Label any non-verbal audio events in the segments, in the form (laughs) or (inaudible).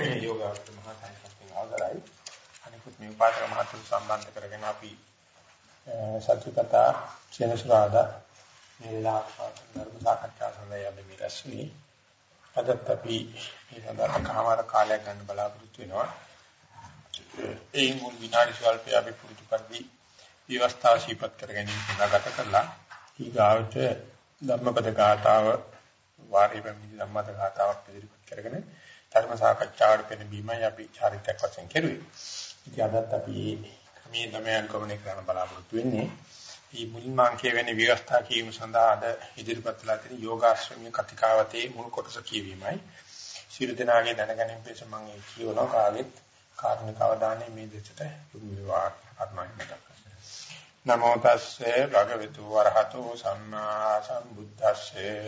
(coughs) යෝගාවචර මහා සංඝරත්නයේ අවසරයි. අනිකුත් මේ උපාසක මහතුන් සම්බන්ධ කරගෙන අපි සත්‍යකතා සෙනසුරාදා මේ වෙලාවට ධර්ම සාකච්ඡා සඳහා යන්නේ මේ රැස්වි. අදත් අපි මේ සඳහා කමාර කාලයක් ගන්න බලාපොරොත්තු වෙනවා. ඒ මුල් විනාඩි ස්වල්පය අපි පුරුදු කරදී විවස්ථා ශීපත් කර ගැනීම සඳහා ගත කරලා ඊගාවට ධම්මපද ගාථාව වාරේ පැමිණි ධම්මපද ගාථාවක් ඉදිරිපත් කරගෙන ධර්ම සාකච්ඡාවට පෙන බීමයි අපි චාරිත්‍රාක් වශයෙන් කෙරුවේ. ඉතින් අදත් අපි මේ තමයි අනුගමනය කරන්න බලාපොරොත්තු වෙන්නේ. මේ මුලින්ම අංකයේ වෙන විවස්ථා කීම සඳහා අද ඉදිරිපත් කළ තියෙන යෝගාශ්‍රමයේ කතිකාවතේ මුල් කොටස කියවීමයි. සියලු දෙනාගේ දැනගැනීම පිණිස මම ඒ කියවන කාගෙත් කාර්මික අවධානය මේ දෙසට යොමු වේවා අත්මයි නමෝ තස්සේ භගවතු වරහතෝ සම්මා සම්බුද්දස්සේ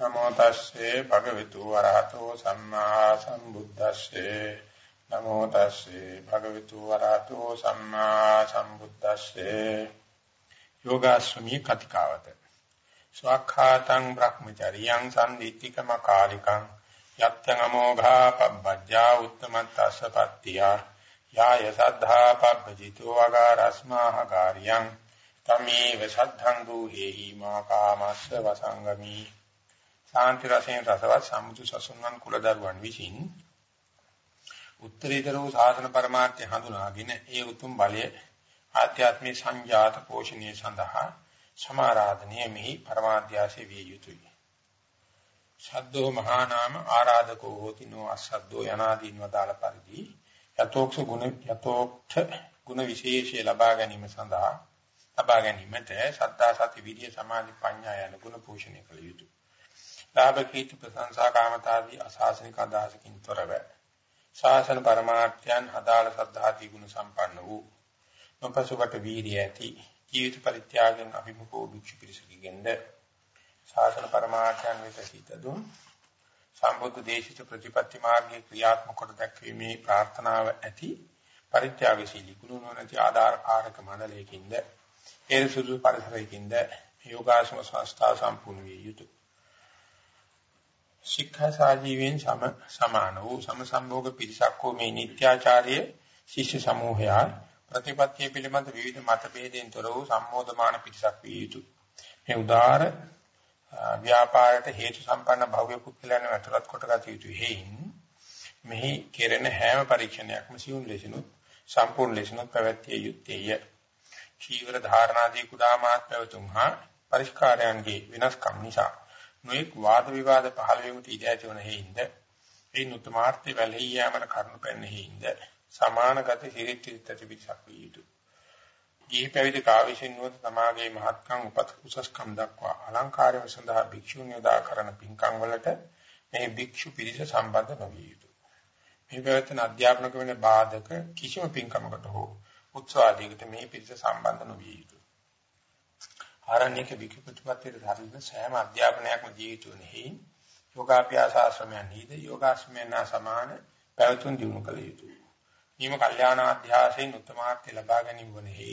නමෝ තස්සේ භගවතු වරහතෝ සම්මා සම්බුද්දස්සේ නමෝ තස්සේ භගවතු වරහතෝ සම්මා සම්බුද්දස්සේ යෝගාශ්‍රමී කතිකාවත ස්වක්ඛාතං බ්‍රහ්මචරියං සම්දිත්තිකම කාලිකං යත්තං අමෝඝා පබ්බජ්ජා උත්තමත්තස්ස පත්තිය යාය සද්ධා පබ්බජිතෝ අගාරස්මාහකාරියං තමේව සද්ධං දුහෙහි මා කාමස්ස වසංගමී සාන්ති රසයෙන් රසවත් සම්මුතු සසුන්වන් කුලදරුවන් විසින් උත්තරීතර වූ සාසන પરමාර්ථය හඳුනාගෙන ඒ උතුම් බලය ආධ්‍යාත්මික සංජාත පෝෂණය සඳහා සමාරාධනීය මෙහි පරමාධ්‍යාසී විය යුතුය. ශබ්දෝ මහා නාම ආරාධකෝ හෝති නෝ අසද්දෝ යනාදීන් වදාළ පරිදි යතෝක්ෂ ගුණ යතෝක්ෂ ගුණ විශේෂය ලබා ගැනීම සඳහා ලබා ගැනීමට සද්ධා සති විරිය සමාධි ප්‍රඥා යන ගුණ පෝෂණය කළ යුතුය. ලාභ කීර්ති ප්‍රශංසා කාමතාදී අසාසනික අදහසකින් තොරව ශාසන පරමාර්ථයන් අදාළ සද්ධාති ගුණ සම්පන්න වූ නොපසුබට වීරිය ඇති ජීවිත පරිත්‍යාගයෙන් අභිමුඛ වූ භික්ෂු පිරිසකගෙන්ද ශාසන පරමාර්ථයන් වෙත සිත දුන් සම්බුද්ධ දේශිත ප්‍රතිපත්ති මාර්ගයේ ක්‍රියාත්මක කොට දැක්වීමේ ප්‍රාර්ථනාව ඇති පරිත්‍යාගශීලී ගුණ නොනැති ආදාර ආරක මණ්ඩලයකින්ද ඒරු සුදු පරිසරයකින්ද යෝගාශ්‍රම සංස්ථා සම්පූර්ණ විය යුතුය. ශික්ෂා සාජීවයෙන් සම සමාන වූ සම සම්භෝග පිරිසක් වූ මේ නිත්‍යාචාර්ය ශිෂ්‍ය සමූහයා ප්‍රතිපත්තිය පිළිබඳ විවිධ මතභේදයෙන් තොර වූ සම්මෝධමාන පිරිසක් විය යුතුය. මේ උදාාර ව්‍යාපාරයට හේතු සම්පන්න භෞතික පුද්ගලයන් වැටලත් කොටගත යුතු හේයින් මෙහි කෙරෙන හැම පරීක්ෂණයක්ම සියුම් ලෙසිනුත් සම්පූර්ණ ලෙසිනුත් පැවැත්විය යුත්තේය. චීවර ධාරණාදී කුඩා මාත් පැවතුම් හා පරිස්කාරයන්ගේ වෙනස්කම් නිසා නොඑක් වාද විවාද පහළ වීමට ඉඩ ඇති වන හේින්ද ඒ නුතමාර්ථය වැළෙහි යාමන කරුණු පෙන්නේ හේින්ද සමානගත සිරිත් සිරිත් පිටසක් විය යුතුය. ගිහි පැවිදි කාවිසින්වත තමාගේ මහත්කම් උපත් කුසස්කම් දක්වා අලංකාරය සඳහා භික්ෂුන් යොදා කරන පින්කම් වලට මේ භික්ෂු පිරිස සම්බන්ධ නොවිය යුතුය. මේ පැවැත්වෙන අධ්‍යාපනක වෙන බාධක කිසිම පින්කමකට හෝ උත්සවාදයකට මේ පිරිස සම්බන්ධ නොවිය යුතුය. ආරණ්‍යක විකි ප්‍රතිපත්තියට ධර්ම සෑම අධ්‍යාපනයක්ම ජීවිතු වෙනෙහි යෝගාභ්‍යාස ආශ්‍රමයන් නීද යෝගාශ්‍රමයන් සමාන පැවතුම් දිනු කළ යුතුය. නියම කල්යාණ අධ්‍යාසයෙන් උත්තමාර්ථය ලබා ගැනීම වනෙහි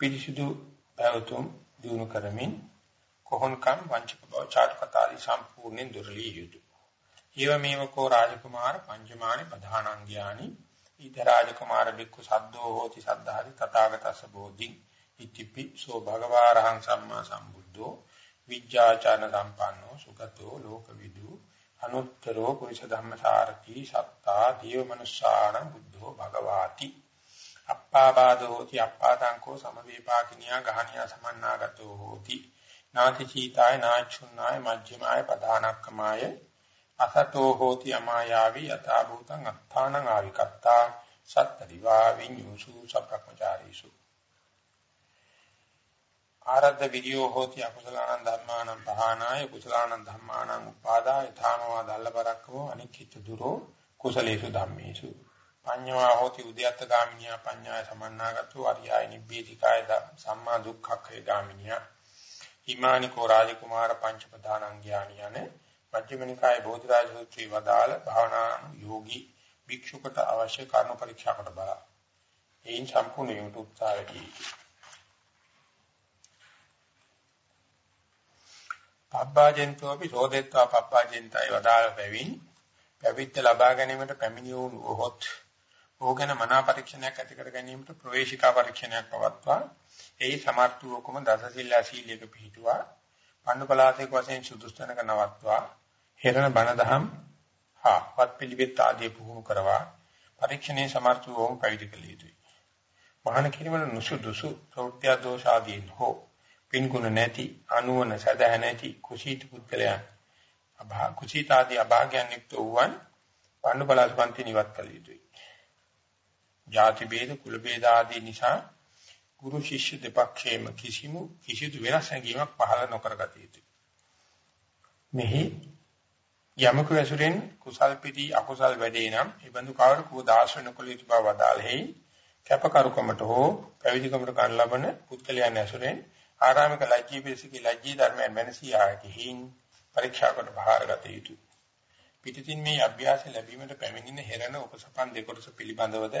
පිරිසුදු පැවතුම් දිනු කරමින් කොහොන්කම් වංචක බව චාටකතාලි සම්පූර්ණයෙන් දුරලිය යුතුය. ඊව මේවකෝ රාජකුමාර පංචමානි ප්‍රධානංග්‍යානි ඊත රාජකුමාර බික්කු සද්දෝ හෝති සද්ධාරි තථාගතස්ස බෝධි ඉතිපි සෝ භගවා රහං සම්මා සම්බුද්ධෝ විජ්ජාචන සම්පන්නෝ සුගතෝ ලෝකවිදු අනුත්තරෝ පුරිස ධම්මසාරති සත්තා දීව මනුස්සාණ බුද්ධෝ භගවාති අප්පාබාධෝ hoti අප්පාතංකෝ සමවේපාකිනියා ගහනියා සමන්නාගතෝ hoti නාති චීතාය නාචුන්නාය මජ්ක්‍ධිමාය පදානක්කමාය අසතෝ hoti අමායාවි යථා භූතං අත්තානං ආවිකත්තා සත්තරිවා විඤ්ඤුසු සප්‍රක්‍මචාරීසු ආරද්ධ විරියෝ හෝති අකුසලානං ධම්මානං පහනාය කුසලානං ධම්මානං උපාදාය ථාමවා දල්ලපරක්කෝ අනික්කිත දුරෝ කුසලේසු ධම්මේසු. පඤ්ඤවා හෝති උද්‍යත්ත ගාමිනියා පඤ්ඤාය සමන්නාගතෝ අරියාය නිබ්බේධිකාය සම්මා දුක්ඛක්ඛේ ගාමිනියා. හිමානිකෝ රාජකුමාර පංච ප්‍රධානං ඥානියන මජ්ක්‍ධිමනිකාය බෝධිරාජ සූත්‍රී වදාළ භාවනා යෝගී භික්ෂුකට අවශ්‍ය කර්ම පරීක්ෂා කොට බලා. එයින් සම්පූර්ණ වීමට උත්සාහ වැඩි පබ්බාජෙන්තෝ අපි සෝදෙත්වා පබ්බාජෙන්තයි වදාළ බැවින් පැවිද්ද ලබා ගැනීමට පැමිණි වූ ඕගෙන මනා පරීක්ෂණයක් ඇති කර ගැනීමට ප්‍රවේශිකා පරීක්ෂණයක් පවත්වා. එහි සමර්ථ වූකම දසසිල්ලා සීලයක පිහිටුවා. පණ්ඩුපලාසයක වශයෙන් සුදුස්තනක නවත්වා. හේරණ බණ දහම් හා වත් පිළිවෙත් ආදී පුහුණු කරවා පරීක්ෂණයේ සමර්ථ වූවම පැවිදි කළ යුතුයි. මහාන කිරීමල නුසුදුසු ප්‍රවෘත්ති දෝෂ ආදීන් හෝ පින්ගුණ නැති අනුවන සදහ නැති කුසීත පුද්ගලයන් අභා කුසීත ආදී අභාගයන් එක්ත වූවන් පණ්ඩු බලාස්පන්ති නිවත් කළ යුතුයි. ಜಾති ભેද කුල ભેද ආදී නිසා ගුරු ශිෂ්‍ය දෙපක්ෂයේම කිසිම කිසිදු වෙනස් නැගීමක් පහළ නොකරගත යුතුයි. මෙහි යමක වැසුරෙන් කුසල් පිටී අකුසල් වැඩේ නම් ඊබඳු කවර කෝ දාස වෙනකොළ යුතු බව වදාළෙහි කැපකරුකමට හෝ පැවිදිකමට ගන්න ලබන පුත්කලයන් ඇසුරෙන් ආරාමික ලජ්ජී පිරිසකි ලජ්ජී ධර්මයන් වෙනසී ආයකින් පරීක්ෂා කොට බහාරගත යුතුය. පිටින් මේ අභ්‍යාස ලැබීමට පැමිණෙන හෙරණ උපසපන් දෙකොටස පිළිබඳවද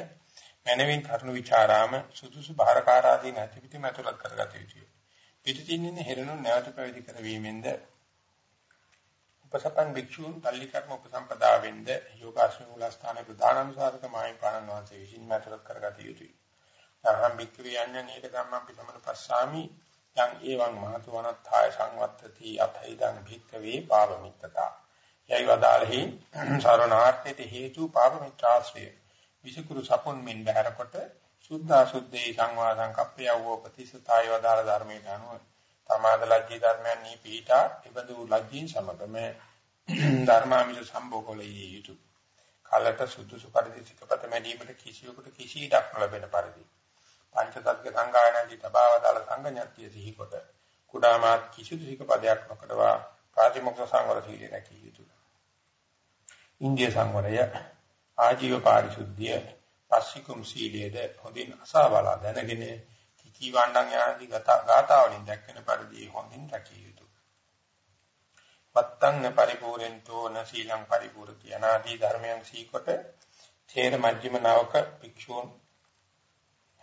මනවින් කරුණු ਵਿਚාරාම සුදුසු බාරකාරාදී නැති පිටි මතුලත් කරගත යුතුය. පිටින් ඉන්න හෙරණු නැවත පැවිදි කරවීමෙන්ද උපසපන් භික්ෂූන් පල්ලි කර්ම උපසම්පදාවෙන්ද යෝගාශ්‍රම මූලස්ථාන ප්‍රධානමසාරක මායි පාණන් වහන්සේ විසින් මතුලත් කරගත යුතුය. අහම් භික්ඛුයන්යන් ඒක ධම්මං පිටමන පස්සාමි යං එවං මහතු වනත්ථාය සංවත්තති අතයිදං භික්ඛවේ පාවමිත්තතා. යයි වදාළෙහි සරණාර්ථයට හේතු පාවමිත්‍රාශ්‍රය විසකුරු සපොන් මෙන් බහැරකොට සුද්ධා සුද්ධේ සංවා සංකප්පයවෝ ප්‍රතිසතාය වදාළ ධර්මයට අනුව තමාද ලජ්ජී ධර්මයන් නී පීඨා ඉබඳු ලජ්ජීන් සමගම ධර්මාමිල සම්භෝගලයේ යුතුය. කලට සුදුසු පරිදි සිකපත මැදීමට කිසියෙකුට කිසි ඉඩක් නොලැබෙන පරිදි පංචතත්ක සංගායනාදී තබාවදාල සංගඤ්ඤත්‍ය සිහිකොට කුඩාමාත් කිසිදු සික පදයක් නොකඩවා ප්‍රාතිමොක්ඛ සංවර සීලය රැකිය යුතුය. ඉන්දිය සංවරය ආජීව පාරිශුද්ධිය පස්සිකුම් සීලයේද හොඳින් අසාවලා දැනගෙන කිකී වණ්ඩන් යනාදී ගාථා වලින් දැක්කෙන පරිදි හොඳින් රැකිය යුතුය. වත්තං පරිපූර්ණතෝ න සීලං පරිපූර්ති අනාදී ධර්මයන් සීකොට තේර මජ්ක්‍ධිම නාවක භික්ෂූන්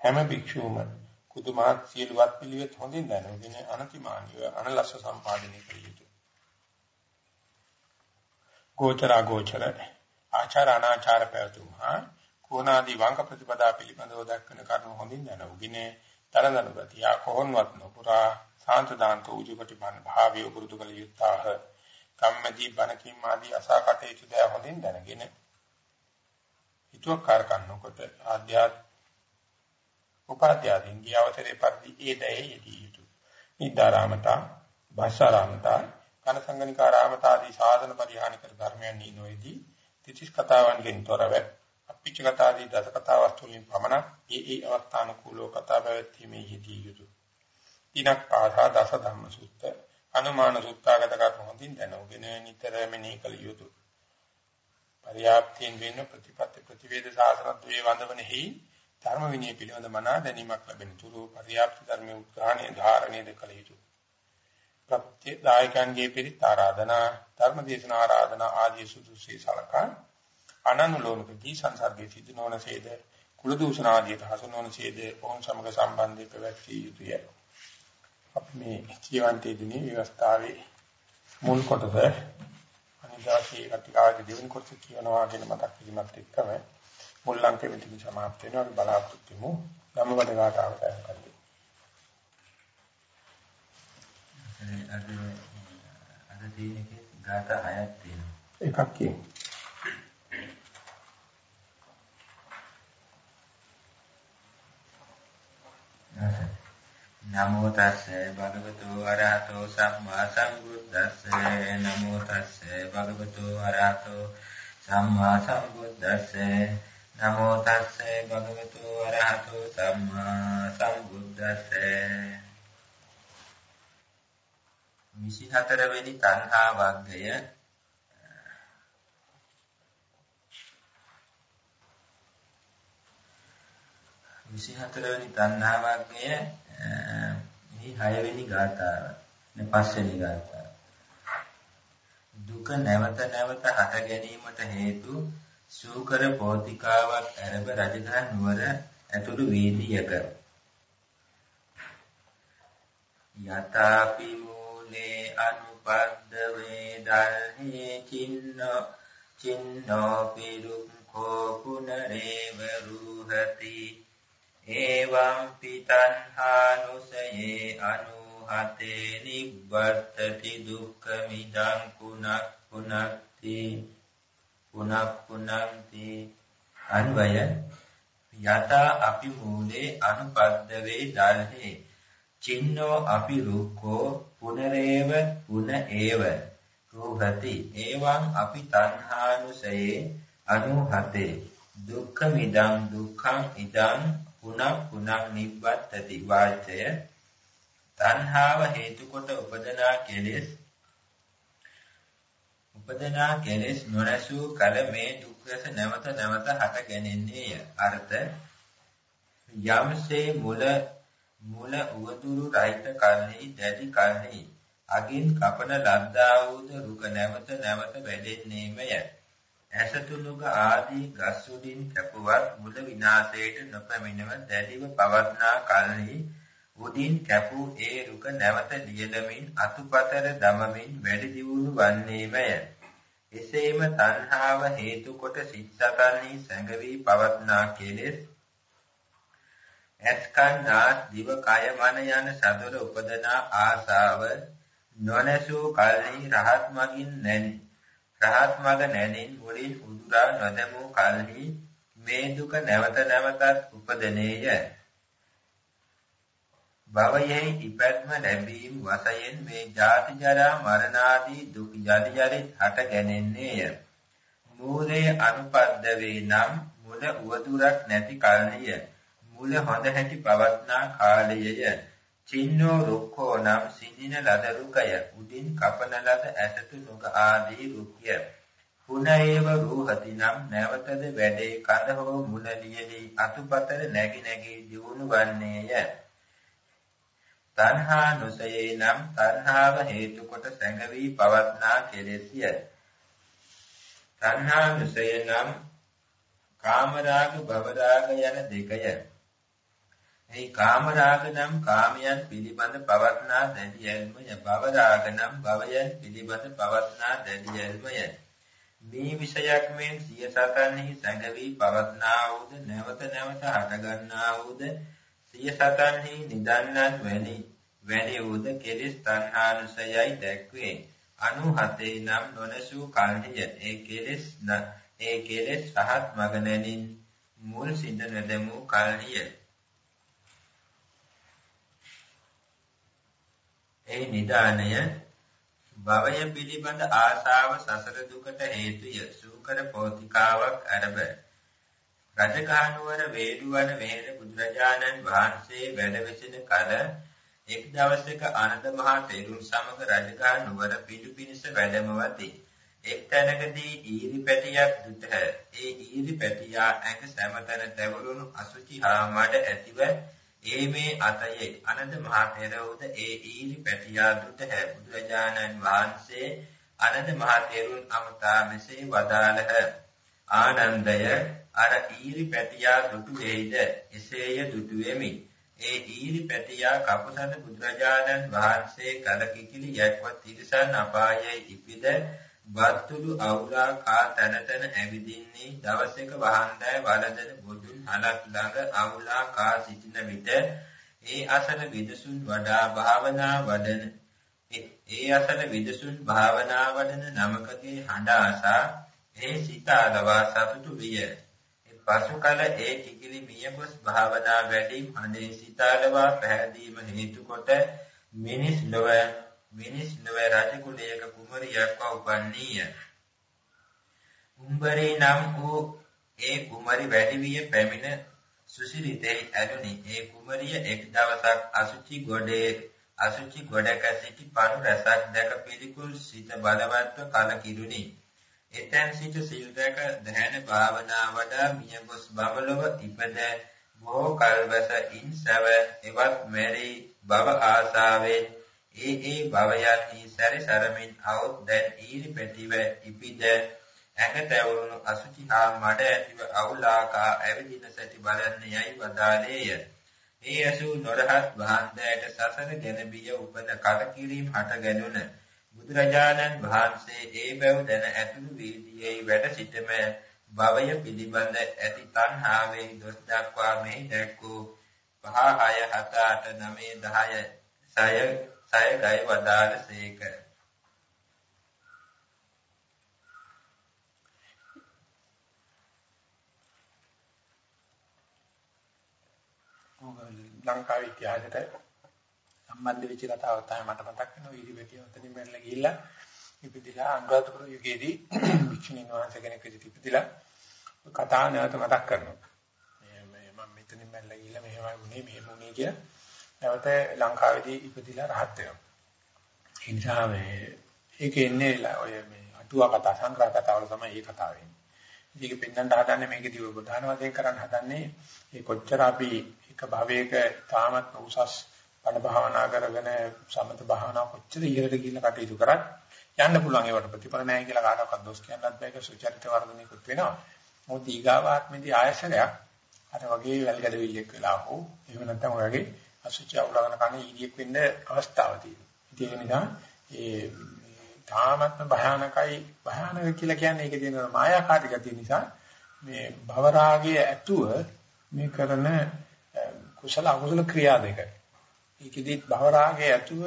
හැම භික්ෂූම කුතුමාත් සියලුවත් පිළිවෙත් හොඳින් දැනගෙන අනතිමානීව අනලස්ස සම්පාදනය කළ යුතුය. ගෝචර ගෝචර ආචාර අනාචාර පැවතුමා කෝණාදී වංක ප්‍රතිපදා පිළිබඳව දක්වන කරුණු හොඳින් දැනුගෙන තරදනු ගතිය කොහොන්වත් නොපුරා සාන්ත දාන්ත උජුපටිපන්න භාවය පුරුදු කළ යුත්තාහ කම්මදී බණකීම් ආදී අසාකටයුතු දෑ හොඳින් දැනගෙන හිතුවක්කාර කන්නකොට ආධ්‍යාත් උපාධ්‍යාදීන්ගේ අවතරේ පරිදි ඒ දේ යෙදී යුතුය. නිදාරාමතා, භාෂාරාමතා, කනසංගනිකාරාමතා ආදී සාධන පරිහානි කර ධර්මයන් නිනෝයේදී තිතිස් කතාවන්ගෙන් තොරව අපිච්ච කතාදී දස කතා වස්තු වලින් පමණක් ඒ ඒ අවස්ථානුකූලව කතා පැවැත්වීමේ යෙදී යුතුය. තිනක් පාසා දස ධම්ම සූත්‍ර අනුමාන සූත්‍රාගත කරුණු හොඳින් දැනුගෙන නිතර මෙනෙහි කළ යුතුය. පරියාප්තියෙන් වෙන ප්‍රතිපත්ති ප්‍රතිවේද සාසන ද්වේ වන්දවනෙහි ධර්ම විනය පිළිබඳ මනා දැනීමක් ලැබෙන තුරු පරියාප්ත ධර්මයේ උත්සාහණය ධාරණය කළ යුතුය. ප්‍රත්‍ය දායකයන්ගේ පිරිත් ආරාධනා ධර්ම දේශනා ආරාධනා ආදී සුදුසී සලකා අනනුලෝමකදී සංසර්ගයේ සිදු නොවන සේද කුල දූෂණ ආදී හසු නොවන සේද ඔවුන් සමග සම්බන්ධය පැවැත්විය යුතුය. අපි මේ ජීවන්තයේ දිනේ විවස්ථාවේ මුල් කොටස අනිදාසී කටිකාගේ දෙවෙනි කොටස කියනවා කියන මතක් කිරීමත් එක්කම මුල් ලංකෙ මෙතන සමාප්ත වෙනවා අපි බලාපොරොත්තු වෙමු ධම්මපද ගාථාවට කරගන්න. අද අද තියෙන එකේ ගාථා හයක් තියෙනවා. එකක් කියමු. නමෝ තස්සේ භගවතු වරහතෝ සම්මා සම්බුද්දස්ස නමෝ තස්සේ භගවතු වරහතෝ සම්මා සම්බුද්දස්ස නමෝ තස්සේ භගවතු වරහතෝ සම්මා සම්බුද්දස්ස 24 වෙනි තණ්හා වර්ගය 24 වෙනි තණ්හා වර්ගය මේ 6 වෙනි ගාථාව. නේ 5 වෙනි ගාථාව. දුක නැවත නැවත හට ගැනීමට හේතු සූකර පෝතිකාවක් ඇරබ රජගහ නුවර ඇතුළු වීදියක. යතාපි මූලේ අනුපද්ද වේදල්හි චින්න චින්නෝ පිරුක්ඛෝ පුනරේව රුහති. එවං පිතන්හානුසයේ අනුහතේ නිබ්බත්තති දුක්ඛ මිදං කුණක් කුණක්ති කුණක් කුණක්ති අන්වය යත අපි මූලේ අනුපද්දවේ දල්හි චින්නෝ අපි රුක්ඛෝ පුනරේව පුන ඒව. රෝහති එවං අපි තණ්හානුසයේ අනුහතේ. දුක්ඛ මිදං දුක්ඛං ඉදං පුනක් පුනක් නිබ්බත්තති. වාචය තණ්හාව හේතු කොට උපදනා කෙලෙස් උපදනා කෙලෙස් නොරසූ කල මේ දුක් රස නැවත නැවත හට ගැනෙන්නේය. අර්ථ යම්සේ මුල මුල උවදුරු රහිත කල්හි දැඩි කල්හි අගින් කපන ලද්දා වූද රුක නැවත නැවත වැඩෙන්නේමය. ඇසතුනුග ආදී ගස් උඩින් කැපුවත් මුල විනාශයට නොපැමිණව දැඩිව පවත්නා කල්හි උඩින් කැපූ ඒ රුක නැවත ලියලමින් අතුපතර දමමින් වැඩි දියුණු වන්නේමය. එසේම තණ්හාව හේතු කොට සිත් සතන්හි සැඟවී පවත්නා කෙලෙස්. ඇස්කන් නාස් දිව කය මන යන සතර උපදනා ආසාව. නොනැසූ කල්හි රහත් මගින් නැනි. රහත් මග නැනින් මුලින් උදුරා නොදැමූ කල්හි මේ දුක නැවත නැවතත් උපදනේය. භවයෙහි ඉපැත්ම ලැබීම වශයෙන් මේ ජාති ජරා මරණ ආදී දුක් යලි යලි හට ගැනෙන්නේය. මූලයේ අනුපද්ද වේ නම් මුල උවදුරක් නැති කල්හිය මුල හොඳ හැටි පවත්නා කාලයය චින්නෝ රුක්ඛෝ නම් සිඳින ලද රුකය. උදින් කපන ලද ඇසතු නුග ආදී රුක්ය පුනේව රූහති නම් නැවතද වැඩේ කඳ හෝ මුල ලියලි අතුපතර නැగి නැగి දියුණු වන්නේය. තණ්හා නොසයේ නම් තණ්හාව හේතු කොට සැඟවි පවත්නා කෙලෙසිය. තණ්හා නොසය නම් කාමරාග භවරාග යන දෙකය. එහි කාමරාග නම් කාමයන් පිළිබඳ පවත්නා දැඩි ඇල්මය භවරාග නම් භවයන් පිළිබඳ පවත්නා දැඩි ඇල්මය මේ විෂයක් මෙන් සිය සතන්හි සැඟවි පවත්නා වූද නැවත නැවත හටගන්නා වූද සිය සතන්හි නිදන්නන් වැනි වැනි වූද කෙලෙස් තණ්හානුසයයි දැක්වේ. 97 නම් නොනසූ කල්හිය ඒ කෙලෙස් ඒ කෙලෙස් රහත් මග නැනින් මුල් සිඳ නැදමු කල්හිය ඒ නිදානය භවය පිළිබඳ ආශාව සසර දුකට හේතුය සූකර පෝතිකාවක් අරබ. රජගහනුවර වේළුවන වෙහෙර බුදුරජාණන් වහන්සේ වැඩ වෙසෙන කල එක් දවසක ආනන්ද මහා තෙරුන් සමග රජගහ නුවර පිටු පිනිස වැඩම වති. එක් තැනකදී ඊරි පැටියක් දුටහ. ඒ ඊරි පැටියා ඇඟ සැමතන තැවරුණු අසුචි හා මඩ ඇතිව ඒ මේ අතයේ අනන්ත මහා තෙරුද ඒ ඊරි පැටියා දුටහ. බුදුරජාණන් වහන්සේ අනන්ත මහා තෙරුන් අමතා මෙසේ වදාළහ. ආනන්දය අර ඊරි පැටියා දුටු වේද එසේය දුටු වෙමි. ඒ ඊරි පැටියා කපුසඳ බුදුරජාණන් වහන්සේ කලකිකිලි යක්වත් තිරසන් අපායයි ඉපිද වත්තුළු අවුලා කා තන තන ඇවිදින්නේ දවසක වහන්දෑ වලදන බුදුන් හලක් ළඟ අවුලා කා සිටින විට ඒ අසන විදසුන් වඩා භාවනා වඩන ඒ අසන විදසුන් භාවනා වඩන නමකගේ හඬ අසා ඒ සිත අලවා සතුටු විය පසු කල ඒ කිකිලි මියගොස් භාවනා වැඩි අනේ සිතාලවා පැහැදීම හේතු කොට මිනිස් ලොව මිනිස් ලොව රජ කුලයක කුමරියක් වුපන්නීය. උම්බරේ නම් වූ ඒ කුමරි වැඩි විය පැමිණ සුසිරිතේ ඇරුණි. ඒ කුමරිය එක් දවසක් අසුචි ගොඩේ අසුචි ගොඩක සිටි පණු රසක් දැක පිළිකුල් සිත බලවත්ව කලකිරුණි. එතෙන් සිට සිල් රැක ධ්‍යාන භාවනා වඩා මිය ගොස් බබලව ඉපද බොහෝ කල්වස ඉන්සව එවත් මෙරි භව ආසාවෙන් ඒ ඒ භවයන්හි සැරිසරමින් අවුත් දැන් ඊරි පැටිව ඉපිද ඇඟට ඇවුණු අසුචි හා මඩ ඇතිව අවුලාකා ඇවිදින සැටි බලන්න යයි වදාලේය. ඒ ඇසු නොරහත් වහන්දෑට සසර ගැන බිය උපද කලකිරීම හට ගැනුණ බුදුරජාණන් වහන්සේ ඒ බව දැන ඇතුළු වීදියේ වැඩ සිටම භවය පිළිබඳ ඇති තණ්හාවෙන් දොස් දක්වා මෙහි දැක්වූ 5 6 7 8 9 10 සය සය ගයි වදාළසේක ලංකාවේ ඉතිහාසයට සම්බන්ධ වෙච්ච කතාවක් තමයි මට මතක් වෙනවා. ඊරිපෙටිය උතනින් බැලලා ගිහිල්ලා ඉපදිලා අනුරාධපුර යුගයේදී වික්ෂුණීන් වහන්සේ කෙනෙක් විදිහට ඉපදිලා කතාව නැවත මතක් කරනවා. මේ මම මෙතනින් බැලලා ගිහිල්ලා මෙහෙමයි වුනේ මෙහෙම වුනේ කියලා නැවත ලංකාවේදී ඉපදිලා රහත් වෙනවා. ඒ නිසා මේ ඒකේ ඉන්නේ ඔය මේ අටුවා කතා සංග්‍රහ කතා වල තමයි මේ කතාව වෙන්නේ. මේක පෙන්වන්න හදන්නේ මේකදී ඔය ප්‍රධාන වශයෙන් කරන්න හදන්නේ මේ කොච්චර අපි එක භවයක තාමත් උසස් බණ භාවනා කරගෙන සමත භාවනා කොච්චර ඉහළට ගිහිල්ලා කටයුතු කරත් යන්න පුළුවන් ඒවට ප්‍රතිඵල නැහැ කියලා කාටවත් දොස් කියන්නත් බෑ ඒක සුචරිත වර්ධනයකුත් වෙනවා. මොකද ඊගාව ආත්මෙදී ආයසරයක් අර වගේ වැල්ගඩවිල්ලක් වෙලා හෝ එහෙම නැත්නම් ඔය වගේ අසුචි අවුලගෙන කන ඊඩියක් වෙන්න අවස්ථාවක් තියෙනවා. ඒ නිසා ඒ තාමත්ම භයානකයි භයානක කියලා කියන්නේ ඒකේ තියෙන මායාකාරී ගතිය නිසා මේ භවරාගයේ ඇතුව මේ කරන කුසල අකුසල ක්‍රියා දෙක. ඒකෙදි භවරාගයේ ඇතුව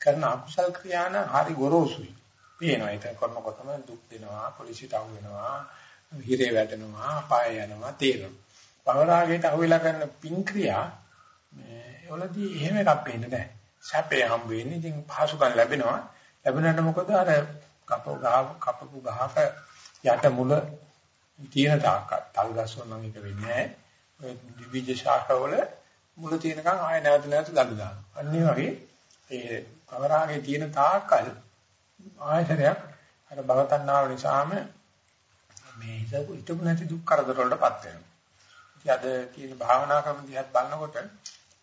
කරන අකුසල ක්‍රියාන හරි ගොරෝසුයි. පේනවා ඒක කරනකොටම දුක් දෙනවා, පොලිසියට අහු වෙනවා, හිරේ වැටෙනවා, අපාය යනවා, තේරෙනවා. භවරාගයට අහු වෙලා කරන පින් ක්‍රියා මේ ඒවලදී එහෙම එකක් පේන්නේ නැහැ. සැපේ හම් වෙන්නේ ඉතින් පහසුකම් ලැබෙනවා. ලැබුණාට මොකද අර කපු ගහ කපපු ගහක යට මුල තියෙන තාක්ක තල් ගස්වල නම් ඒක වෙන්නේ නැහැ. ඔය විවිධ ශාඛවල මුල තියෙනකන් ආය නැවත නැවත දඩු දානවා. අනිත් වගේ ඒ කවරාගේ තියෙන තාක්කල් ආයතනයක් අර භවතණ්ණාව නිසාම මේ හිතපු නැති දුක් කරදර වලටපත් වෙනවා. ඉතින් අද තියෙන භාවනා ක්‍රම දිහත් බලනකොට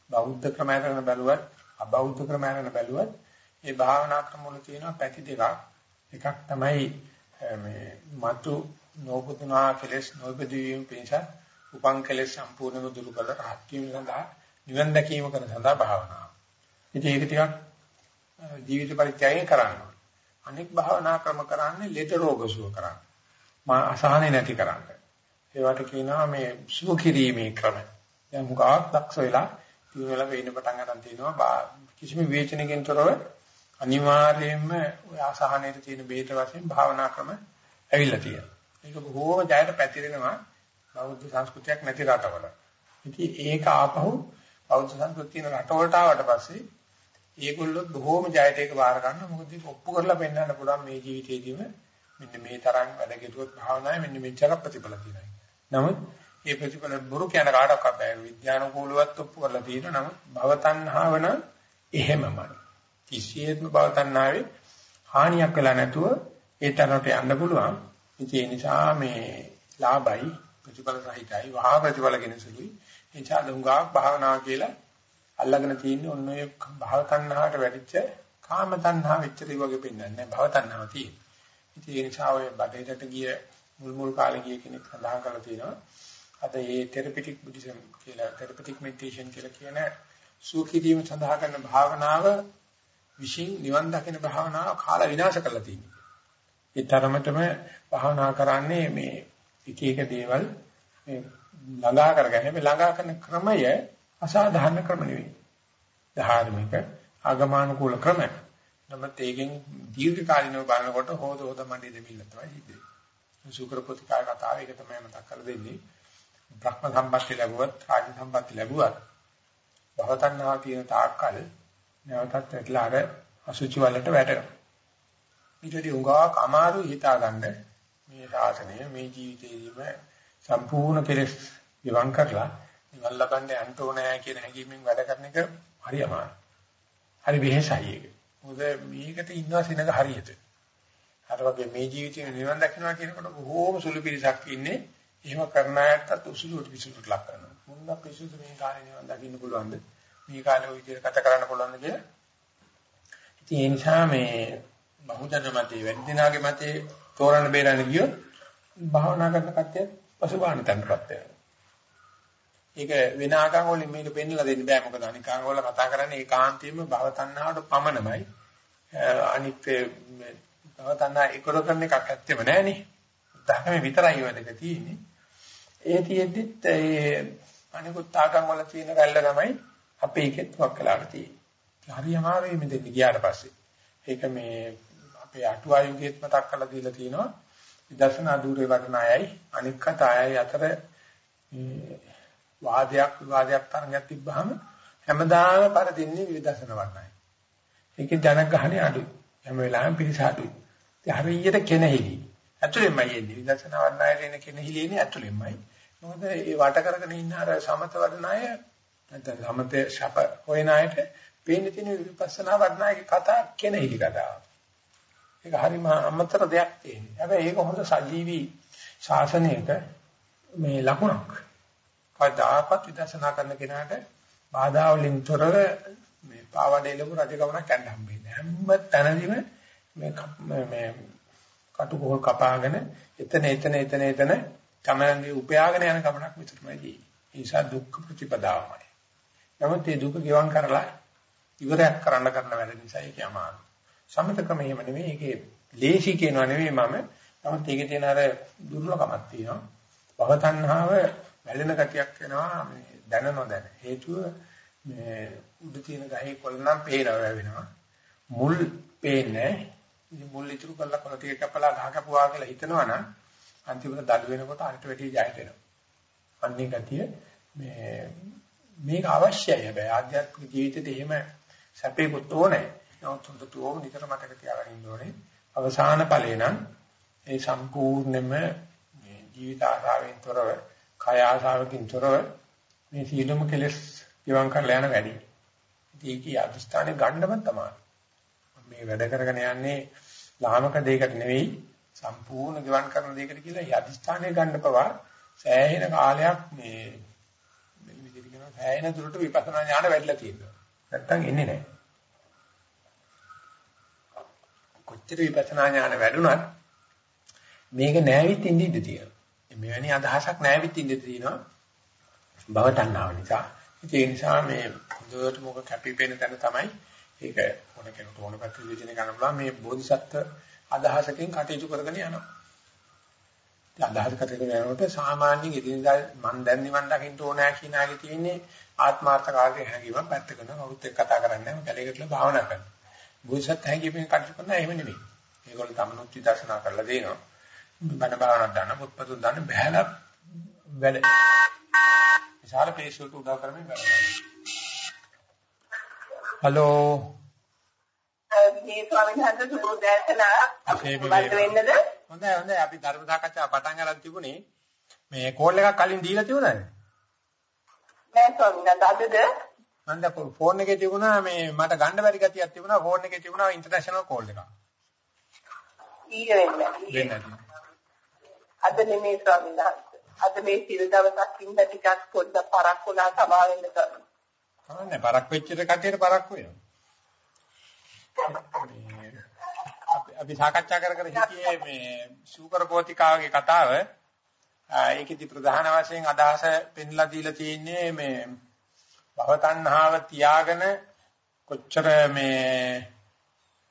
බෞද්ධ ක්‍රමයකට බැලුවත් අබෞද්ධ ක්‍රමයකට බැලුවත් මේ භාවනා ක්‍රම වල තියෙන පැති දෙකක්. එකක් තමයි මේ මතු නෝපුතුනා කෙලස් නොබදීම් පිණිස උපං කෙලස් සම්පූර්ණව දුරු කළ රහත් වීම සඳහා නිවන් දැකීම කරන සඳහා භාවනාව. ඉතින් ඒක ටිකක් ජීවිත පරිත්‍යාගයෙන් කරන්න ඕනේ. අනෙක් භාවනා ක්‍රම කරන්නේ ලෙඩ රෝග සුව කරන්න. මා අසහනෙ නැති කරන්න. ඒවට කියනවා මේ සුව කිරීමේ ක්‍රම. දැන් මුගාවක් දක්ෂ වෙලා තියන වෙලාව වෙන්න පටන් ගන්න තියෙනවා කිසිම විවේචනකින් තොරව අනිවාර්යයෙන්ම ඔය අසහනයේ තියෙන බේත වශයෙන් භාවනා ක්‍රම ඇවිල්ලා තියෙනවා. ඒක බොහෝම ජයට පැතිරෙනවා බෞද්ධ සංස්කෘතියක් නැති රටවල. ඉතින් ඒක ආපහු බෞද්ධ සංස්කෘතිය රටවලට ආවට පස්සේ ඒගොල්ලෝ බොහෝම ජයට ඒක බාර ගන්න මොකද ඒක ඔප්පු කරලා පෙන්වන්න පුළුවන් මේ ජීවිතේදීම මෙන්න මේ තරම් වැඩ කෙරුවොත් භාවනාවේ මෙන්න මෙච්චර ප්‍රතිඵල තියෙනවා. නමුත් මේ ප්‍රතිඵල බුරු කියන කාටවත් බෑ විද්‍යානුකූලවත් ඔප්පු කරලා තියෙනවා. නමුත් භවතණ්හාවන එහෙමමයි. කිසියෙත්ම භවතණ්හාවේ හානියක් වෙලා නැතුව ඒ තරමට යන්න පුළුවන්. ඒ නිසා මේ ලාභයි ප්‍රතිඵල සහිතයි වහා ප්‍රතිඵල කෙනසුලුයි. ඒ නිසා ලුංගාවක් භාවනාව කියලා අල්ලගෙන තියෙන්නේ ඔන්න ඔය භව තණ්හාවට වැඩිච්ච කාම තණ්හා වෙච්චරි වගේ පෙන්වන්නේ භව තණ්හාව තියෙන. ඉතින් ඒ නිසා ඔය බඩේට ගිය මුල් මුල් කාලේ ගිය කෙනෙක් සඳහන් කරලා තියෙනවා. අද මේ තෙරපිටික් බුද්දිසම් කියලා තෙරපිටික් මෙඩිටේෂන් කියලා කියන සුඛීදීම සඳහා කරන භාවනාව විශ්ින් නිවන් දකින භාවනාව කාල විනාශ කරලා තියෙනවා. ඒ තරමටම භාවනා කරන්නේ මේ එක එක දේවල් මේ ළඟා කරගන්න. මේ ළඟා කරන ක්‍රමය අසාධාරණ ක්‍රම නෙවෙයි. ධාර්මික ආගමනුකූල ක්‍රම. නමුත් ඒකෙන් දීර්ඝ කාලිනව බලනකොට හොද හොද මණ්ඩේ දෙමිල්ල තමයි සිද්ධ වෙන්නේ. සුකර ප්‍රතිකාර කතාව ඒක තමයි මතක් කරලා දෙන්නේ. බ්‍රහ්ම සම්පත්‍ය ලැබුවත්, රාජ සම්පත්‍ය ලැබුවත් භවතණ්හා තියෙන තාක්කල් නැවතත් ඇట్లా අර අසුචි වලට වැටෙනවා. ඊටදී උගාවක් අමාරු හිතා ගන්න මේ ශාසනය මේ ජීවිතේදීම සම්පූර්ණ කෙලෙස් ඉවන් කරලා නිවන් ලබන්න යන්න ඕනෑ කියන හැඟීමෙන් වැඩ කරන එක හරි අමාරුයි. හරි වෙහෙසයි ඒක. මොකද මේකට ඉන්නවා සෙනග හරියට. අර වගේ මේ ජීවිතේ නිවන් දකින්නවා කියනකොට බොහෝම සුළු පිරිසක් ඉන්නේ. එහෙම කරන අයටත් උසුලුවට පිසුලුවට ලක් කරනවා. මොනවා පිසුලුට මේ කාලේ නිවන් දකින්න පුළුවන්ද? මේ කාලේ ඔය විදිහට කතා කරන්න පුළුවන්ද කියලා. ඉතින් ඒ නිසා මේ බහුජන මතේ වැඩි දිනාගේ මතේ තෝරන්න බේරන්න ගියොත් භාවනා කරන කට්ටිය පසුබාහන තැනපත් වෙනවා. ඒක වෙන ආගම් වලින් මේක පෙන්නලා දෙන්න බෑ මොකද අනික ආගම් වල කතා කරන්නේ ඒකාන්තයෙන්ම භව තණ්හාවට පමණමයි. අනිත් තවතන ඒකර කරන එකක් ඇත්තෙම නැහනේ. ධර්මයේ විතරයි වැඩක තියෙන්නේ. ඒ තියෙද්දිත් ඒ අනිකුත් ආගම් වල තියෙන රැල්ල තමයි අපේ එකෙත් වක්කලාට තියෙන්නේ. හරි අමාරුයි මෙතෙන් ගියාට පස්සේ. ඒක මේ අපේ අටුවායුගයේත් මතක් කරලා දීලා තියෙනවා. විදර්ශනා දූරේ වඩන අයයි අනික් කතායයි අතර වාදයක් විවාදයක් තරඟයක් තිබ්බහම හැමදාම පරදින්නේ විදර්ශනා වඩනයි. ඒකේ ජනගහණය අඩුයි. හැම වෙලාවෙම පිරිස අඩුයි. ඒ හරියට කෙනෙහිලි. ඇතුළෙන්මයි එන්නේ. විදර්ශනා වඩන අය එන කෙනෙහිලි එන්නේ ඇතුළෙන්මයි. මොකද ඒ වට කරගෙන ඉන්න අර සමත වඩන අය නැත්නම් සමතේ ශප හොයන අයට පේන්න තියෙන විපස්සනා වඩන අයගේ කතා කෙනෙහිලි කතාව. ඒක හරිම අමතර දෙයක් තියෙනවා. හැබැයි ඒක හොඳ සජීවී ශාසනයක මේ ලකුණක්. කවදාකවත් විදර්ශනා කරන කෙනාට බාධා වලින් තොරව මේ පාවඩේ ලොකු රජකමක් යන්න හම්බෙන්නේ. හැම තැනදීම මේ මේ කටුකොහල් කපාගෙන එතන එතන එතන එතන තමන්ගේ උපයාගෙන යන ගමනක් විතරමයි තියෙන්නේ. ඒ නිසා දුක්ඛ ප්‍රතිපදාවමයි. නමුත් මේ දුක ගෙවම් කරලා ඉවරයක් කරන්න කරන වැඩ නිසා ඒක අමාරුයි. සමතකම එහෙම නෙමෙයි. ඒකේ ලේසි කියනවා නෙමෙයි මම. නමුත් ඒකේ තියෙන අර දුර්ලභකමක් තියෙනවා. භවතණ්හාව වැළෙන ගතියක් වෙනවා මේ දැන නොදැන. හේතුව මේ උඩ තියෙන ගහේ කොළ නම් පේනවා වෙනවා. මුල් පේන්නේ ඉතින් මුල් ඉතුරු කරලා කොළ ටික කපලා ගහ කපුවා කියලා හිතනවනම් අන්තිමට දඩ වෙනකොට අරිට වැටි ජයයට එනවා. අන්නේ ගතිය මේ මේක අවශ්‍යයි. හැබැයි ආධ්‍යාත්මික ජීවිතේට එහෙම සැපේකුත් ඕනේ. නමුත් හොඳට ඕම නිතර මතක තියාගන්න ඉන්න ඕනේ. අවසාන ඵලේ නම් ඒ සම්පූර්ණයෙන්ම මේ ජීවිත ආශාවෙන් තොරව, කය ආශාවකින් තොරව මේ සීලම කෙලස් ගිවන් කරලා යන වැඩි. ඒකී අදිස්ථානේ ගන්නම තමයි. මේ වැඩ කරගෙන යන්නේ ලාමක දෙයකට නෙවෙයි සම්පූර්ණ ගිවන් කරන දෙයකට කියලා ඒ අදිස්ථානේ ගන්න පවා සෑහෙන කාලයක් මේ මේ විදිහට කියනවා සෑහෙන දුරට විපස්සනා ඥාන වැඩිලා තියෙනවා. නැත්තම් එන්නේ නැහැ. කොච්චර විපස්සනා ඥාන වැඩුණත් මේක නෑවිත් ඉඳ ඉඳ තියෙනවා. මෙවැනි අදහසක් නෑවිත් ඉඳ තියෙනවා. භව තණ්හාව නිසා. ඒ නිසා මේ හොඳට මොක කැපිපෙන තැන තමයි ඒක මොන කෙනෙකුට ඕන පැත්තට විදිහට ගන්න පුළුවන් මේ බෝධිසත්ව අදහසකින් කටයුතු කරගෙන යනවා. අදහස් කටයුතු කරනකොට සාමාන්‍ය ඉදිරියදා මම දැන් නිවන් දකින්න ඕනෑ කියන ආගේ තියෙන්නේ ආත්මාර්ථකාරී හැඟීම පැත්තකට කවුරුත් එක්ක කතා කරන්නේ නැහැ. කැලේකටලා භාවනා කරනවා. බුද්ධසත් හැංගීමෙන් කටයුතු කරන එහෙම නෙමෙයි. මේගොල්ලෝ තමනුත් විදර්ශනා කරලා දෙනවා. බණ භාවනාවක් දාන්න පුත්පතුන් දාන්න බහැලා වැඩ. විශාල පේශුවට උදව් කරමින් වැඩ. හලෝ. මේ ස්වාමීන් වහන්සේ සුබෝදෑසනා අපිට වෙන්නද? හොඳයි හොඳයි අපි ධර්ම සාකච්ඡා පටන් ගන්න තිබුණේ මේ කෝල් එකක් කලින් දීලා තිබුණාද? නෑ ස්වාමීන් වහන්සේ අදද මම දැන් ෆෝන් එකේ තිබුණා මේ මට ගන්න බැරි ගතියක් තිබුණා ෆෝන් එකේ තිබුණා ඉන්ටර්නැෂනල් කෝල් එකක්. අද නෙමෙයි ස්වාමීන් වහන්සේ. අද මේ සිල් දවසක් ඉඳ ටිකක් පොඩ්ඩක් පරක් වුණා සමා වෙන්න කරනවා. කමන්නේ පරක් වෙච්ච කටියට පරක් වෙනවා. අපි සාකච්ඡා කර කර හිටියේ මේ සූකර පෝතිකාවගේ කතාව. ඒකෙදි ප්‍රධාන වශයෙන් අදහස පෙන්ලා දීලා තියෙන්නේ මේ භවතණ්හාව තියාගෙන කොච්චර මේ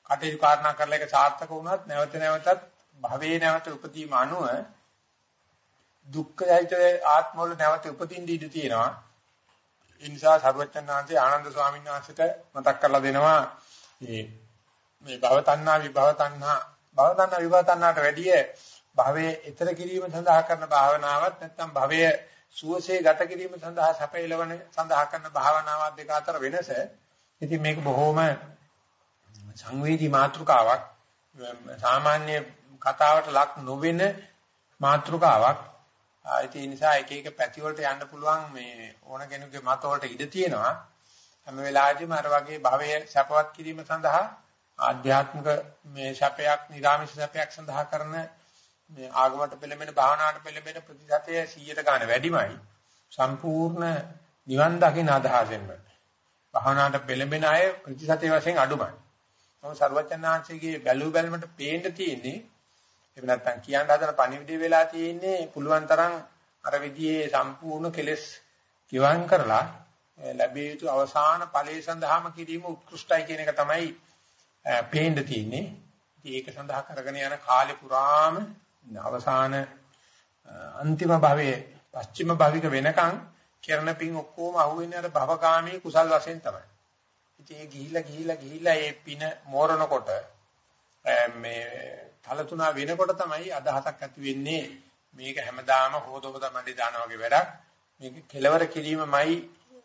කටයුතු කාරණා කරලා ඒක සාර්ථක වුණත් නැවත නැවතත් භවයේ නැවත උපදීම අනුව දුක්ඛයයිත ආත්මවල නැවත උපදින්න ඉඩ තියෙනවා. ඒ නිසා සර්වචන්නාංශේ ආනන්ද ස්වාමීන් වහන්සේට මතක් කරලා දෙනවා මේ මේ භවතණ්හා විභවතණ්හා භවතණ්හා විභවතණ්හාට වැඩිය භවයේ ඊතර කිරීම සඳහා කරන භාවනාවක් නැත්නම් භවයේ සුවසේ ගත කිරීම සඳහා සැපයලවන සඳහා කරන භාවනාවක් දෙක අතර වෙනස. ඉතින් මේක බොහොම සංවේදී මාතෘකාවක්. සාමාන්‍ය කතාවට ලක් නොවන මාතෘකාවක්. ඒ නිසා එක එක පැති වලට යන්න පුළුවන් මේ ඕන කෙනෙකුගේ මත වලට ඉඩ තියෙනවා. හැම වෙලාවෙදිම අර වගේ භවයේ සැපවත් කිරීම සඳහා ආධ්‍යාත්මික මේ සැපයක්, නිරාමිෂ සැපයක් සඳහා කරන මේ ආගමට පෙළඹෙන භාවනාවට පෙළඹෙන ප්‍රතිශතය 100ට ගන්න වැඩිමයි සම්පූර්ණ නිවන් දකින අදහසෙන්ම භාවනාවට පෙළඹෙන අය ප්‍රතිශතය වශයෙන් අඩුමයි. මොකද ਸਰවචන්නාංශයේ බැලු බැලමට පේන්න තියෙන්නේ එහෙම නැත්නම් කියන්න හදන පණිවිඩය වෙලා තියෙන්නේ පුළුවන් තරම් අර විදිහේ සම්පූර්ණ කෙලෙස් කිවන් කරලා ලැබිය යුතු අවසාන ඵලයේ සඳහාම කිරීම උත්කෘෂ්ටයි කියන එක තමයි පේන්න තියෙන්නේ. ඒක සඳහා කරගෙන යන කාලේ පුරාම අවසාන අන්තිම භවයේ පස්චිම භවික වෙනකන් කරන පින් ඔක්කොම අහුවෙන්නේ අර භවගාමී කුසල් වශයෙන් තමයි. ඉතින් ඒ ගිහිල්ලා ගිහිල්ලා ගිහිල්ලා ඒ පින මෝරනකොට මේ තල තුනා වෙනකොට තමයි අදහසක් ඇති වෙන්නේ මේක හැමදාම හොදවද මණ්ඩි දානා වගේ වැඩක්. මේක කෙලවර කිරීමමයි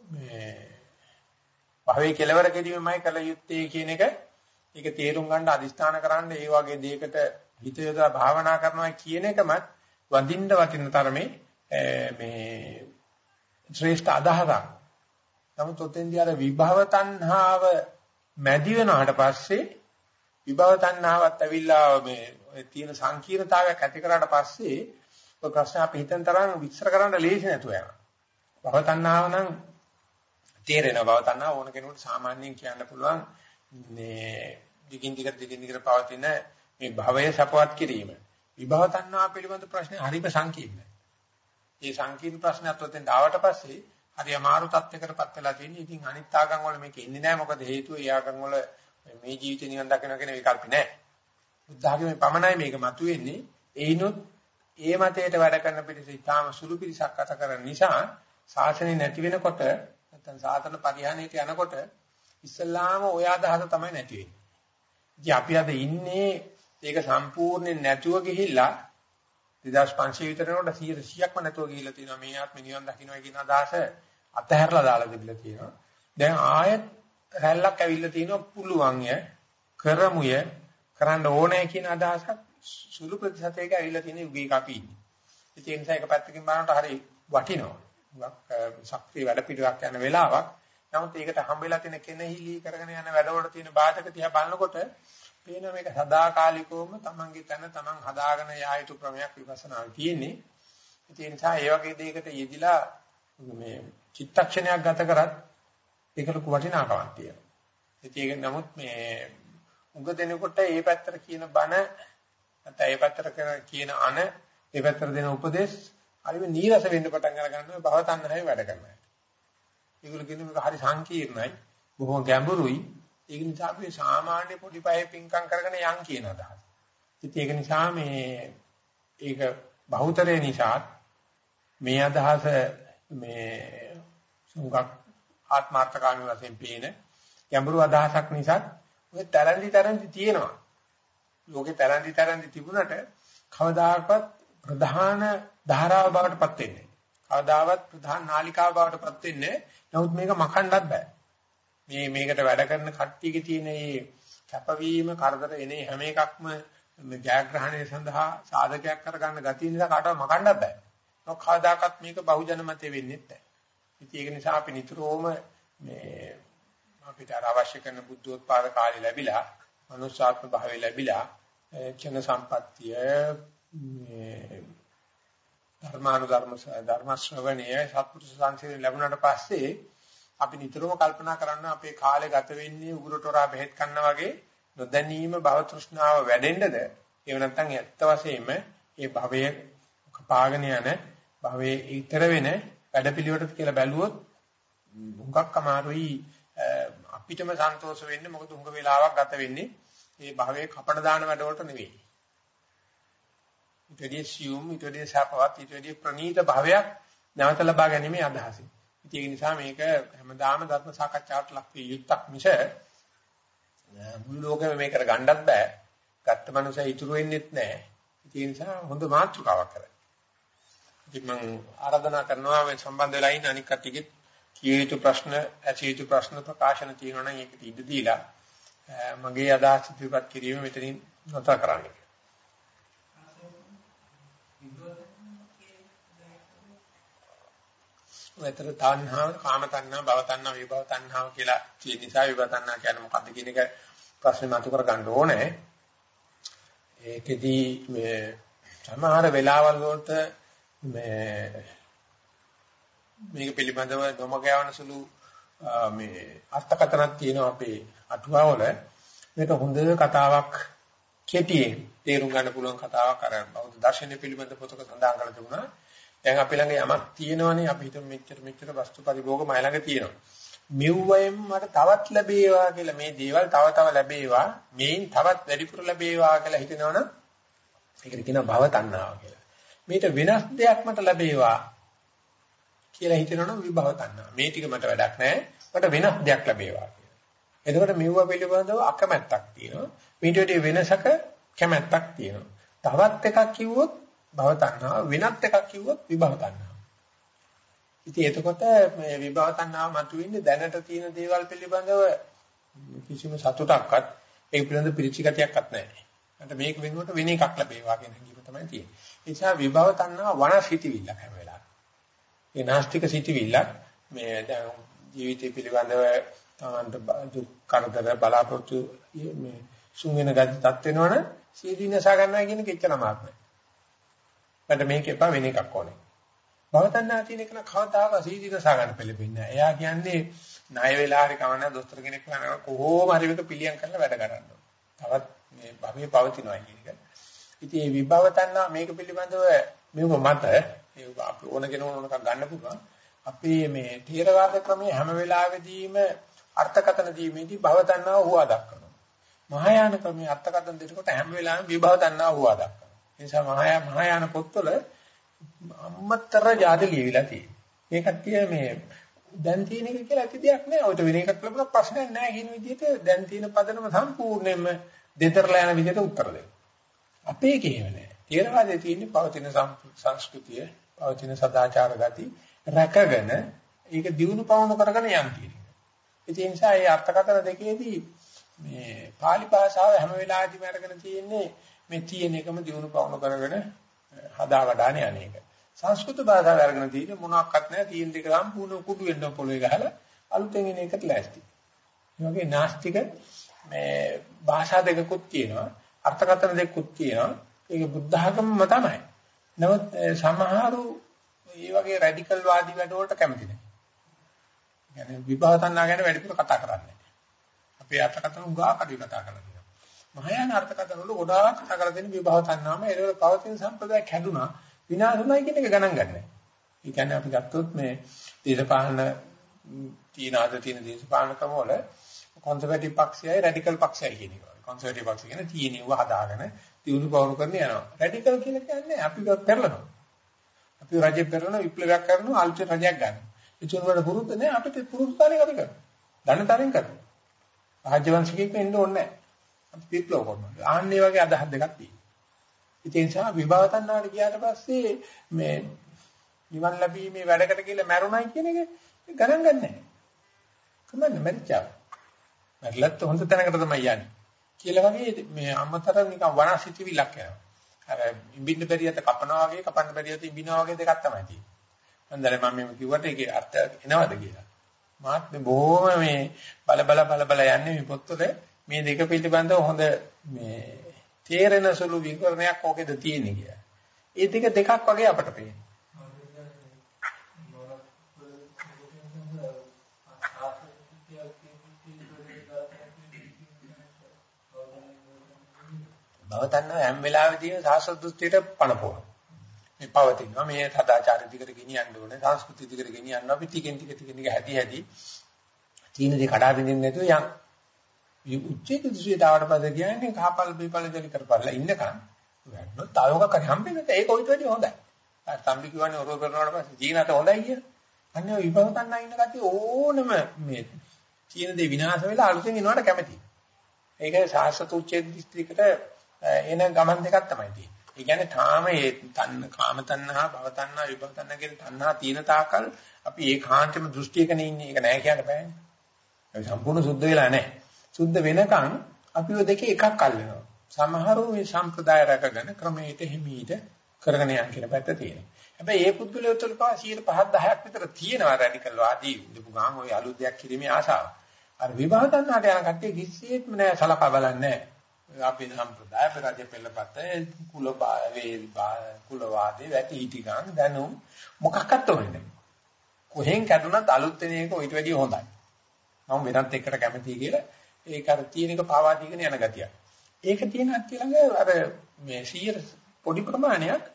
මේ භවයේ කෙලවර කිරීමමයි කල යුත්තේ කියන එක ඒක තේරුම් ගන්න අදිස්ථාන කරන්න ඒ වගේ දෙයකට හිත යොදලා භාවනා කරනවා කියන එකමත් වඳින්න වටින තරමේ මේ ශ්‍රේෂ්ඨ අදහසක්. නමුත් ඔතෙන්දී අර විභව තණ්හාව මැදි වෙනාට පස්සේ විභව තණ්හාවත් ඇවිල්ලා මේ තියෙන සංකීර්ණතාවයක් ඇති කරාට පස්සේ ඔය ප්‍රශ්න අපි හිතන තරම් විස්තර කරන්න ලේසි නැතුව යනවා. භව තණ්හාව නම් තේරෙනවා භව තණ්හාව ඕන කෙනෙකුට සාමාන්‍යයෙන් කියන්න පුළුවන් මේ දිගින් දිගට දිගින් දිගට පවතින මේ භවය සපවත් කිරීම. විභව තණ්හාව පිළිබඳ ප්‍රශ්නේ හරිම සංකීර්ණයි. මේ සංකීර්ණ ප්‍රශ්නයත් ඔතෙන් ආවට පස්සේ හරි අමාරු තත්යකටපත් වෙලා තියෙන්නේ. ඉතින් අනිත් ආගම් වල මේක ඉන්නේ නැහැ. මොකද හේතුව ඒ ආගම් වල මේ ජීවිතේ නිවන් දකින්න කියන විකල්ප නැහැ. බුද්ධ ආගමේ පමණයි මේක මතුවෙන්නේ. ඒනොත් ඒ මතයට වැඩ කරන පිළිස ඉතාම සුළු පිළිසක් අත කරන නිසා ශාසනය නැති වෙනකොට නැත්නම් සාතන පරිහානියට යනකොට ඉස්සල්ලාම ඔය අදහස තමයි නැති වෙන්නේ. ඉතින් අපි අද ඉන්නේ ඒක සම්පූර්ණයෙන් නැතුව ගිහිල්ලා 2500 විතර නෝට 100%ක්ම නැතුව ගිහිල්ලා තියෙනවා මේ ආත්ම නිවන් දකින්නයි කියන අදහස අතහැරලා දාලා තිබිලා තියෙනවා. දැන් ආයෙත් රැල්ලක් ඇවිල්ලා තියෙනවා පුළුවන්ය කරමුය කරන්න ඕනේ කියන අදහසක් සුළු ප්‍රතිශතයක ඇවිල්ලා තියෙන යුගයක අපි ඉන්නේ. ඒ නිසා එක පැත්තකින් බලනකොට හරි වටිනවා. ශක්තිය වැඩ පිළිවෙලක් යන වෙලාවක්. නමුත් ඒකට හම්බෙලා තියෙන කෙනෙහිලි කරගෙන යන වැඩවල තියෙන බාධක දිහා බලනකොට පේනවා මේක සදාකාලිකවම තමන්ගේ තන තමන් හදාගෙන යා යුතු ක්‍රමයක් විපස්සනාවේ තියෙන්නේ. ඒ නිසා ඒ වගේ දෙයකට යෙදිලා මේ චිත්තක්ෂණයක් ගත කරත් ඒක ලොකු වටිනාකමක් තියෙනවා. ඒක නමුත් මේ උඟ දෙනකොට ඒ පැත්තට කියන බණ නැත්නම් ඒ පැත්තට කියන අන ඒ පැත්තට දෙන උපදේශ හරිම නීරස වෙන්න පටන් අර ගන්නවා භව තණ්හාවේ වැඩ කරනවා. ඒගොල්ලෝ කියන්නේ මේක හරි සංකීර්ණයි, බොහොම ගැඹුරුයි. ඒක නිසා අපි සාමාන්‍ය පොඩි පහේ පිංකම් කරගෙන යන් කියන අදහස. ඉතින් ඒක නිසා මේ ඒක බහුතරේ නිසා මේ අදහස මේ සුඟක් ආත්මාර්ථකාමී වශයෙන් පේන ගැඹුරු අදහසක් නිසා ඔය තරන්දි තරන්දි තියෙනවා. ලෝකේ තරන්දි තරන්දි තිබුණට කවදාකවත් ප්‍රධාන ධාරාව බවට පත් වෙන්නේ නැහැ. කවදාවත් ප්‍රධාන නාලිකාව බවට පත් වෙන්නේ නමුත් මේක මකන්නත් බෑ. මේ මේකට වැඩ කරන කට්ටියගේ තියෙන මේ කැපවීම කරදර එන හැම එකක්ම ජයග්‍රහණය සඳහා සාධකයක් කරගන්න ගතිය නිසා කාටවත් මකන්නත් බෑ. මොකක් කවදාකවත් මේක බහුජන මතේ වෙන්නේ නැහැ. ඉතින් ඒක නිසා අපි නිතරම මේ අපිට අවශ්‍ය කරන බුද්ධෝත්පාද කාලය ලැබිලා, මනුෂ්‍යාත්ම භාවය ලැබිලා, චන සම්පත්තිය මේ ධර්මානුධර්ම ධර්ම ශ්‍රවණය සත්පුරුෂ සංසීර්ණ ලැබුණාට පස්සේ අපි නිතරම කල්පනා කරන්න අපේ කාලේ ගත වෙන්නේ උගුරටොරා බෙහෙත් කන්න වගේ නොදැනීම භව තෘෂ්ණාව වැඩෙන්නද එහෙම නැත්නම් ඇත්ත වශයෙන්ම මේ භවයේ කපාගෙන යන භවයේ ඊතර වෙන වැඩපිළිවෙලට කියලා බැලුවොත් හුඟක් අමාරුයි අපිටම සන්තෝෂ වෙන්නේ මොකද හුඟ වෙලාවක් ගත වෙන්නේ මේ භවයේ කපණ දාන වැඩවලට නෙවෙයි. ඊටදී සියුම් ඊටදී සපවත් ඊටදී ප්‍රනීත භවයක් නැවත ලබා ගැනීමේ අදහසින්. ඒක නිසා මේක හැමදාම ධර්ම සාකච්ඡාවට ලක් විය යුත්තක් මිස මුළු ලෝකෙම මේකට ගණ්ඩත් බෑ. ගත්ත මනුස්සය ඉතුරු වෙන්නෙත් නෑ. ඒ නිසා හොඳ මාතෘකාවක් කරගන්න. ඉතින් මම ආරාධනා කරනවා මේ සම්බන්ධ වෙලා ඉන්න අනික් කට්ටියගේ කිය යුතු ප්‍රශ්න, ඇසිය යුතු ප්‍රශ්න ප්‍රකාශන තියෙනවා නම් ඒකට ඉඩ දීලා මගේ අදහස් ඉදිරිපත් කිරීම මෙතනින් නතර කරන්න. මෙතන තණ්හාව, කාම තණ්හාව, භව තණ්හාව, විභව තණ්හාව කියලා තියෙන නිසා විභව තණ්හා කියන්නේ මොකක්ද කියන එක ප්‍රශ්නේ මතු කර ගන්න ඕනේ. ඒකෙදි මේ සමහර වෙලාවල් වලට මේ මේක පිළිබඳව නොමග යවන සුළු මේ අර්ථකථනක් තියෙනවා අපේ අටුවාවල මේක හොඳ කතාවක් කෙටියෙන් තේරුම් ගන්න පුළුවන් කතාවක් අර බෞද්ධ දර්ශනය පිළිබඳ පොතක සඳහන් කරලා තිබුණා. දැන් අපි ළඟ යමක් තියෙනවනේ අපි හිතමු මෙච්චර මෙච්චර වස්තු පරිභෝග මයි ළඟ තියෙනවා. මෙව්වයෙන් මට තවත් ලැබේවා කියලා මේ දේවල් තව තව ලැබේවා මේන් තවත් වැඩිපුර ලැබේවා කියලා හිතනවනම් ඒකට කියනවා භව තණ්හාව කියලා. මේට වෙනස් දෙයක් මට ලැබේවා කියලා හිතනවනම් විභව තණ්හාව. මේ ටික මට වැඩක් නැහැ. මට වෙනස් දෙයක් ලැබේවා කියලා. එතකොට මෙව්ව පිළිබඳව අකමැත්තක් තියෙනවා. මීට වඩා වෙනසක කැමැත්තක් තියෙනවා. තවත් එකක් කිව්වොත් භව තණ්හාව වෙනත් එකක් කිව්වොත් විභව තණ්හාව. ඉතින් එතකොට මේ විභව තණ්හාව මතුවෙන්නේ දැනට තියෙන දේවල් පිළිබඳව කිසිම සතුටක්වත් ඒ පිළිබඳ පිළිචිකතියක්වත් නැහැ. මට මේක වෙනුවට වෙන එකක් ලැබේවා කියන හැඟීම තමයි තියෙන්නේ. ඒ නිසා විභව තණ්හාව වනසිතවිල්ල හැම වෙලාවෙම. ඒ නාස්තික සිතවිල්ලක් මේ දැන් ජීවිතය පිළිබඳව තමන්ට දුක් කරදර බලාපොරොත්තු මේ සුන් වෙන ගතියක් වෙනවනේ සීදීනසා ගන්නවා කියන එක එච්චර අමාරු නෑ. මට මේක එපා වෙන එකක් ඕනේ. භවතණ්හා තියෙන එක කවදාක සීදීනසා ගන්න පෙළෙන්නේ නෑ. එයා කියන්නේ ණය වෙලා හරි කවන්න දොස්තර කෙනෙක් වුණා කොහොම හරි මේක පිළියම් කරලා වැඩ කරන්න තවත් මේ භවයේ පවතිනවා කියන එක. ඉතින් මේ විභවතණ්හා මේක පිළිබඳව මේක මත ඒක අපි ඕන කෙනෙකුට ඕනකම් ගන්න පුළුවන්. අපි මේ තීරවාද ක්‍රමයේ හැම වෙලාවෙදීම අර්ථකථන දීමේදී භවතණ්හාව හුවා දක්වනවා. මහායාන ක්‍රමයේ අර්ථකථන දෙනකොට හැම වෙලාවෙම විභවතණ්හාව හුවා දක්වනවා. ඒ නිසා මහායා මහායාන පොත්වල අම්මතර ජාති ලියවිලා තියෙනවා. මේ කට්ටිය මේ දැන් තියෙන එක කියලා ඇති දෙයක් නෑ. ඔය වෙන එකක් ලැබුණා ප්‍රශ්නයක් නෑ කියන විදිහට දැන් තියෙන පදනම සම්පූර්ණයෙන්ම දෙතරලා යන විදිහට උත්තර දෙනවා. අපේ කේව නෑ. තේරවාදයේ තියෙන පවතින සංස්කෘතිය, පවතින සදාචාර ගති රැකගෙන ඒක දිනු පවණු කරගෙන යම් කියන. ඒ නිසා මේ අර්ථකථන දෙකේදී මේ pāli භාෂාව හැම වෙලාවෙදිම අරගෙන තියෙන්නේ මේ තියෙන එකම දිනු පවණු කරගෙන හදා වඩාන යන්නේක. සංස්කෘත භාෂාව අරගෙන තියෙන්නේ මොනක්වත් නැහැ තියෙන දෙක සම්පූර්ණ කුඩු වෙන්න පොළවේ ගහලා අලුතෙන් එන එකට ලෑස්ති. මේ වගේ නාස්තික මේ භාෂා දෙකකුත් තියෙනවා අර්ථකථන දෙකකුත් තියෙනවා ඒක බුද්ධ ධර්මම තමයි. නමුත් සමහරු මේ වගේ රැඩිකල් වාදී වැඩ වලට කැමති නැහැ. يعني විභව තණ්හා ගැන වැඩිපුර කතා කරන්නේ නැහැ. අපේ අර්ථකථන උගා කඩි කතා කරනවා. මහායාන අර්ථකථන වල ගොඩාක් කතා කරලා තියෙන විභව තණ්හාම ඒවල පවතින සම්ප්‍රදාය කැඩුනා විනාශුණයි කියන එක ගණන් ගන්නෑ. ඒ කියන්නේ අපි ගත්තොත් මේ දේශපාලන තීන ආද තියෙන දේශපාලන ක්‍රම වල කොන්සර්වේටිව් පක්ෂයයි රැඩිකල් පක්ෂයයි කියන එක. කොන්සර්වේටිව් පක්ෂය කියන්නේ තීනියව හදාගෙන දිනු පවරු කරන යනවා. රැඩිකල් කියලා කියන්නේ අපි පෙරලනවා. අපි රජය පෙරලන විප්ලවයක් කරනවා අලුත් රජයක් ගන්න. ඒ වල පුරුද්ද නැහැ අපිට පුරුදු කාලේ අපි කරනවා. ධන තරෙන් කරනවා. රාජ්‍ය වංශිකයෙක් වෙන්න ඕනේ නැහැ. අපි විප්ලව කරනවා. ආන්නේ වගේ අදහස් දෙකක් තියෙනවා. ඒ නිසා විභව තණ්හාවට ගියාට පස්සේ මේ නිවන් ලැබීමේ වැඩකට කියලා මැරුණයි කියන එක ගණන් ගන්නෑ. කමන්න මරිච්චා. මැරිලත් හොඳ තැනකට තමයි යන්නේ. කියලා වගේ මේ අමතර නිකන් වනසිතවිලක් යනවා. අර ඉඹින්න බැරියට කපනවා වගේ කපන්න බැරියට ඉඹිනවා වගේ දෙකක් තමයි තියෙන්නේ. මම දැන් මම මේ කිව්වට ඒකේ අර්ථ එනවද කියලා. මාත් මේ බොහොම මේ බල බල බල බල යන්නේ මේ පොත්වල මේ දෙක පිළිබඳව හොඳ මේ තේරෙන සුළු විවරණයක් ඕකේද තියෙන්නේ කියලා. ඒ දෙක දෙකක් වගේ අපට පේනවා. භවතන්න හැම වෙලාවෙදීම සාස්ත්‍ව දෘෂ්ටියට පණපුවා. මේ පවතිනවා මේ සදාචාර දිගට ගෙනියන්න ඕනේ සංස්කෘති දිගට ගෙනියන්න අපි ටිකෙන් ටික ටික ටික හැදි හැදි තීන දේ කඩා බින්දින්න නැතුව යන්. මේ උච්චේක දෘෂ්ටියට ආවට පස්සේ කියන්නේ කහපල් බීපල් ජලි කරපල්ලා ඉන්නකම් වැටුණොත් තායෝගක් හරි හම්බෙන්නේ නැහැ ඒක ඔයිට වැඩි හොඳයි. අර තම්බි කියවනේ ඔරෝ කරනවට පස්සේ ජීනත හොඳයි කිය. අන්නේ විභවතන්න ඉන්න කතිය ඕනම මේ තියෙන දේ විනාශ වෙලා අලුතෙන් එනවට කැමතියි. ඒකයි සාස්ත්‍ව උච්චේක දිස්ත්‍රික්කට එන ගමන් දෙකක් තමයි තියෙන්නේ. ඒ කියන්නේ තාම ඒ තන්න කාම තණ්හා භව තණ්හා විභව තණ්හා කියන තණ්හා තියෙන තාකල් අපි ඒකාන්තම දෘෂ්ටියකනේ ඉන්නේ. ඒක නෑ කියන්න බෑනේ. අපි සම්පූර්ණ සුද්ධ වෙලා නෑ. සුද්ධ වෙනකන් අපි ඔය දෙකේ එකක් අල්ලනවා. සමහරව මේ සම්ප්‍රදාය රැකගෙන ක්‍රමයට හිමීට කරගෙන යන කියන පැත්ත තියෙනවා. හැබැයි ඒ පුද්ගලයෝ තුළ පහ 5 10ක් විතර තියෙනවා රැඩිකල් වාදී ඉඳපු ගාම ඔය අලුත් දෙයක් කිරීමේ ආසාව. අර විභව තණ්හාට යන කට්ටිය කිසිසේත්ම නෑ සලකා බලන්නේ නෑ. අපේ සම්ප්‍රදාය පෙරජ පෙළපත කුල කුලවාදී වැටි හිටිගන් දැනුම් මොකක්වත් ඕනේ කොහෙන් කැඩුනත් අලුත් වෙන එක ඊට වැඩිය හොඳයි මම වෙනත් එකට කැමතියි කියලා ඒක අර තියෙන එක පාවා දීගෙන යන ගතිය ඒක තියෙනත් ඊළඟ අර මේ 100 පොඩි ප්‍රමාණයක්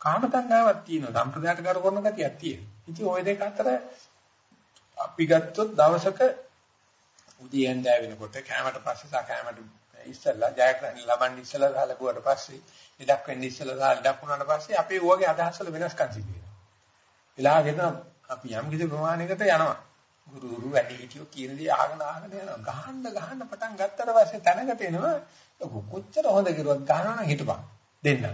කාම තණ්හාවක් තියෙනවා සම්ප්‍රදායට කර කරන ගතියක් තියෙනවා ඉතින් ওই දෙක අතර අපි ගත්තොත් දවසක උදේ ඇඳා වෙනකොට කැමරට පස්සේ සා කැමරට ඉස්සෙල්ලා ජයග්‍රහණ ලබන්න ඉස්සෙල්ලා සාලකුවට පස්සේ ඉඩක් වෙන්න ඉස්සෙල්ලා සාල ඉඩක් වුණාට පස්සේ අපේ ඌගේ අදහස් වල වෙනස්කම් සිදු වෙනවා. වෙලාගෙන අපි යම් කිසි ප්‍රමාණයකට යනවා. ගුරු ගුරු වැඩි හිටියෝ කියන දේ අහගෙන අහගෙන යනවා. ගහන්න ගහන්න පටන් ගත්තට පස්සේ තැනකට එනවා. කොච්චර හොඳ කිරුවත් ගහනවා හිටපන්. දෙන්න.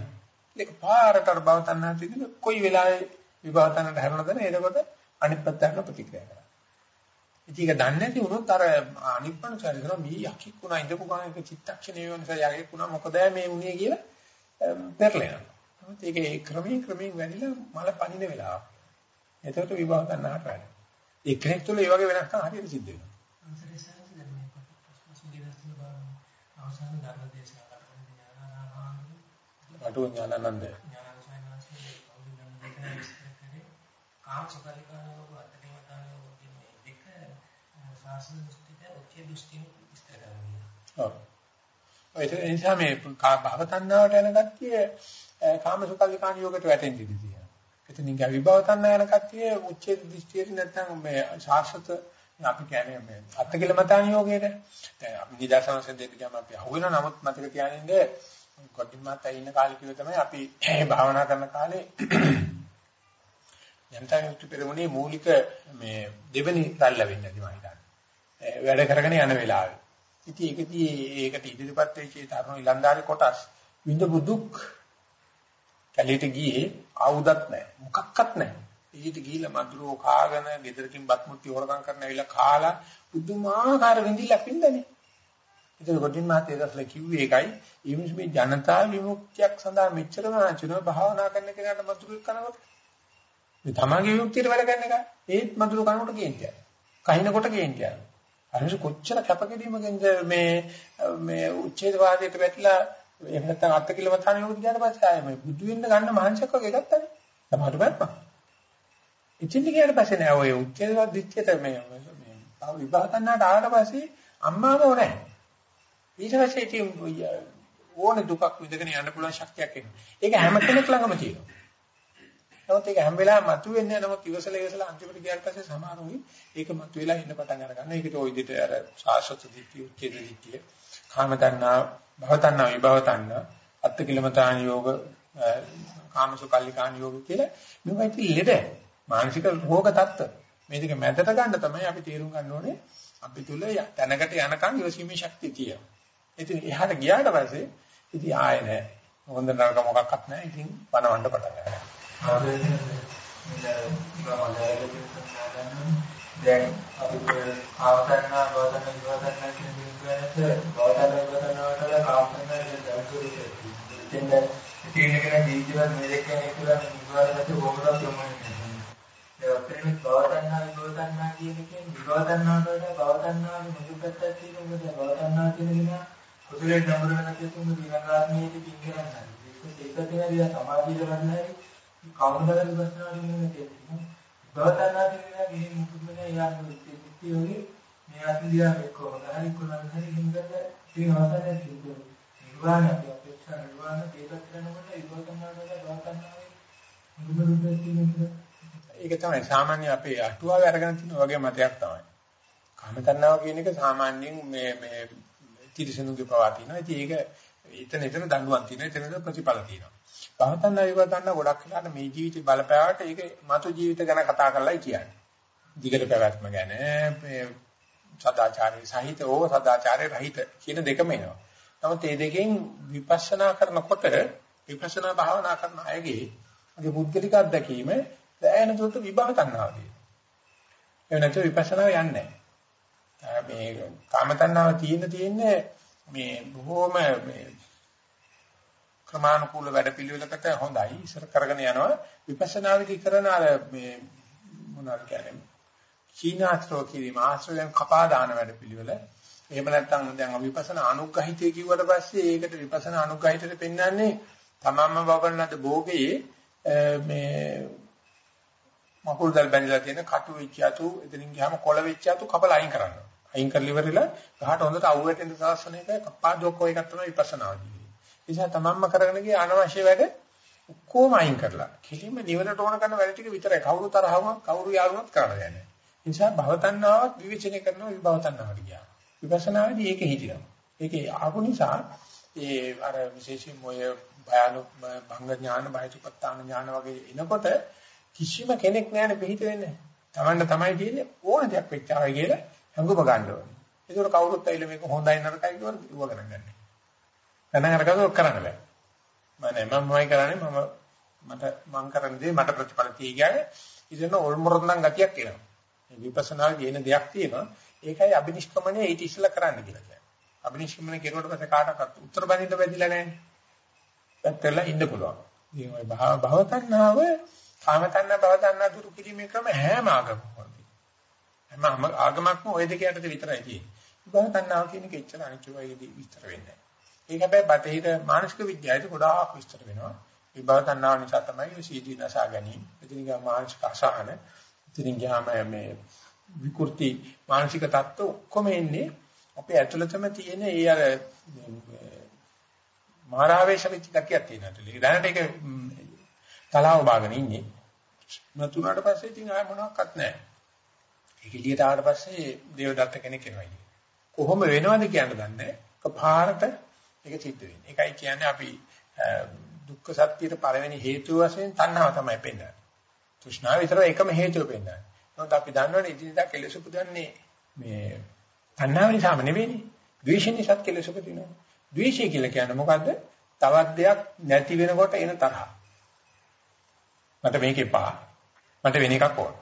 ඒක පාරට බව තන්නහට ඉතින් කොයි වෙලාවෙ විභව තන්නට හැරෙනවද එතකොට අනිත් පැත්තට ප්‍රතික්‍රියා කරනවා. ඉතින් ඒක දන්නේ නැති වුණොත් අර අනිත් පණසාරි කරා මේ යකික් වුණා ඉඳපු ගමන් එක චිත්තක්ෂණේ වෙනස යකික් වුණා මොකද මේ වුණේ කියලා පෙරලෙනවා. නමුත් ඒකේ ක්‍රමයෙන් ක්‍රමයෙන් වැඩිලා මල පනින වෙලාව. එතකොට විභව තන්නහට වැඩි. ඒ කෙනෙක් තුළ ඒ වගේ වෙනස්කම් හරියට සිද්ධ වෙනවා. ඥානානන්ද. කාම සුඛලිකානෝ අත්දැකීමතානෝ කියන්නේ දෙක සාසන දෘෂ්ටිද ඔච්චේ දෘෂ්ටි විස්තර කරනවා. ඔව්. ඒ නිසා මේ භවතණ්ණාවට යන කට්ටිය කාම සුඛලිකාන යෝගයට වැටෙන්න ඉඩ තියෙනවා. එතනින් ගා විභව තණ්හා යන කට්ටිය උච්චේ දෘෂ්ටියට නැත්නම් මේ ශාස්ත්‍ර අපි කියන්නේ මේ අත්කලමතාන යෝගයට දැන් අපි නිදර්ශන සෙන්දෙට ගියාම අපි අහුවෙනවා නමුත් මතක තියාගන්න කොටින් මාතයි ඉන්න කාලේ කිව්ව තමයි අපි (coughs) භාවනා කරන කාලේ (coughs) යන්තම් පෙරමුණේ මූලික මේ දෙවෙනි රැල්ල වෙන්නේ නැති මම හිතන්නේ. වැඩ කරගෙන යන වෙලාවේ. ඉතින් ඒකදී ඒකට ඉදිරිපත් වෙච්ච තරුණ ඉලන්දාරි කොටස් විඳපු දුක් කැලේට ගියේ ආයුධත් නැහැ. මොකක්වත් නැහැ. ඊට ගිහිල්ලා මදුරෝ කාගෙන ගෙදරකින් බත් මුට්ටි හොරගම් කරන ඇවිල්ලා කාලා පුදුමාකාර විඳිලා පින්දනේ. ඉතින් ගොඩින් මාතේ දැස්ලා කිව්වේ ඒකයි. ඊමස් මේ ජනතා විමුක්තියක් සඳහා මෙච්චර නාචුන භාවනා කරන කෙනාට මදුරෝ කරනකොට මේ තමගේ විමුක්තියට වැඩ ගන්න එක. ඒත් මදුරෝ කරනකොට කියන්නේ. කහිනකොට කියන්නේ. අර කොච්චර කැපකිරීමකින්ද මේ මේ උච්ඡේදවාදයට වැටලා එහෙම නැත්නම් අත්කිලමතාන යෝග දිහාට පස්සේ ආයේ මේ බුදු වෙන්න ගන්න මහන්සියක් වගේ ගත්තනේ. තමයි බෑපා. ඉතින් ගියාට පස්සේ නෑ ඔය උච්චේදවාද දිච්චයට මේ මේ විභාග ගන්නට ආවට පස්සේ අම්මාම ඕනේ. ඊට පස්සේ ඉතින් ඕන දුකක් විඳගෙන යන්න පුළුවන් ශක්තියක් එනවා. ඒක හැම කෙනෙක් ළඟම තියෙනවා. නමුත් ඒක හැම වෙලාවෙම මතුවෙන්නේ නැහැ. නමුත් ඉවසලා ඉවසලා අන්තිමට ගියාට පස්සේ සමහරුයි ඒක මතුවෙලා ඉන්න පටන් අරගන්න. ඒකට ওই විදිහට අර සාසත දිට්ඨිය, උච්චේද දිට්ඨිය, කාම තණ්හා, භව තණ්හා, විභව තණ්හා, අත්කිලමතාන යෝග, කාමසුකල්ලිකාන යෝග කියලා මේවා ඉතින් ලෙඩ මානසික රෝග තත්ත්ව. මේ දෙක මැදට ගන්න තමයි අපි තේරුම් ගන්න ඕනේ අපි තුල තැනකට යනකම් ඉවසීමේ ශක්තිය තියෙනවා. ඉතින් එහාට ගියාට පස්සේ ඉතින් ආයෙ නෑ. හොඳ නරක මොකක්වත් නෑ. ඉතින් පණවන්න පටන් ගන්නවා. දැන් අපි ආවතන්නා බවතන ඉවතන්නා කියන විදිහට බවතන ඉවතන්නා කියලා කාමතන්නා කියලා දැක්කේ. ඉතින් ඉතින් කෙනෙක් ජීවිතවල මේ දෙක කෙනෙක් කියලා නිවාරයට කොහොමද ප්‍රමාණය ඒ ඔක්කොම භවතණ්හා විභවතණ්හා කියන එකෙන් විභවතණ්හා වලට භවතණ්හාගේ මුළු පැත්තක් තියෙනවා මොකද භවතණ්හා කියන එක කුසලයේ නඹර වෙනකන් තුමු දිනගාත්මයේ පින් කරන්නේ. ඒක ඒක තියෙනවා සමාධිය කරන්නේ කවුරුදල විපස්සනා කියන්නේ තියෙනවා. භවතණ්හා කියන එක ගිහින් මුකුත් නෑ යාන්නේ ඉති යෝගී මේ අතිදියා එක්කම ගහරි කුණන් හරි හින්දට තියෙන අවස්ථාවක් තියෙනවා. නිර්වාණය අපේක්ෂා නිර්වාණ ඒකත් කරනකොට විභවතණ්හා වල භවතණ්හාවේ මුළු මුළු තියෙනවා ඒක තමයි සාමාන්‍ය අපේ අටුවාවේ අරගෙන තියෙන වගේ මතයක් තමයි. කාම තණ්හාව කියන එක සාමාන්‍යයෙන් මේ මේ තිරසනුගේ පවා තියෙනවා. ඉතින් ඒක එතන එතන දඬුවම් තියෙනවා. එතන එතන ප්‍රතිඵල තියෙනවා. භව තණ්හාව විව තණ්හා ගොඩක් වෙලාට මේ ජීවිතේ බලපෑවට ඒක මතු ජීවිත ගැන කතා කරලායි කියන්නේ. දිගට පැවැත්ම ගැන මේ සදාචාරයේ සහිත ඕ සදාචාරයේ රහිත කියන දෙකම එනවා. නමුත් මේ දෙකෙන් විපස්සනා කරනකොට විපස්සනා භාවනා කරන අයගේ අගේ පුද්ගලික අත්දැකීම දැනෙන දුරට විභව තණ්හාව තියෙනවා. ඒ නැත්නම් විපස්සනාව යන්නේ නැහැ. මේ කාම තණ්හාව තියෙන තියෙන්නේ මේ බොහෝම මේ ක්‍රමානුකූල වැඩපිළිවෙලකට හොඳයි ඉස්සර කරගෙන යනවා විපස්සනාවේදී කරන අර මේ මොනවද කියන්නේ චීනාස්ත්‍රෝ කිරීම ආශ්‍රයෙන් කපා දාන වැඩපිළිවෙල එහෙම නැත්නම් දැන් විපස්සනා අනුග්‍රහිතය කිව්වට පස්සේ ඒකට විපස්සනා අනුග්‍රහිතට පෙන්වන්නේ තමන්ම වවන ලද භෝගයේ මේ මකුළු දැල් බැඳලා තියෙන කටු වෙච්ච යතු එතනින් ගියාම කොළ වෙච්ච යතු කපලා අයින් කරනවා. අයින් කරලා ඉවරලා ගහට හොඳට අවුවට එන සාසනයක කප්පා දොක්කෝ එකක් තමයි විපස්සනා කියන්නේ. ඒ නිසා තමන්ම කරගෙන ගිය අනවශ්‍ය වැඩ ඔක්කොම අයින් කරලා කිලිම නිවනට ඕන කරන වැඩ ටික විතරයි කවුරු තරහවම කවුරු යාළුවත් කරන්න යන්නේ. නිසා භවතණ්ණාවක් විවේචනය කරනවා විභවතණ්ණාවට ගියා. විපස්සනාවේදී ඒක හිතිනවා. ඒකේ ආපු නිසා ඒ අර විශේෂයෙන් මොය භයානු භංග ඥාන බයිතුපත්තාන ඥාන වගේ එනකොට කිසිම කෙනෙක් නෑනේ පිළිහිට වෙන්නේ. Tamanne තමයි කියන්නේ ඕන දෙයක් වෙච්චාවයි කියලා හංගුම ගන්න ඕනේ. ඒකට කවුරුත් ඇවිල්ලා මේක හොඳයි නරකයි කියවන ඉව ගණන් ගන්න. ගණන් අරගත්තොත් කරන්න බෑ. මම මමයි කරන්නේ මම මට මං කරන දේ මට ප්‍රතිඵල තිය කියන්නේ ඉතින් ඔල්මොරන්නම් ගතියක් එනවා. මේ විපස්සනාවේ එන දෙයක් තියෙනවා. ඒකයි අබිනිෂ්ක්‍මණය ඊට ඉස්සෙල්ලා කරන්න කියලා කියන්නේ. අබිනිෂ්ක්‍මණය කෙරුවට පස්සේ කාටවත් උත්තර බඳින්න බැඳිලා නැහැ. පැත්තලා ඉන්න පුළුවන්. ඉතින් ওই භවතණ්හාව කාමතණ්හා භවතණ්හා දුරු කිරීමේ ක්‍රම හැම ආගමකම හැම ආගමක්ම ওই දෙක යටතේ විතරයි තියෙන්නේ. භවතණ්හාව කියන එක එච්චර අනිත්‍යවයේදී විස්තර වෙන්නේ නැහැ. ඒක හැබැයි බටහිර මානසික විද්‍යාවේ ගොඩාක් විස්තර වෙනවා. විභව තණ්හාව නිසා තමයි සීදී නසා ගැනීම. ඉතින් ගා මානසික අසහන. ඉතින් ගාම මේ විකෘති මානසික තත්ත්ව ඔක්කොම එන්නේ අපේ ඇතුළතම තියෙන ඒ අර මාරාවේශ වෙච්ච ගතියක් තියෙනවා. දැනට ඒක තලාව බාගෙන ඉන්නේ. නතුනාට පස්සේ ඉතින් ආය මොනවත් නැහැ. ඒක එළියට ආවට පස්සේ දේවදත්ත කෙනෙක් එනවා. කොහොම වෙනවද කියන්න දන්නේ. කපාරට ඒක සිද්ධ වෙන්නේ. ඒකයි කියන්නේ අපි දුක්ඛ සත්‍යයට පළවෙනි හේතුව වශයෙන් තණ්හාව තමයි පෙන්නන්නේ. තෘෂ්ණාව විතර එකම හේතුව පෙන්නන්නේ. නමුත් අපි දන්නවනේ ඉදිරියට කෙලෙස උපදන්නේ මේ තණ්හාව නිසාම නෙවෙයිනේ. ද්වේෂ නිසා කෙලෙස උපදිනවා. ද්වේෂය කියලා කියන්නේ මොකද්ද? තවත් දෙයක් නැති වෙනකොට එන තරහ. මට මේක එපා. මට වෙන එකක් ඕන.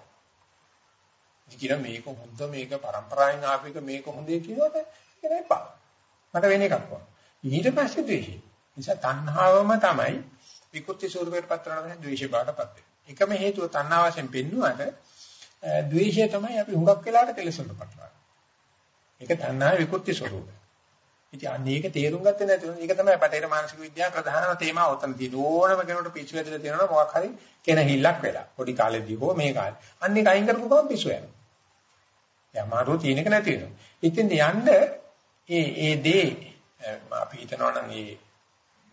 ඉතින් මේක හොඳ මේක પરම්පරාවෙන් ආපු එක මේක හොඳේ කියනකොට ඒක එපා. මට වෙන එකක් ඕන. ඊට පස්සේ ද්වේෂය. නිසා තණ්හාවම තමයි විකෘති ස්වරූපයට පත් කරන ද්වේෂය බාටපත් වෙන්නේ. එකම හේතුව තණ්හාව වශයෙන් පෙන්නුවාට ද්වේෂය තමයි අපි හුඟක් වෙලාට කෙලසුන්ට පටලවන්නේ. ඒක තණ්හාවේ විකෘති ස්වරූපය. ඉතින් අනේක තේරුම් ගත්තේ නැතුව ඒක තමයි බටේර මානසික විද්‍යාවේ ප්‍රධානම තේමාව උතන තියෙන ඕනම කෙනෙකුට පිස්සු වැදලා තියෙනවා මොකක් හරි කෙනහිල්ලක් වෙලා. පොඩි කාලෙදී හෝ මේ කාලේ. අන්න ඒක අයින් කරපු ගමන් පිස්සු යනවා. එයා මාරු තියෙන එක නැති වෙනවා. ඉතින් යන්න ඒ ඒ දේ අපි හිතනවා නම් ඒ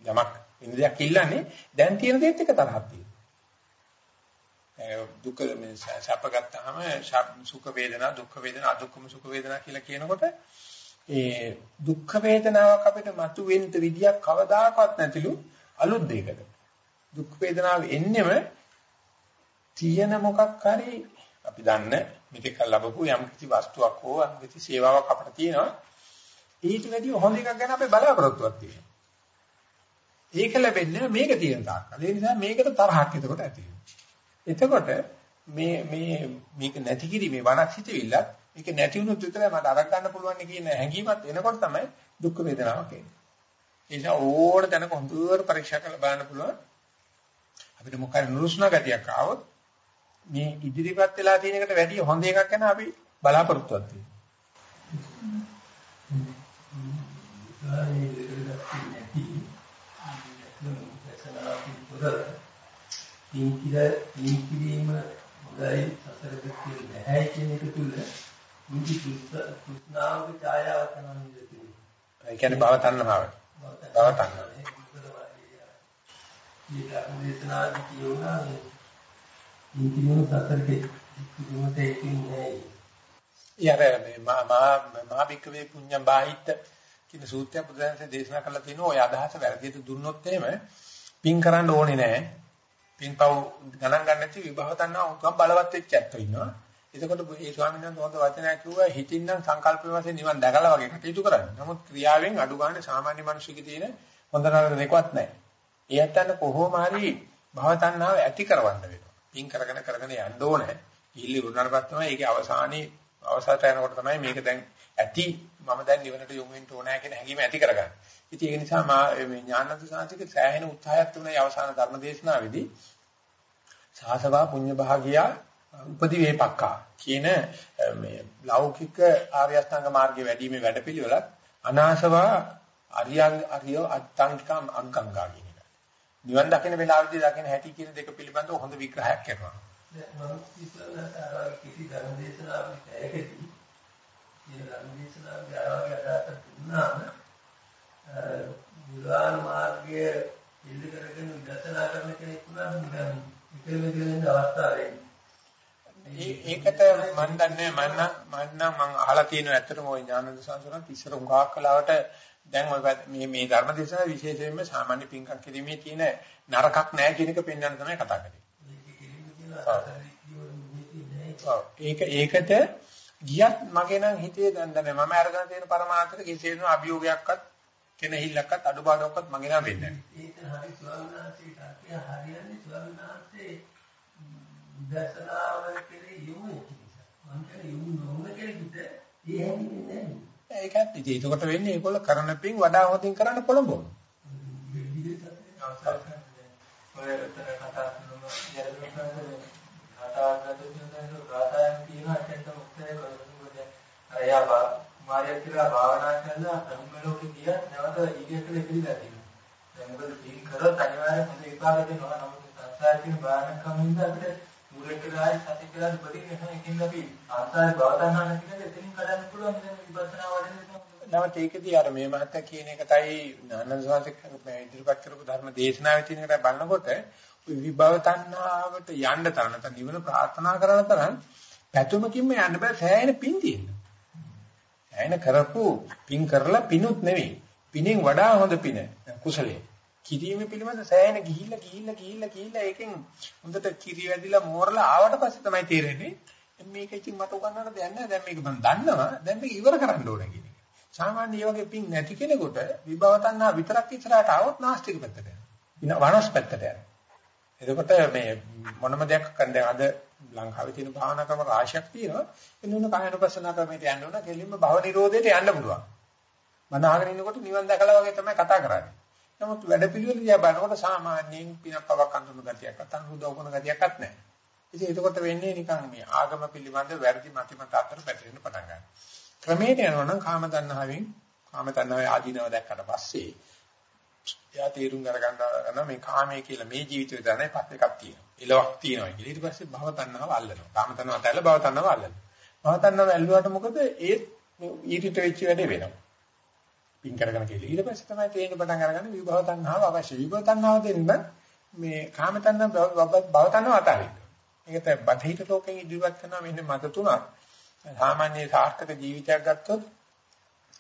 යමක් වෙන දෙයක් ඉල්ලන්නේ දැන් තියෙන දේත් එක තරහක් තියෙනවා. දුක මේ සැප ගත්තාම සුඛ වේදනා දුක්ඛ වේදනා අදුක්ඛම සුඛ වේදනා කියලා කියනකොට ඒ දුක්ඛ වේදනාවක් අපිට මතුවෙන්න විදියක් කවදාකවත් නැතිලු අලුත් දෙයකට. දුක් වේදනාව එන්නෙම තියෙන මොකක් හරි අපි දන්න මෙතෙක් ලැබපු යම් කිසි වස්තුවක් හෝ යම් කිසි සේවාවක් අපිට තියෙනවා. ඊට වැඩිය හොඳ එකක් ගැන අපේ බලාපොරොත්තුවක් තියෙනවා. ඒක ලැබෙන්නේ මේක තියෙන තාක්කල්. ඒ නිසා මේකට තරහක් එතකොට ඇති එතකොට මේ මේ මේක නැති කිරීමේ වණක් හිතවිල්ල මේක නැති වුණොත් විතරයි මට අරක් ගන්න පුළුවන් කියන හැඟීමත් එනකොට තමයි දුක් වේදනාවක් එන්නේ. ඒ නිසා ඕන තැනක හොඳට පරීක්ෂා කරලා බලන්න පුළුවන්. අපිට මොකක් හරි නුරුස්නා ගතියක් ආවොත් මේ ඉදිරිපත් වෙලා තියෙන එකට වැඩිය හොඳ එකක් ගැන අපි බලාපොරොත්තුවක් තියෙනවා. ඉන්කිර ඉන්කිරීම හොඳයි සසරක කියලා නැහැ කියන එක තුල මුදි කුස්නාවක ඡායාව තමයි තියෙන්නේ. ඒ කියන්නේ භව තණ්හාව. භව තණ්හාව. ඊට අනුදේශනාදි කියුණා ඉන්කිරීම සසරකේ ඉක්මනට එන්නේ යාර මේ මා මා භික්කවේ පුඤ්ඤම් බාහිත කියන සූත්‍රය බුදුරජාණන් දේශනා කළා තියෙනවා ඔය අදහස වැරදියට දුන්නොත් එහෙම පින් කරන්න ඕනේ නැහැ. පින්පව් ගණන් ගන්න නැති විභව තණ්හා උතුම් බලවත් වෙච්ච ඇත්තෝ ඉන්නවා. එතකොට මේ ස්වාමීන් වහන්සේ හොඳ වචනයක් කිව්වා හිතින්නම් සංකල්ප වශයෙන් නිවන් දැකලා වගේ කටයුතු කරන්න. නමුත් ක්‍රියාවෙන් අඩු ගන්න සාමාන්‍ය මිනිස්සුකේ තියෙන හොඳ නරක දෙකවත් නැහැ. ඒ ඇත්තන්න කොහොම හරි භව තණ්හාව ඇති කරවන්න වෙනවා. පින් කරගෙන කරගෙන යන්න ඕනේ. ඉල්ලි වුණාට තමයි ඒකේ අවසානයේ අවසානට යනකොට තමයි මේක දැන් ඇති මම දැන් නිවනට යොමු වෙන්න ඕනෑ කියන හැඟීම ඇති කරගන්න. ඉතින් ඒක නිසා මා මේ ඥානන්ත සාන්තික සෑහෙන උත්සාහයක් තුනේ අවසාන ධර්ම දේශනාවේදී සාසවා පුඤ්ඤ භාගියා උපදි වේපක්කා කියන මේ ලෞකික ආර්ය අෂ්ටාංග මාර්ගයේ වැඩිමේ වැඩපිළිවෙලත් අනාසවා අරියං අරිය අට්ටාංගිකම් අංගංගා කියන එක. නිවන් දකින වෙලාවේදී දකින හැටි කියන දෙක පිළිබඳව හොඳ විග්‍රහයක් කරනවා. දැන් මම ඉස්සෙල්ලා අර කිසි ධර්ම දේශනාවක් ඇකදී කියන ධර්ම දේශනාවේ ආවාගේ අදාළ දුන්නාම නිර්වාණ මාර්ගය ඉල්ල කරගෙන විදර්ශනා කරන කෙනෙක් උනත් නිකන් ඉතිරි මෙතන ඉන්න අවස්ථාවේ ඒකට මම දන්නේ මම නම් මම අහලා තියෙනවා ඇත්තටම ওই ඥානන්ද සංසරණත් ඉස්සර උගාක් කලාවට දැන් ඔය මේ මේ ධර්ම දේශනාව විශේෂයෙන්ම සාමාන්‍ය පින්කම් කිරීමේ තියෙන නරකක් නැහැ කියන එක පෙන්වන්න තමයි කතා කරන්නේ. ඒක ඒකට ගියත් මගේ නම් හිතේ දැන් දැන මම අරගෙන තියෙන පරමාර්ථයට කිසිම අභියෝගයක්වත් කෙනහිල්ලක්වත් අඩුපාඩුවක්වත් මගේ නම් වෙන්නේ නැහැ. ඒක හරි ස්වාමීන් වහන්සේට හරියන්නේ ස්වාමීන් වහන්සේ දසනාවල කෙරේ යොමු මම කියන්නේ යොමු නොවන කෙනෙකුට ඒ හැදෙන්නේ නැහැ. ඒකත් ඉතින් ඒකට වෙන්නේ ඒගොල්ල කරන පින් වඩා හොඳින් කරන්න පොළඹවන. ඔය උත්තර කතා කරනම යරදොස්තරේ කතා කරද්දී ගාතාවෙන් තියෙනවා ඇත්තට උත්තරේ කරන්නේ අර යා මාර්ය කියලා භාවනා කරලා අනුම ලෝකෙ ගියා නැවත ඊගේට ඉපදිලා තියෙනවා. දැන් මොකද පින් කරොත් අනිවාර්යෙන් හොඳ විපාක දෙනවා. නමුත් සංසාරේ තියෙන බාහනකමින්ද අපිට මුලකලායි සතිකලා උපදින්නේ නැහැ. ඒකෙන් අපි සංසාරේ භව තණ්හා නැති කෙනෙක් එතනින් කඩන්න පුළුවන් දැන් විපස්සනා වඩන නමුත් ඒකදී අර මේ මහත්ය කියන එකයි ඥානන්ද සාසික මේ ඉදිරිපත් කරපු ධර්ම දේශනාවේ තියෙන එකට බලනකොට විභව තණ්හාවට යන්න තරම් නැත්නම් නිවන ප්‍රාර්ථනා කරන තරම් පැතුමකින්ම යන්න බෑ සෑහෙන පින් තියෙනවා. සෑහෙන කරපු පින් කරලා පිනුත් නෙවෙයි. පිනෙන් වඩා හොඳ පින කුසලයේ. කිරීම පිළිබඳ සෑහෙන ගිහිල්ලා ගිහිල්ලා ගිහිල්ලා ගිහිල්ලා ඒකෙන් හොඳට කිරි වැදිලා මෝරලා ආවට පස්සේ තමයි තේරෙන්නේ මේක ඉතින් මට උගන්නන්න දෙයක් නැහැ දැන් මේක මම දන්නවා දැන් මේක ඉවර කරන්න ඕන කියන එක. සාමාන්‍ය මේ වගේ පිං නැති කෙනෙකුට විභව තණ්හා විතරක් ඉස්සරහට આવොත් නාස්තික පැත්තට යනවා. වනස් පැත්තට යනවා. එතකොට මේ මොනම දෙයක් කරන්න දැන් අද ලංකාවේ තියෙන භාවනා ක්‍රම රාශියක් තියෙනවා. එන්නුන කායනුපස්සනා ක්‍රමයට යන්න ඕන කෙලින්ම භව නිරෝධයට යන්න පුළුවන්. මම අහගෙන ඉන්නකොට නිවන් දැකලා වගේ තමයි කතා කරන්නේ. නමුත් වැඩපිළිවෙල දිහා බලනකොට සාමාන්‍යයෙන් පිනක් පවක් අඳුන ගතියක් අතන් හුදව කරන ගතියක්වත් නැහැ. ඉතින් එතකොට වෙන්නේ නිකන් මේ ආගම පිළිබඳ වැරදි මතිමත අතර පැටලෙන්න පටන් ගන්නවා. ක්‍රමයට යනවා නම් කාම තණ්හාවෙන් කාම තණ්හාවේ ආදීනව දැක්කට පස්සේ එයා තීරුම් අරගන්නවා මේ කාමයේ කියලා මේ ජීවිතේ දැනයි පස් එකක් තියෙනවා. එලවක් තියෙනවා කියලා. ඊට පස්සේ භව තණ්හාව අල්ලනවා. කාම තණ්හාව ඇතැල්ල භව තණ්හාව අල්ලනවා. භව තණ්හාව ඇල්ලුවාට මොකද ඒ ඊටිට වෙච්ච වැඩේ වෙනවා. පින් කරගෙන කියලා. ඊට පස්සේ තමයි තේින්න පටන් අරගන්නේ විභව තණ්හාව අවශ්‍ය. විභව තණ්හාව දෙන්න මේ කාම තණ්හාව භව තණ්හාව අතාරින්න. ඒක තමයි බටහිර ලෝකෙන් ඉදිරියට කරනවා මෙන්න මත තුනක්. සාමාන්‍ය සාර්ථක ජීවිතයක් ගත්තොත්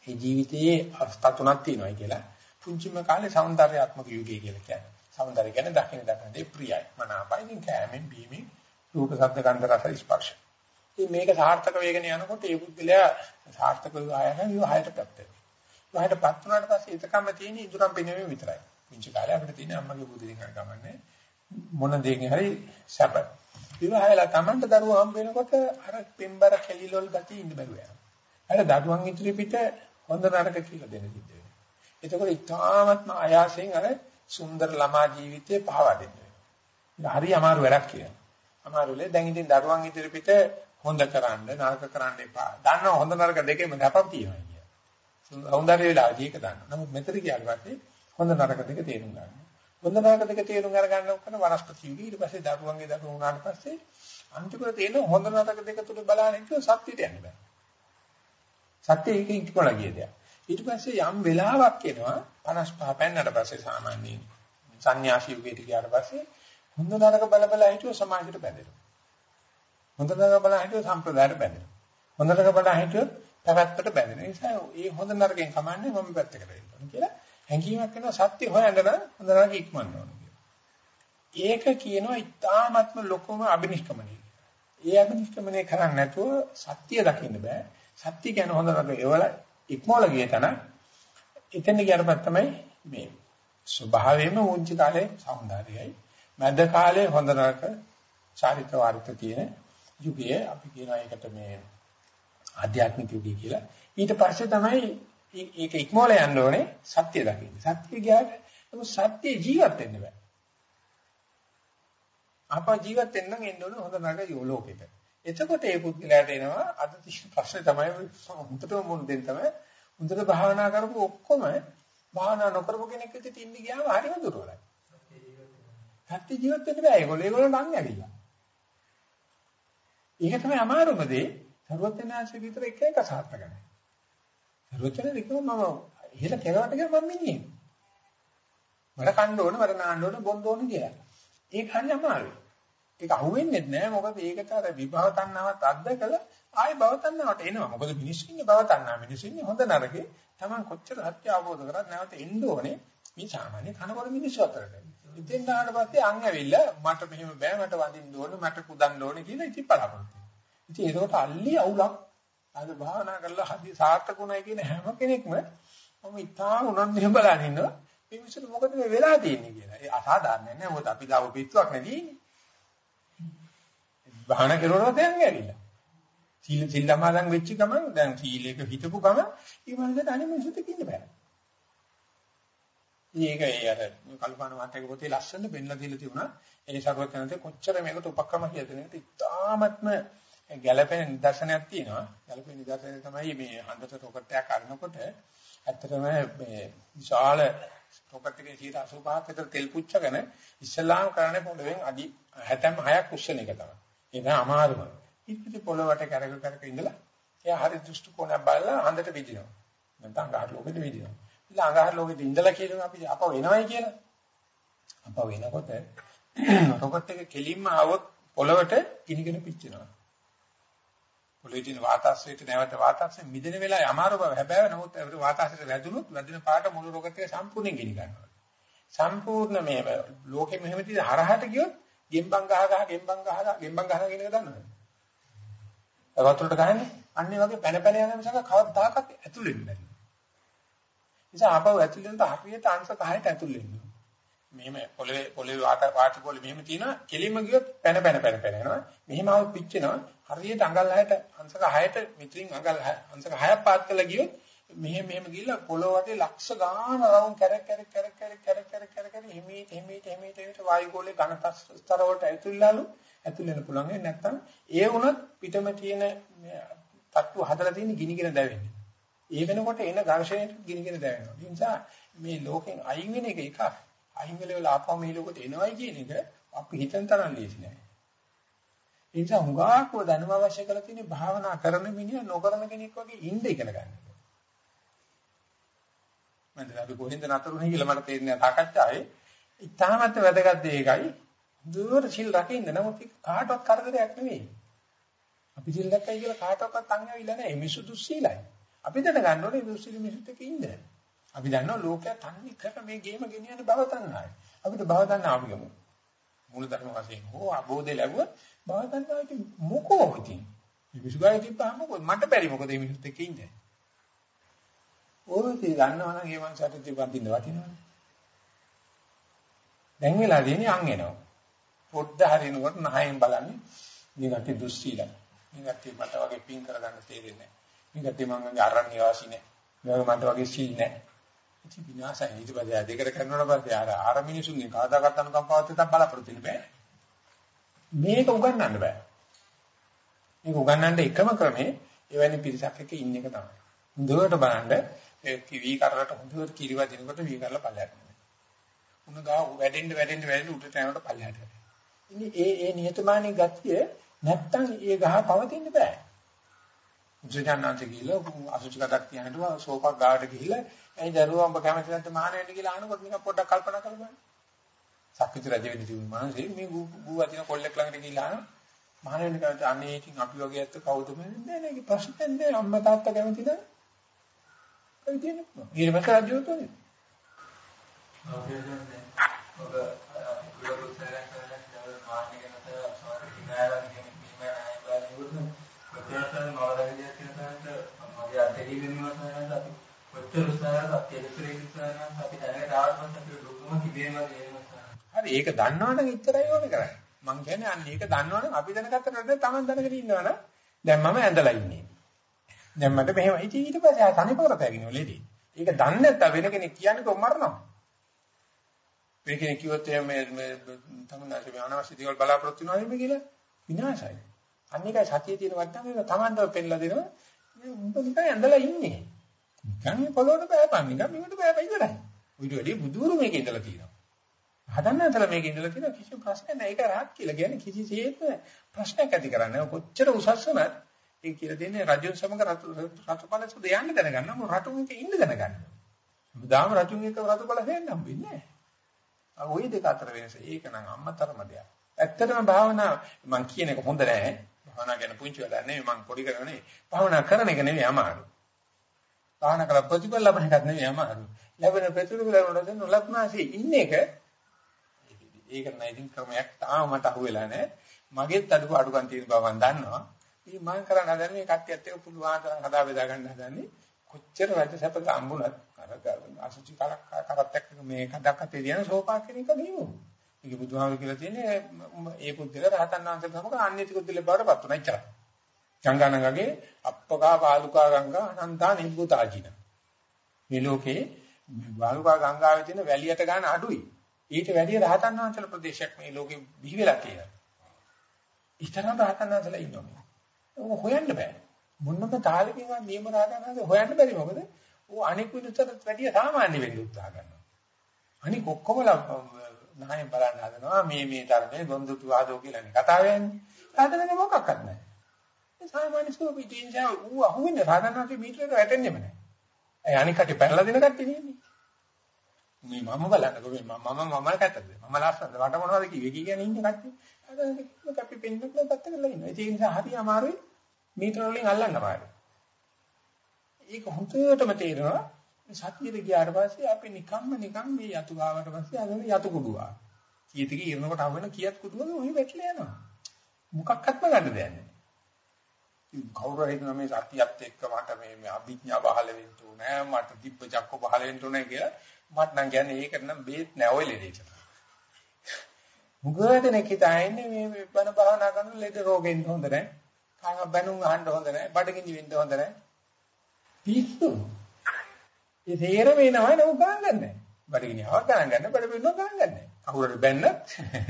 ඒ ජීවිතයේ අවස්ථා තුනක් තියෙනවා කියලා. පුංචිම කාලේ సౌందర్యාත්මක යුගය කියලා කියන්නේ. సౌందర్య කියන්නේ දකින්න දකින්න දේ ප්‍රියයි. මනාපයින් කැමෙන් බීමෙන් රූප ශබ්ද ගන්ධ රස ස්පර්ශ. ඉතින් මේක සාර්ථක වේගෙන යනකොට ඒ පුද්ගලයා සාර්ථක විවාහයන විවාහයටපත් වෙනවා. විවාහයටපත් වුණාට පස්සේ ඉතකම තියෙන ඉදුරම් පිනවීම විතරයි. පුංචි කාලේ අපිට තියෙන අම්මගේ බුදුලින් කර ගමන්නේ මොන දෙයකින් හරි සැප. විවාහයලා Tamanට දරුවෝ හම්බ වෙනකොට අර පින්බර කෙලිලොල් ගතිය ඉඳ බැරුව යනවා. අර දරුවන් ඉදිරි පිට හොඳ නරක කියලා දෙන විදිහ. එතකොට ඉතාමත්ම ආයාසයෙන් අර සුන්දර ළමා ජීවිතේ පහවා දෙන්න වෙනවා. හරි අමාරු වැඩක් කියනවා. අමාරුලේ දැන් ඉතින් දරුවන් ඉදිරි පිට හොඳ කරන්න නරක කරන්න එපා. දන්නව හොඳ නරක දෙකෙම නැපම් තියෙනවා කියන. සෞන්දර්ය වෙලාවදී ඒක දන්නවා. නමුත් මෙතන කියාට පස්සේ හොඳ නරක දෙක තේරුම් ගන්නවා. හොඳ නරක දෙක තේරුම් අරගන්න ඕකන වනස්පති යුගී ඊට පස්සේ දරුවන්ගේ දරුවෝ වුණාට පස්සේ අන්තිමට තියෙන හොඳ නරක දෙක තුල බලන එක සත්‍යයට යන්න බෑ. සත්‍ය ඒකෙන් ඉක්මලා ගිය දෙයක්. ඊට පස්සේ යම් වෙලාවක් එනවා 55 පෙන්නට පස්සේ සාමාන්‍යයෙන් සංന്യാසී යුගයට ගියාට පස්සේ හොඳ නරක බල බල හිටියෝ සමාජයට බැඳෙනවා. හොඳ නරක බල හිටියෝ සම්ප්‍රදායට බැඳෙනවා. හොඳ නරක බල හිටියෝ පැවැත්මට බැඳෙනවා. ඒ නිසා මේ හොඳ නරකෙන් කමන්නේ මම පැත්තකට වෙන්න කියලා හැඟීමක් වෙනවා සත්‍ය හොයන්න නම් හොඳ නරක ඉක්මන්න ඕන කියලා. ඒක කියනවා ඊ타ත්ම ලොකම අබිනිෂ්ක්‍මණය. ඒ අබිනිෂ්ක්‍මණය කරන්නේ නැතුව සත්‍ය දකින්න බෑ. සත්‍ය කියන්නේ හොඳ නරක ඒවලයි. ඉක්මවල ගිය තැන එතන ගියරපත් තමයි මේ. ස්වභාවයෙන්ම උන්චි කාලේ సౌందර්යයි. මැද කාලේ හොඳ නරක චාරිත්‍ර වාරිත තියෙන යුගයේ අපි කියනවා ඒකට මේ ආධ්‍යාත්මික යුගය කියලා. ඊට පස්සේ තමයි ඒක ඉක්මවල යන්න ඕනේ සත්‍ය දකින්න. සත්‍ය ගියාට නමුත් සත්‍ය ජීවත් වෙන්න බෑ. අපා ජීවත් වෙන්න නම් එන්න ඕනේ හොඳ නරක ලෝකෙට. එතකොට ඒ පුද්ගලයාට එනවා අද තිස්ස ප්‍රශ්නේ තමයි හුදට මුන් දෙන්න තමයි හුදට භාවනා කරපු ඔක්කොම භාවනා නොකරපු කෙනෙක් විදිහට ඉන්න ගියාම හරිම දුරවලයි. සත්‍ය ජීවත් වෙන්න බෑ ඒගොල්ලෝ ඒගොල්ලෝ නම් ඇවිල්ලා. ඒක තමයි අමාරුම දේ. සර්වඥාන්සේ විතර එක එක සාර්ථක නැහැ. සර්වඥාන්සේ කිව්ව මම ඉහළ කෙරවට ගියා මම මිනිහෙක්. මට කන්න ඕන, මට නාන්න ඕන, බොන්න ඕන කියලා. ඒක හරිය අමාරුයි. ඒක අහුවෙන්නේ නැහැ මොකද ඒකට අර විභව තණ්හාවත් අද්දකලා ආයෙ භව තණ්හාවට එනවා. මොකද මිනිස්සු ඉන්නේ භව තණ්හා මිනිස්සු ඉන්නේ හොඳ නරකේ. Taman කොච්චර සත්‍ය අවබෝධ කරත් නැවත එන්න ඕනේ මේ සාමාන්‍ය කනකොට මිනිස්සු අතරට. ඉතින් ආවට පස්සේ අං ඇවිල්ලා මට මෙහෙම බෑ මට වඳින්න ඕනේ මට කුදන්න ඕනේ කියලා ඉතින් බලාපොරොත්තු. ඉතින් ඒකට අල්ලි අවුලක් අද භාවනා කරලා හදි සාර්ථකුණයි කියන හැම කෙනෙක්ම මම ඉතාලම උනන්දුවෙන් බලන් ඉන්නවා. මේ මිනිස්සුන්ට මොකද මේ වෙලා තියෙන්නේ කියලා. ඒ අසාධාරණ නෑ. මොකද අපි දාව පිටුවක් නැදීනේ. භාවනා කරුණොත් දැන් ඇවිල්ලා. සීල සිල් සමාදන් වෙච්ච ගමන් දැන් සීලයක හිටපු ගමන් ඊවලට අනිත් මිනිස්සුත් ඉන්න බෑ. මේක ඒ අර කල්පනා මාතක පොතේ ලස්සන බෙන්ලා දීලා තිබුණා. ඒ සර්වඥාන්තේ කොච්චර මේකට උපක්‍රම කියලා දෙනකද ඉතාමත්ම ගැළපෙන නිදර්ශනයක් තියෙනවා. ගැළපෙන නිදර්ශනය තමයි මේ හන්දට රොකට් එකක් අරනකොට ඇත්තටම මේ විශාල රොකට් එකේ 85ක් විතර තෙල් පුච්චගෙන ඉස්සලාම් කරන්නේ පොළවෙන් අඩි 76ක් උස්සන එක තමයි. ඒක අමාරුම. ඉතින් පොළවට කරක කරක ඉඳලා එයා හරි දෘෂ්ටි කෝණයක් බලලා හන්දට විදිනවා. නැත්නම් අඟහරු ලෝකෙට විදිනවා. ඉතින් අඟහරු ලෝකෙට ඉඳලා කියනවා අපි අප වෙනවයි කියලා. අප වෙනකොට රොකට් එක කෙලින්ම આવොත් පොළවට කිනිගෙන පිච්චෙනවා. පොළවේ තියෙන වාතාශ්‍රයට නැවත වාතාශ්‍රයෙන් මිදෙන වෙලාවේ අමාරු බව හැබැයි නමුත් අපිට වාතාශ්‍රයට වැදුනොත් වැදින පාට මුළු රොකට් එක සම්පූර්ණයෙන් ගිනි ගන්නවා. සම්පූර්ණ මේ ලෝකෙ මෙහෙම තියෙන හරහට ගියොත් ගෙම්බන් ගහ ගහ ගෙම්බන් ගහ ගහ ගෙම්බන් ගහන කියන එක දන්නවද? වතුරට ගහන්නේ අන්නේ වගේ පැන පැන යන මිසක කවදාකවත් ඇතුල් වෙන්නේ නැහැ. නිසා ආපහු ඇතුල් වෙනට හරියට අංශ 10ට ඇතුල් වෙනවා. මෙහෙම පොළවේ පොළවේ වාට වාටි පොළවේ මෙහෙම තියෙනවා කෙලින්ම ගියොත් පැන පැන පැන පැන යනවා. මෙහෙම ආව පිච්චෙනවා හරියට අඟල් 6ට අංශක 6ට මිත්‍රින් අඟල් අංශක 6ක් පාත් කරලා ගියොත් මෙහෙම මෙහෙම ගිහලා පොළොව වටේ ලක්ෂ ගාන රවුම් කැරක් කැරක් කැරක් කැරක් කැරක් කැරක් කැරක් කැරක් හිමීට හිමීට හිමීට හිමීට වායු ගෝලේ ඝනතස්තර වලට ඇතුල්ලාලු ඇතුල් වෙන්න පුළුවන් ඒ නැත්තම් ඒ වුණත් පිටම තියෙන තට්ටු හදලා තියෙන ගිනිගෙන දැවෙන්නේ. ඒ වෙනකොට එන ඝර්ෂණයට ගිනිගෙන දැවෙනවා. ඒ නිසා මේ ලෝකෙන් අයින් වෙන එක එකක්. අයින් වෙලා ආපහු මේ ලෝකෙට එනවයි කියන එක අපි හිතන තරම් ලේසි නෑ. ඒ නිසා හුඟාක්ව දැනුම අවශ්‍ය කරලා තියෙන භාවනා කරන මිනිහ නොකරන කෙනෙක් වගේ ඉන්න ඉගෙන ගන්න. මම දැන් අපි කොහෙන්ද නතරුනේ කියලා මට තේරෙන්නේ සාකච්ඡාවේ. ඉතාමත් වැදගත් දෙයකයි දුර සිල් රකින්න නමුත් කාටවත් කරදරයක් නෙවෙයි. අපි සිල් දැක්කයි කියලා කාටවත් අංගවිලා නැහැ. මිසු දුස්සීලයි. අපි දැනගන්න ඕනේ දුස්සීල මිසුත් එක්ක ඉන්න. අපි දන්නවා ලෝකයා තන්නේ කර මේ ගේම ගෙනියන බව තණ්හායි. අපිට බව තණ්හා අපි ගමු. මූල ධර්ම වශයෙන් හෝ අබෝධය ලැබුව බව තණ්හාවට මොකෝ ඉතින්. මේ විසුගාය තිබ්බහම මට බැරි මොකද මේ මිනිස්සුත් එක්ක ඉන්නේ. ඕක ඉතින් ගන්නවා නම් ඒ මනසට තිබ්බින්න වටිනවනේ. දැන් වෙලා දෙන්නේ අං එනවා. පොඩ්ඩ හරිනකොට නහයෙන් බලන්නේ මේ ගැටි දුස්සීලා. මේ ගැටි මට වගේ පින් කරගන්න තේරෙන්නේ නැහැ. මේ ගැටි මං අරන්නේ වාසි නැහැ. මේ මට වගේ සීල් නැහැ. ඉතින් විනාශයි ඊට පස්සේ දෙකට කරනකොට පස්සේ අර ආර මිනිසුන්ගේ කාදාගත් අනුකම්පාවත් එක බලාපොරොත්තු වෙන්න බෑ. මේක උගන්වන්න බෑ. මේක උගන්වන්න එකම ක්‍රමේ එවැනි පිරිසක් එක්ක ඉන්න එක තමයි. හොඳට බලන්න ඒ වී කරලට හොඳට කිරිවා දිනකොට වී කරලා පල්ලයට. උණ ගා වැඩෙන්න වැඩෙන්න වැඩෙන්න උඩට යනකොට පල්ලයට. ඉතින් ඒ ඒ නිහතමානී ගතිය නැත්තම් ඒ ගහ පවතින්න බෑ. ජනනාන්ත ගිහිල්ලා අසුචි කඩක් තියනකොට සෝපක් ගාවට ගිහිල්ලා ඇයි දරුවා උඹ කැමති නැද්ද මහාන වෙන්න කියලා අහනකොට නිකන් පොඩ්ඩක් කල්පනා කරලා සක්විති රජ වෙන්න තිබුණ මානසේ මේ ගූ අදින කොල්ලෙක් ළඟට ගිහිල්ලා අහන මහාන වෙන්න කැමති අනේ ඉතින් අපි වගේ ඇත්ත කවුද මේ නෑ නෑ ප්‍රශ්නයක් නෑ අම්මා තාත්තා කැමතිද ඒ කියන්නේ ඊළඟ රාජ්‍ය උතුනේ. හරි ඒක දන්නවනම් ඉතරයි ඕනේ කරන්නේ. මං කියන්නේ අන්න ඒක දන්නවනම් අපි දැනගත්තට පස්සේ Taman දැනගෙන ඉන්නවනම් දැන් මම ඇඳලා ඉන්නේ. දැන් මට මෙහෙම ඉතින් ඊට පස්සේ ආ තනිපොර තැගිනව ලේදී. ඒක දන්නේ නැත්නම් වෙන කෙනෙක් කියන්නේ කොහොම මරනවා. වෙන කෙනෙක් කිව්වොත් මේ මේ තමන්ගේ අනවශ්‍ය දේවල් බලාපොරොත්තු වෙනවා නෙමෙයි කියලා විනාශයි. අන්න ඒකයි සතියේ තියෙන වටනම ඒක තමන්ටම පෙන්නලා දෙනවා. මේ උඹ නිකන් ඇඳලා ඉන්නේ. නිකන් මේ පොළොවට බෑපන් නිකන් මේකට බෑපන් ඉවරයි. ඊට වැඩි බුදුරු මේකේ ඉඳලා තියෙනවා. හදන්න ඇතල මේකේ ඉඳලා තියෙනවා කිසිම ප්‍රශ්නයක් නැහැ. ඒක රහත් කියලා කියන්නේ කිසිසේත්ම ප්‍රශ්නයක් ඇති කරන්නේ. කොච්චර උසස් වුණත් ඒ කියලා දෙන්නේ රජුන් සමග රතුපලස දෙයන්න දැනගන්න මො රතුන්ක ඉන්න දැනගන්න. බුදාම රතුන් එක රතුපල හේන්න හම්බෙන්නේ නැහැ. ওই දෙක අතර වෙනස ඒක නම් අම්මතරම දෙයක්. ඇත්තටම භාවනා මම කියන එක හොඳ නෑ. භාවනා ගැන පුංචි වැඩක් නෙවෙයි මම පොඩි කරන්නේ. භාවනා කරන එක නෙවෙයි අමාරු. භාවනා කළ ප්‍රතිඵල ලබන එකක් නෙවෙයි අමාරු. ලැබෙන ප්‍රතිඵල වලට නොලබනාසේ ඉන්න එක ඒක නෑ ඉතින් ක්‍රමයක් තාම මට අහුවෙලා නෑ. මගෙත් අඩු අඩුකම් තියෙන බව මම දන්නවා. ඉතින් මම කරන්න හදන්නේ මේ කට්ටියත් එක්ක පුළුවන් තරම් හදා බෙදා ගන්න හදන්නේ. කොච්චර රජ සැපක අඹුණත් අර අසුචි කලක් කරත් එක්ක මේ කඩක් අතේ දින සෝපා කියන එක නෙමෙයි. ඒක බුදුහාමුදුරු කියලා තියෙන්නේ ඒ පුද්ගල රහතන් වහන්සේ සමග අන්‍යති කුද්දල බවට පත් වුණා ඉච්චරයි. ගංගානගගේ අප්පකා බාලුකා ගංගා අනන්තා නිබ්බුතාජින. මේ ලෝකේ බාලුකා ගංගාවේ තියෙන වැලියට ගන්න අඩුයි. ඊට වැඩිය රහතන් වහන්සේලා ප්‍රදේශයක් මේ ලෝකේ බිහි වෙලා තියෙනවා. ඉතරම් රහතන් වහන්සේලා ඉන්නවා. ඕක හොයන්න බෑ. මොනම තාලකින්වත් නියම රහතන් වහන්සේ හොයන්න බැරි මොකද? ਉਹ අනික් විදිහට වැඩිය සාමාන්‍ය වෙන්න උත්සාහ කරනවා. අනික ඔක්කොම නායෙන් බලන්න හදනවා මේ මේ තරමේ බොන්දුතු ආදෝ කියලා නේ කතාව යන්නේ. සාධනෙ මොකක්වත් නැහැ. ඒ සාමාන්‍ය ස්වභාවයෙන් ඌ අහුවෙන්නේ රාගනාගේ මීටරේට වැටෙන්නේම නැහැ. ඒ අනික් කටි පැනලා දෙන කට්ටිය නෙන්නේ. මේ මම බලන්නකො මේ මම මම කැතද මම ලස්සනද වට මොනවද කිව්වේ කියන්නේ ඉන්නේ කට්ටිය. අද අපි පෙන්නන්න පැත්ත කරලා ඉන්නවා. ඒ නිසා හරි අමාරුයි මීටර වලින් අල්ලන්න බෑ. ඒක හොඳටම තේරෙනවා සතියෙද ගියාට පස්සේ අපි නිකම්ම නිකම් මේ යතු ගාවට පස්සේ අදම යතු කුඩුවා. කීයටක ඉරනකොට හම් වෙන කීයක් කුඩුවද ඔහි වැටලා යනවා. මොකක්වත්ම ගන්න දෙයක් නැහැ. කවුරු හරි හිතන මේ සතියත් එක්ක මට මේ මේ අභිඥා පහළ වෙන්න ඕනේ මට දිබ්බ චක්ක පහළ වෙන්න ඕනේ කියලා මට නම් කියන්නේ ඒකට නම් බේත් නැහැ ඔය ලෙඩේට. මුගදෙනෙක් හිතන්නේ මේ බණ භාවනා කරන ලෙඩ රෝගෙන් හොඳ නැහැ. කාම බැනුම් අහන්න හොඳ නැහැ. බඩගිනි වෙන්න හොඳ නැහැ. පිස්සු. ඒ තේරෙම එනවා නෝ ගණන් ගන්නෑ. බඩගිනියව ගණන් ගන්න බඩ පින්නව ගණන් ගන්නෑ. කවුරුහරි බැන්න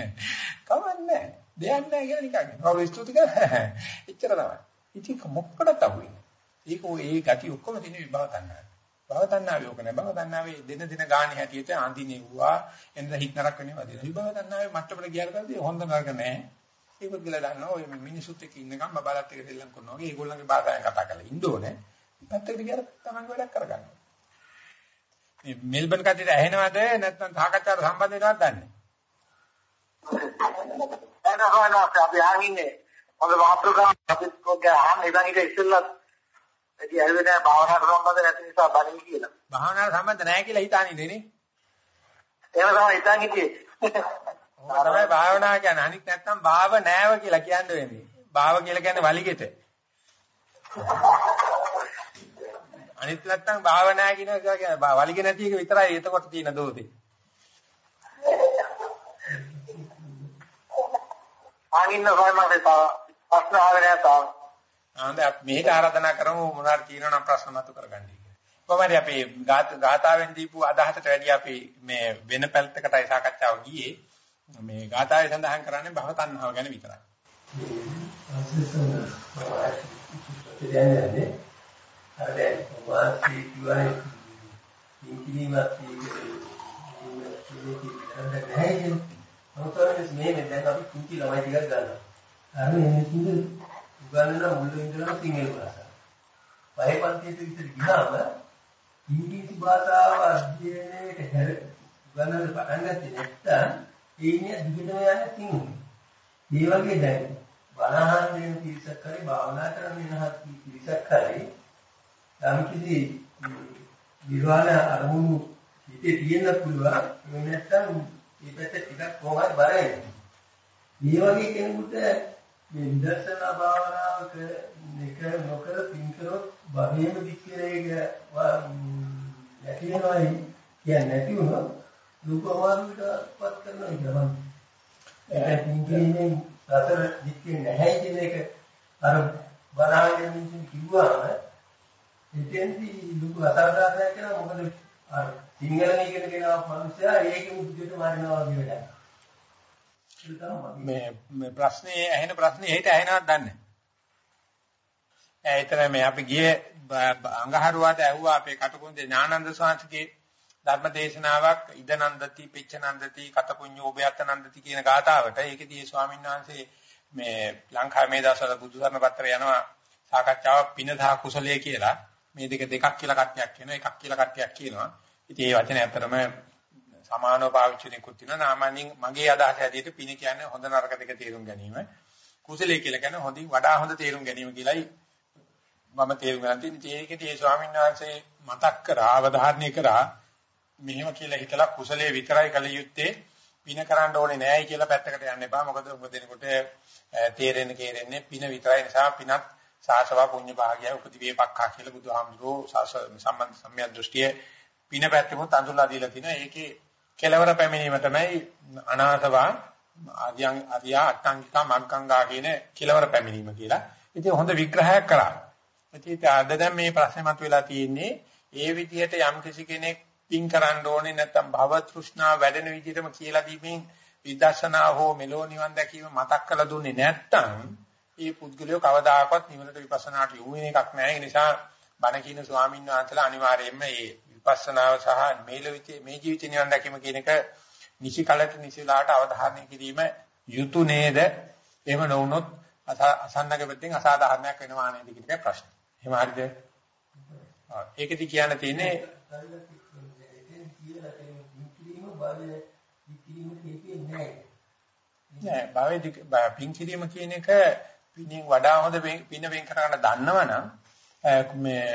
(laughs) කවන්නේ දෙයක් නැහැ කියලා නිකන්. කවුරු ස්තුති කරා. (laughs) එච්චර තමයි. ඉතින් මොකටද අහුවෙන්නේ? ඒක ඔය ඒ gati ඔක්කොම තියෙන විභව තණ්හාව. භව තණ්හාවේ ඕක නෑ. භව තණ්හාවේ දින දින ගාණි හැටියට ආඳිනෙව්වා එන්න හිත නරක වෙනවා දින. විභව තණ්හාවේ මට්ටමට ගියාට පස්සේ හොඳ නරක නෑ. ඒකත් ගිහලා දන්නවා ඔය මිනිසුත් එක්ක ඉන්නකම් බබලත් එක්ක දෙල්ලම් කරනවා වගේ ඒගොල්ලන්ගේ භාෂාවෙන් කතා කරලා ඉන්න ඕනේ. පැත්තකට ගියාට තමන් වැඩක් කරගන්නවා. මේ මෙල්බන් කටට ඇහෙනවද නැත්නම් සාකච්ඡාවට සම්බන්ධ වෙනවද දන්නේ නැහැ. එනහොන අපි ආන්නේ හොඳ මාතෘකා අපිත් කොග්ග ආන්න ඉතින් ඊට ඉස්සෙල්ලා ඉතින් ඇහුවේ නැහැ භාවනාවට සම්බන්ධ නැති නිසා බණී කියලා. භාවනාවට සම්බන්ධ නැහැ කියලා හිතානින්නේ නේ. එහෙම තමයි හිතන් හිටියේ. ඔය තමයි භාවනාව කියන්නේ අනිත් නැත්තම් භාව නෑව කියලා කියන්න වෙන්නේ. භාව කියලා කියන්නේ වලිගෙට. අනිත් නැත්තම් භාවනා කියන එක කියන්නේ වලිග නැති එක විතරයි එතකොට තියෙන දෝෂේ. ආනින්න සමහරවිට ප්‍රශ්න ආවේ නැහැ ආන්ද මේක ආරාධනා කරමු මොනවාර තියෙනවා නම් ප්‍රශ්න මතු කරගන්න කියලා. කොහමද අපි ගාථාවෙන් දීපු අදහසට වැඩි අපි මේ වෙන පැලටකටයි සාකච්ඡාව ගියේ. මේ ගාථාවේ සඳහන් කරන්නේ භව තණ්හාව ගැන විතරයි. ඒ අර දැන් වාසී කියවනේ ඉන්කිලිමත් කියන්නේ මොකටද මේ මේ දැන් අපි කුංචි ළමයි ටිකක් ගන්නවා. අර මේ කිඳ උගන්වන මුල් ඉඳලා සිංහල භාෂාව. පහේ පන්තියට විතර ගියාම ඉංග්‍රීසි භාෂාව අධ්‍යයනයට හැර උගන්වන්න පටන් ගත්තේ නැත්නම් ඒ ඉන්නේ දිගටම යන්නේ සිංහල. මේ වගේ දැන් බණහන් දෙන පිරිසක් හරි භාවනා කරන වෙනහත් පිරිසක් හරි යම් කිසි විවාහ අරමුණු හිතේ තියෙන්න පුළුවන් ඒ නැත්තම් මේ පැත්ත ටිකක් කොහොමද බරයි මේ වගේ කෙනෙකුට මේ විදර්ශනා භාවනාවක එක නොකර පින් කරොත් භවයේම දික්කරේක නැති වෙනවයි කියන්නේ නැති වුණොත් දුක අමාරුවටපත් කරනවා කියලා මම ඒක පින් කිරීමෙන් සතර දික්කේ නැහැ කියන එක අර බලාගෙන ඉන්න කිව්වම එතෙන්දී ලොකු අසාධාරණයක් කරනවා මොකද අර සිංහලනේ ඉගෙන ගෙන ආව මිනිස්සයා ඒකෙම බුද්ධියට මාරිනවා වගේ වැඩක්. මේ මේ ප්‍රශ්නේ ඇහෙන ප්‍රශ්නේ එහෙට ඇහෙනවද දන්නේ නැහැ. ඒතර මේ අපි ගියේ අඟහරුවාට ඇහුවා අපේ කටුකුරුන්දේ ඥානන්ද ස්වාමීන්ගේ ධර්ම දේශනාවක් ඉදනන්දති පිච්චනන්දති කතපුඤ්ඤෝභයත් නන්දති කියන ගාතාවට ඒකදී ස්වාමීන් වහන්සේ මේ ලංකාවේ මේ දවස්වල බුදුසරණ පත්‍රය යනවා සාකච්ඡාවක් පින සහ කුසලයේ කියලා මේ දෙක දෙකක් කියලා කට්ටියක් කියනවා එකක් කියලා කට්ටියක් කියනවා. ඉතින් මේ වචනේ ඇත්තටම සමානව පාවිච්චි කරනකුත් තියෙනවා. නාමනින් මගේ අදහස ඇටියට පින කියන්නේ හොඳ නරක දෙක තේරුම් ගැනීම. කුසලයේ කියලා කියන්නේ හොඳින් වඩා හොඳ තේරුම් ගැනීම කියලායි මම තේරුම් ගන්න තියෙන්නේ. ඒකෙදී ඒ ස්වාමීන් වහන්සේ මතක් කරා අවධාරණය කරා මෙහෙම කියලා හිතලා කුසලයේ විතරයි කළ යුත්තේ පින කරන්න ඕනේ නෑයි කියලා පැත්තකට යන්න එපා. මොකද උඹ දෙනකොට තේරෙන්න කේරෙන්නේ පින විතරයි නිසා පිනත් සාසවා පුඤ්ඤ භාගය උපදිවේපක්ඛා කියලා බුදුහාමුදුරෝ සම්බන්ධ සම්මිය දෘෂ්ටිය පින පැත්තෙමුත් අඳුල්ලා දීලා තිනවා. ඒකේ කෙලවර පැමිණීම තමයි අනාසවා ආර්යයන් අරියා අට්ටංගිකා මග්ගංගා කියන කෙලවර පැමිණීම කියලා. ඉතින් හොඳ විග්‍රහයක් කරා. ඉතින් අද දැන් මේ ප්‍රශ්නේ මතුවලා තියෙන්නේ ඒ විදිහට යම් කිසි කෙනෙක් පින් කරන්න ඕනේ නැත්නම් භව තෘෂ්ණා වැඩෙන විදිහටම කියලා දීමින් විදර්ශනා හෝ මෙලෝ නිවන් දැකීම මතක් කරලා දුන්නේ නැත්නම් ඒ පුද්ගලයා කවදාකවත් නිවනට විපස්සනාට යොමු වෙන එකක් නැහැ. ඒ නිසා බණ කියන ස්වාමීන් වහන්සේලා අනිවාර්යයෙන්ම මේ විපස්සනාව සහ මේල මේ ජීවිත නිවන් දැකීම කියන එක නිසි කලට නිසිලාට අවධාරණය කිරීම යුතු නේද? එහෙම නොවුනොත් අසන්නක පැත්තෙන් අසාධාරණයක් වෙනවා නේද කියන එක ප්‍රශ්න. එහෙම හරිද? ඒකෙදි කියන්න තියෙන්නේ නෑ භවයේ පින් කිරීම කියන එක පින්ෙන් වඩා හොඳ පින වෙන් කරගන්න දන්නවනම් මේ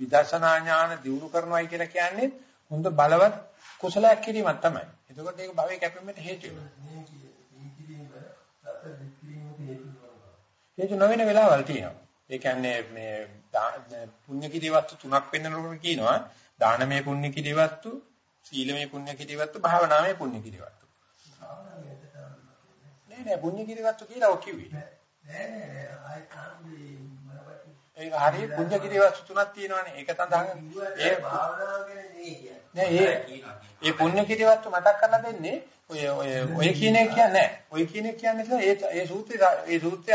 විදර්ශනා ඥාන දියුණු කරනවායි කියලා කියන්නේ හොඳ බලවත් කුසලයක් කිරීමක් තමයි. එතකොට ඒක භවයේ කැපෙන්නට හේතු වෙනවා. හේතු නොවන වෙලාවල් තියෙනවා. ඒ කියන්නේ මේ පුණ්‍ය කිරිවස්තු තුනක් වෙන්නකොට කියනවා දානමය පුණ්‍ය කිරිවස්තු, සීලමය පුණ්‍ය කිරිවස්තු, භාවනාමය පුණ්‍ය කිරිවස්තු. නෑ නෑ පුණ්‍ය කිරිවස්තු කියලා ඔය කිව්වේ. නෑ නෑ ආයි ඒක හරිය පුණ්‍ය කිරිවස්තු තුනක් තියෙනවානේ. ඒක සඳහන් ඒ භාවනාව ගැන නෙවෙයි කියන්නේ. නෑ ඒ ඒ පුණ්‍ය කිරිවස්තු මතක් කරලා දෙන්නේ ඔය ඔය ඔය කියන එක කියන්නේ. ඔය කියන එක කියන්නේ ඒ ඒ සූත්‍රය ඒ සූත්‍රය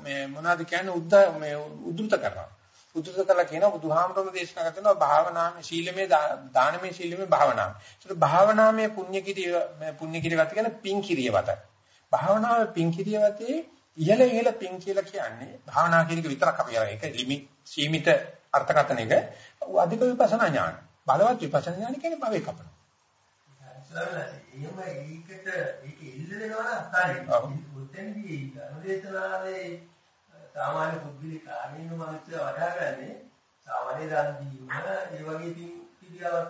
මේ මොනවද කියන්නේ උද්ද මේ උද්දෘත කරනවා. උද්දෘත කළා කියන බුදුහාමරම දේශනා කරනවා භාවනාමය සීලමය දානමය සීලමය භාවනාව. ඒක භාවනාමය පුණ්‍ය කිරිය පුණ්‍ය කිරියවත කියන්නේ පින් කිරියවත. භාවනාවේ පින් කිරියවතේ ඉහළ ඉහළ පින් කියලා කියන්නේ භාවනා කියන එක විතරක් අපි අර ඒක ලිමිට් සීමිත අර්ථකථනයක අධික විපස්සනා ඥාන. බලවත් විපස්සනා ඥාන කියන්නේ භවයේ කපන. එහෙම ඒකට ඒක ඉල්ල වෙනවා අත්හරින්න. උත්ෙන්දී ධර්මදේශනාවේ සාමාන්‍ය පුද්ගලික ආනින මනුස්සය වඩාගන්නේ සාමාන්‍ය දන් දීම ඒ වගේ පින් පිළිවෙලක්.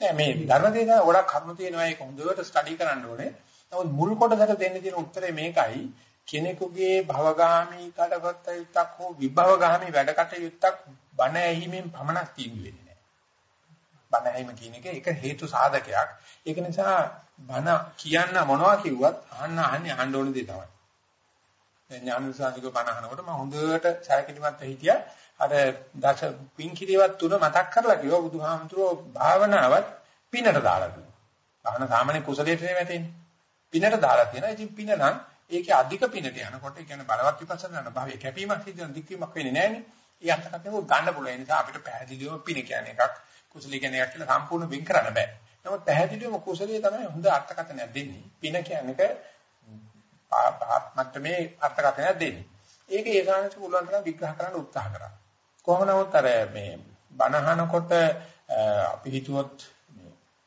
නෑ මේ ධර්මදේශනා ගොඩක් කරුණු තියෙනවා ඒක හොඳට ස්ටඩි කරන්න ඕනේ. නමුත් මුල් කොටසට දෙන්න තියෙන උත්තරේ මේකයි කෙනෙකුගේ භවගාමී කඩකට යුක්තක් හෝ විභවගාමී වැඩකට යුක්තක් බණ ඇහිමෙන් පමණක් තීන්දුව වෙන්නේ නැහැ. බණ ඇහිම කියන එක ඒක හේතු සාධකයක්. ඒක නිසා බණ කියන්න මොනවා කිව්වත් අහන්න අහන්නේ අහන්න ඕන දේ තමයි. දැන් ඥානසාරික බණ අහනකොට මම හොඳට සැලකිලිමත් හිටියා. අර දස පින් කිරියවත් තුන මතක් කරලා කිව්වා බුදුහාමුදුරුවෝ භාවනාවත් පිනට දාලා දුන්නා. භාවන සාමාන්‍ය කුසලයට නෙවෙයි පිනට දාලා තියෙනවා. ඉතින් පින නම් ඒකේ අධික පිනට යනකොට ඒ කියන්නේ බලවත් විපස්සනා කරන භාවයේ කැපීමක් සිද්ධ වෙන දික්වීමක් වෙන්නේ නැහැනේ. ඒ අර්ථකථනය ගන්න පුළුවන්. ඒ නිසා අපිට පැහැදිලිවම පින කියන්නේ එකක් කුසලී කියන්නේ එකක් කියලා සම්පූර්ණ වෙන් කරන්න බෑ. නමුත් පැහැදිලිවම කුසලයේ තමයි හොඳ අර්ථකථනයක් දෙන්නේ. පින කියන්නේ මට්ටමේ අර්ථකථනයක් දෙන්නේ. ඒක ඒ ගානට පුළුවන් තරම් විග්‍රහ කරන්න උත්සාහ කරා. කොහොම නමුත් අර මේ බණහනකොට අපි හිතුවොත්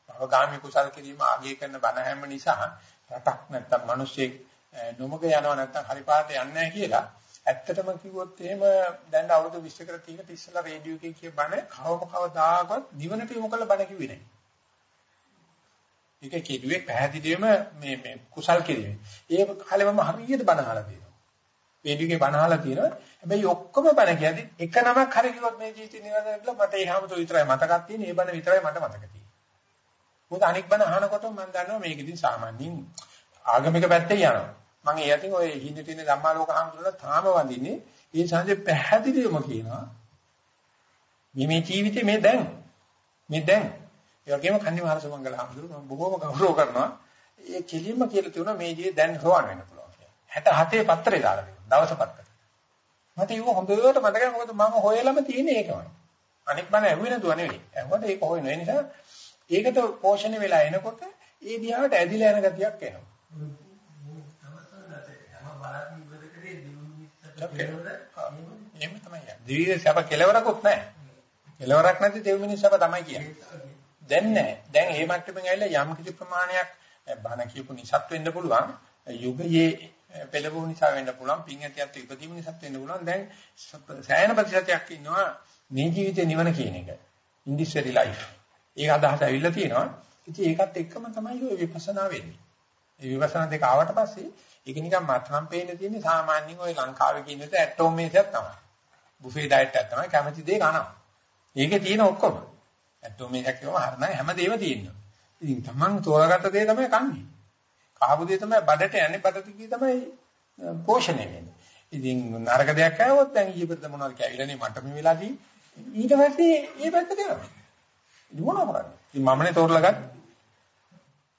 භවගාමී කුසල් කිරීම ආගේ කරන බණ හැම නිසා රටක් නැත්තම් මිනිස්සෙක් නොමග යනවා නැත්නම් හරි පාට යන්නේ නැහැ කියලා ඇත්තටම කිව්වොත් එහෙම දැන් අවුරුදු 20කට 30කට ඉස්සෙල්ලා රේඩියෝ එකේ කිය බණ කවම කවදාකවත් නිවනට යොමු කරලා බණ කිව්වේ නැහැ. ඒක කිව්වේ පැහැදිලිවම මේ මේ කුසල් කිරීම. ඒ කාලෙම හරියට බණ අහලා තියෙනවා. රේඩියෝ එකේ බණ අහලා තියෙනවා. හැබැයි ඔක්කොම බණ කියද්දි එක නමක් හරි කිව්වොත් මේ ජීවිතේ නිවන කියලා මට ඒ හැමතෝ විතරයි මතකක් තියෙන්නේ. ඒ බණ විතරයි මට මතක තියෙන්නේ. මොකද අනික් බණ අහනකොට මම දන්නවා මේක ඉතින් සාමාන්‍යයෙන් ආගමික පැත්තේ යනවා. මම ඒ අතින් ඔය හිඳ තියෙන ධම්මාලෝක හඳුනලා තාම වඳින්නේ. ඒ සංජේ පැහැදිලිවම කියනවා. මේ මේ ජීවිතේ මේ දැන් මේ දැන්. ඒ වගේම කන්නේ මහරස මංගල හඳුනන මම බොහෝම ගෞරව කරනවා. ඒ කෙලින්ම කියලා තියුණා මේ ජීවිතේ දැන් හොවන්න වෙන්න පුළුවන් කියලා. 67 පත්‍රේ දාලා දෙනවා දවස පත්‍රේ මට ඒක හොඳට මතකයි මොකද මම හොයලම තියෙන්නේ ඒකමයි. අනික් මම ඇහුවේ නැතුව නෙවෙයි. ඇහුවට ඒක හොයන ඒ නිසා ඒකට පෝෂණය වෙලා එනකොට ඒ දිහාට ඇදිලා යන ගතියක් එනවා. එහෙම තමයි. දිවිද සැප කෙලවරකුත් නැහැ. කෙලවරක් නැති දෙව් මිනිස් සැප තමයි කියන්නේ. දැන් නැහැ. දැන් මේ මට්ටමින් ඇවිල්ලා යම් කිසි ප්‍රමාණයක් බණ කියපු නිසත් වෙන්න පුළුවන්. යුගයේ පෙළඹුණු නිසා වෙන්න පුළුවන්. පින් ඇතියත් ඉපදීම නිසාත් වෙන්න පුළුවන්. දැන් සෑහෙන ප්‍රතිශතයක් ඉන්නවා මේ ජීවිතේ නිවන කියන එක. very life. ඒක අදහස ඇවිල්ලා තියෙනවා. ඉතින් ඒකත් එක්කම තමයි ඔය විපස්සනා වෙන්නේ. මේ විපස්සනා දෙක ආවට පස්සේ ඒක නිකන් මත්නම් පේන්න තියෙන්නේ සාමාන්‍යයෙන් ඔය ලංකාවේ කියන විදිහට ඇටෝම් මේසයක් තමයි. බුෆේ ඩයට් එකක් තමයි කැමති දේ කනවා. ඒකේ තියෙන ඔක්කොම. ඇත්තෝ මේක කියවම හරිනයි හැමදේම තියෙනවා. ඉතින් Taman තෝරාගත්ත දේ තමයි කන්නේ. කාපු දේ තමයි බඩට යන්නේ බඩට ගියේ තමයි පෝෂණය වෙන්නේ. ඉතින් නරක දෙයක් ආවොත් දැන් ඊයේ පෙරද මොනවද කියලානේ මට මේ වෙලා තියෙන්නේ. ඊට පස්සේ ඒ පැත්තට යනවා. ඉතින් මොනව කරන්නේ? ඉතින් මමනේ තෝරලා ගත්තා. මේ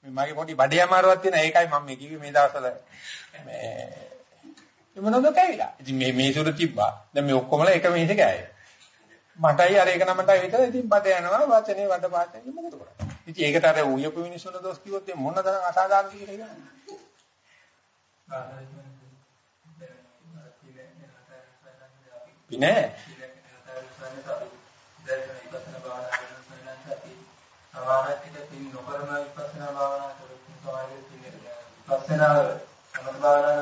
මගේ පොඩි බඩේ අමාරුවක් තියෙන ඒකයි මම මේ කිව්වේ මේ දවස්වල මේ මොනවද කැවිලා. ඉතින් මේ මේසුර තිබ්බා. දැන් මේ ඔක්කොමලා එක මේසෙක ඇයි. මටයි අර එක නමටයි විතර ඉතින් බඩ යනවා වචනේ වඩ පාතේ මොකද කරන්නේ. ඉතින් ඒකට අර උයපු මිනිස්සුන්ට දොස් කිව්වොත් මොන තරම් අසාධාරණ කියලා කියන්නේ. පිනේ සමානත්‍ික පින් නොකරන විපස්සනා භාවනා කරොත් සමාධිය පින් විපස්සනා සමත භාවනා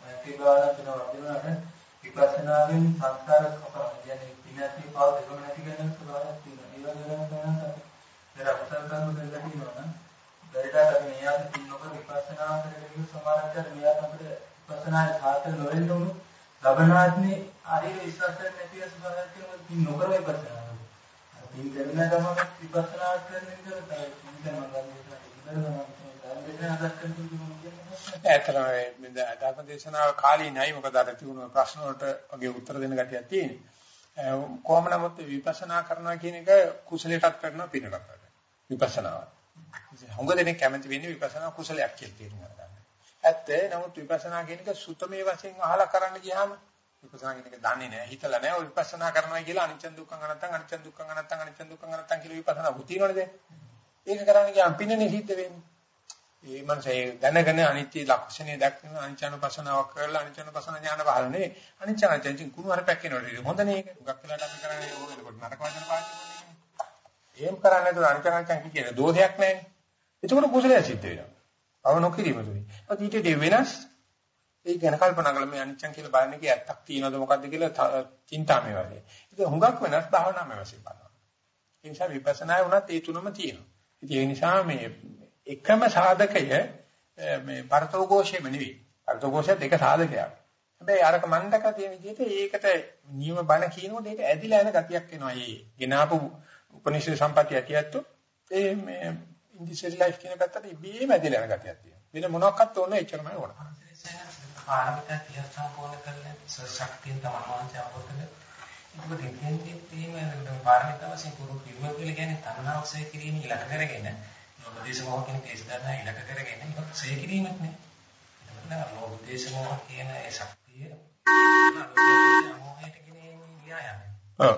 මෛත්‍රී භාවනා කරන වදිනාට විපස්සනාවෙන් සංස්කාර කපන කියන්නේ පිනැති පාව දෙකම නැති කරන ස්වභාවයක් තියෙනවා. ඒ වගේම තමයි අපි අකුසල කර්ම කරලා තියෙනවා නම් බැරිට අපි මෙයාට පින් නොකර විපස්සනා කරගෙන සමානතර මෙයාට අපිට විපස්සනායේ සාර්ථක නොවෙන්න උණු ලබනාත්මේ ආදී විශ්වාසයෙන් නැතිව ස්වභාවයක් තියෙනවා පින් නොකර විපස්සනා කරනවා. පින් කරන ගමන් විපස්සනා කරන විතර තමයි පින් කරන ගමන් ඇත්තටම මේ ධර්ම දේශනාව කාලී නැයි මොකද අර තිබුණු ප්‍රශ්න වලට වගේ උත්තර දෙන්න ගැටියක් තියෙන්නේ. කොහොම නමුත් විපස්සනා කරනවා කියන එක කුසලයටත් කරනවා පිනටත් කරනවා. විපස්සනාව. හුඟ දෙනෙක් කැමති වෙන්නේ විපස්සනා කුසලයක් කියලා තේරුම් ගන්න. ඇත්ත නමුත් විපස්සනා කියන එක සුතමේ වශයෙන් අහලා කරන්න ගියාම විපස්සනා කියන එක දන්නේ නැහැ. හිතලා නැහැ. ඔය විපස්සනා කරනවා කියලා අනිච්ච දුක්ඛ අනත්තං අනිච්ච දුක්ඛ අනත්තං අනිච්ච දුක්ඛ අනත්තං කියලා විපස්සනා බුතිනවනේ දැන්. ඒක කරන්න ගියාම පින්නේ සිද්ධ වෙන්නේ. ඒ මනසේ දැනගෙන අනිත්‍ය ලක්ෂණය දක්වන අනිච්චනුපසනාවක් කරලා අනිච්චනුපසන ඥාන පහළනේ අනිච්චනචෙන් කුණු හරපැක් වෙනකොට හොඳ නේ ඒක. ගක් වෙලාට අපි කරන්නේ ඕක එතකොට නරක වචන පාවිච්චි කරන්නේ. එහෙම කරන්නේ නැතුව අනිච්චනචෙන් කියන දෝෂයක් නැහැ. එතකොට කුසලයක් සිද්ධ වෙනවා. අව නොකිරීම තුනේ. ඒත් ඊට දෙවෙනස් ඒක ගැන කල්පනා කරලා මේ අනිච්චන් කියලා බලන එකේ ඇත්තක් තියෙනවද මොකද්ද කියලා චින්තාමය වශයෙන්. ඒක හුඟක් වෙනස් භාවනාමය වශයෙන් බලනවා. ඒ නිසා විපස්සනා වුණත් ඒ තුනම තියෙනවා. ඉතින් ඒ නිසා මේ එකම සාධකය මේ පරතෝഘോഷයම නෙවෙයි. පරතෝഘോഷයත් එක සාධකයක්. හැබැයි අරක මණ්ඩක තියෙන විදිහට ඒකට නියම බණ කියනකොට ඒක ඇදිලා යන ගතියක් එනවා. ඒ ගෙනාපු උපනිෂද සම්පත්‍ය ඇතියැත්තු ඒ මේ ඉන්දිසර් ලයිෆ් කියන පැත්තට ඉබේම ඇදිලා යන ගතියක් තියෙනවා. වෙන මොනක්වත් ඕන එච්චරමයි ඕන. පාරමිතා තිය සම්පූර්ණ කරලා ශක්තියෙන් තමයි වාංචා අවබෝධ ඒක දෙකෙන් තියෙන පාරමිතා වශයෙන් පුරු පිළිවෙල කියන්නේ තණ්හාවක්ෂය කිරීම ඉලක්ක කරගෙන ලෝභදේශ මොහ කියන කේස් ගන්න ඉලක්ක කරගෙන ඒක සේ කිරීමක් නේ. එතකොට ලෝභදේශ මොහ කියන ඒ ශක්තිය මොහයට ගෙනෙන්නේ න්‍යායයි. ඔව්.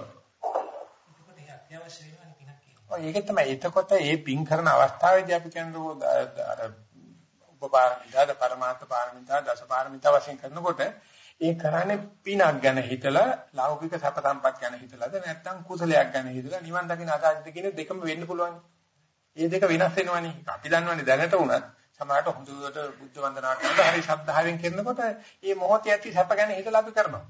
ඒකට ඒ අත්‍යවශ්‍ය වෙනවා පිනක් කියනවා. ඔය ඒක තමයි එතකොට මේ පින් කරන අවස්ථාවේදී අපි කියන්නේ අර උපපාරමිතා, පරමාර්ථ පාරමිතා, දස පාරමිතා වශයෙන් කරනකොට ඒ කරන්නේ පිනක් ගැන හිතලා ලෞකික සැප සම්පත් ගැන හිතලාද නැත්නම් කුසලයක් ගැන හිතලා නිවන් දකින්න අදහසද කියන දෙකම වෙන්න පුළුවන්. මේ දෙක වෙනස් වෙනවනේ. අපි දන්නවනේ දැනට උනත් සමහරට හොඳට බුද්ධ වන්දනා කරලා හරි ශ්‍රද්ධාවෙන් කරනකොට මේ මොහොතේ ඇති සැප ගැන හිතලා අපි කරනවා.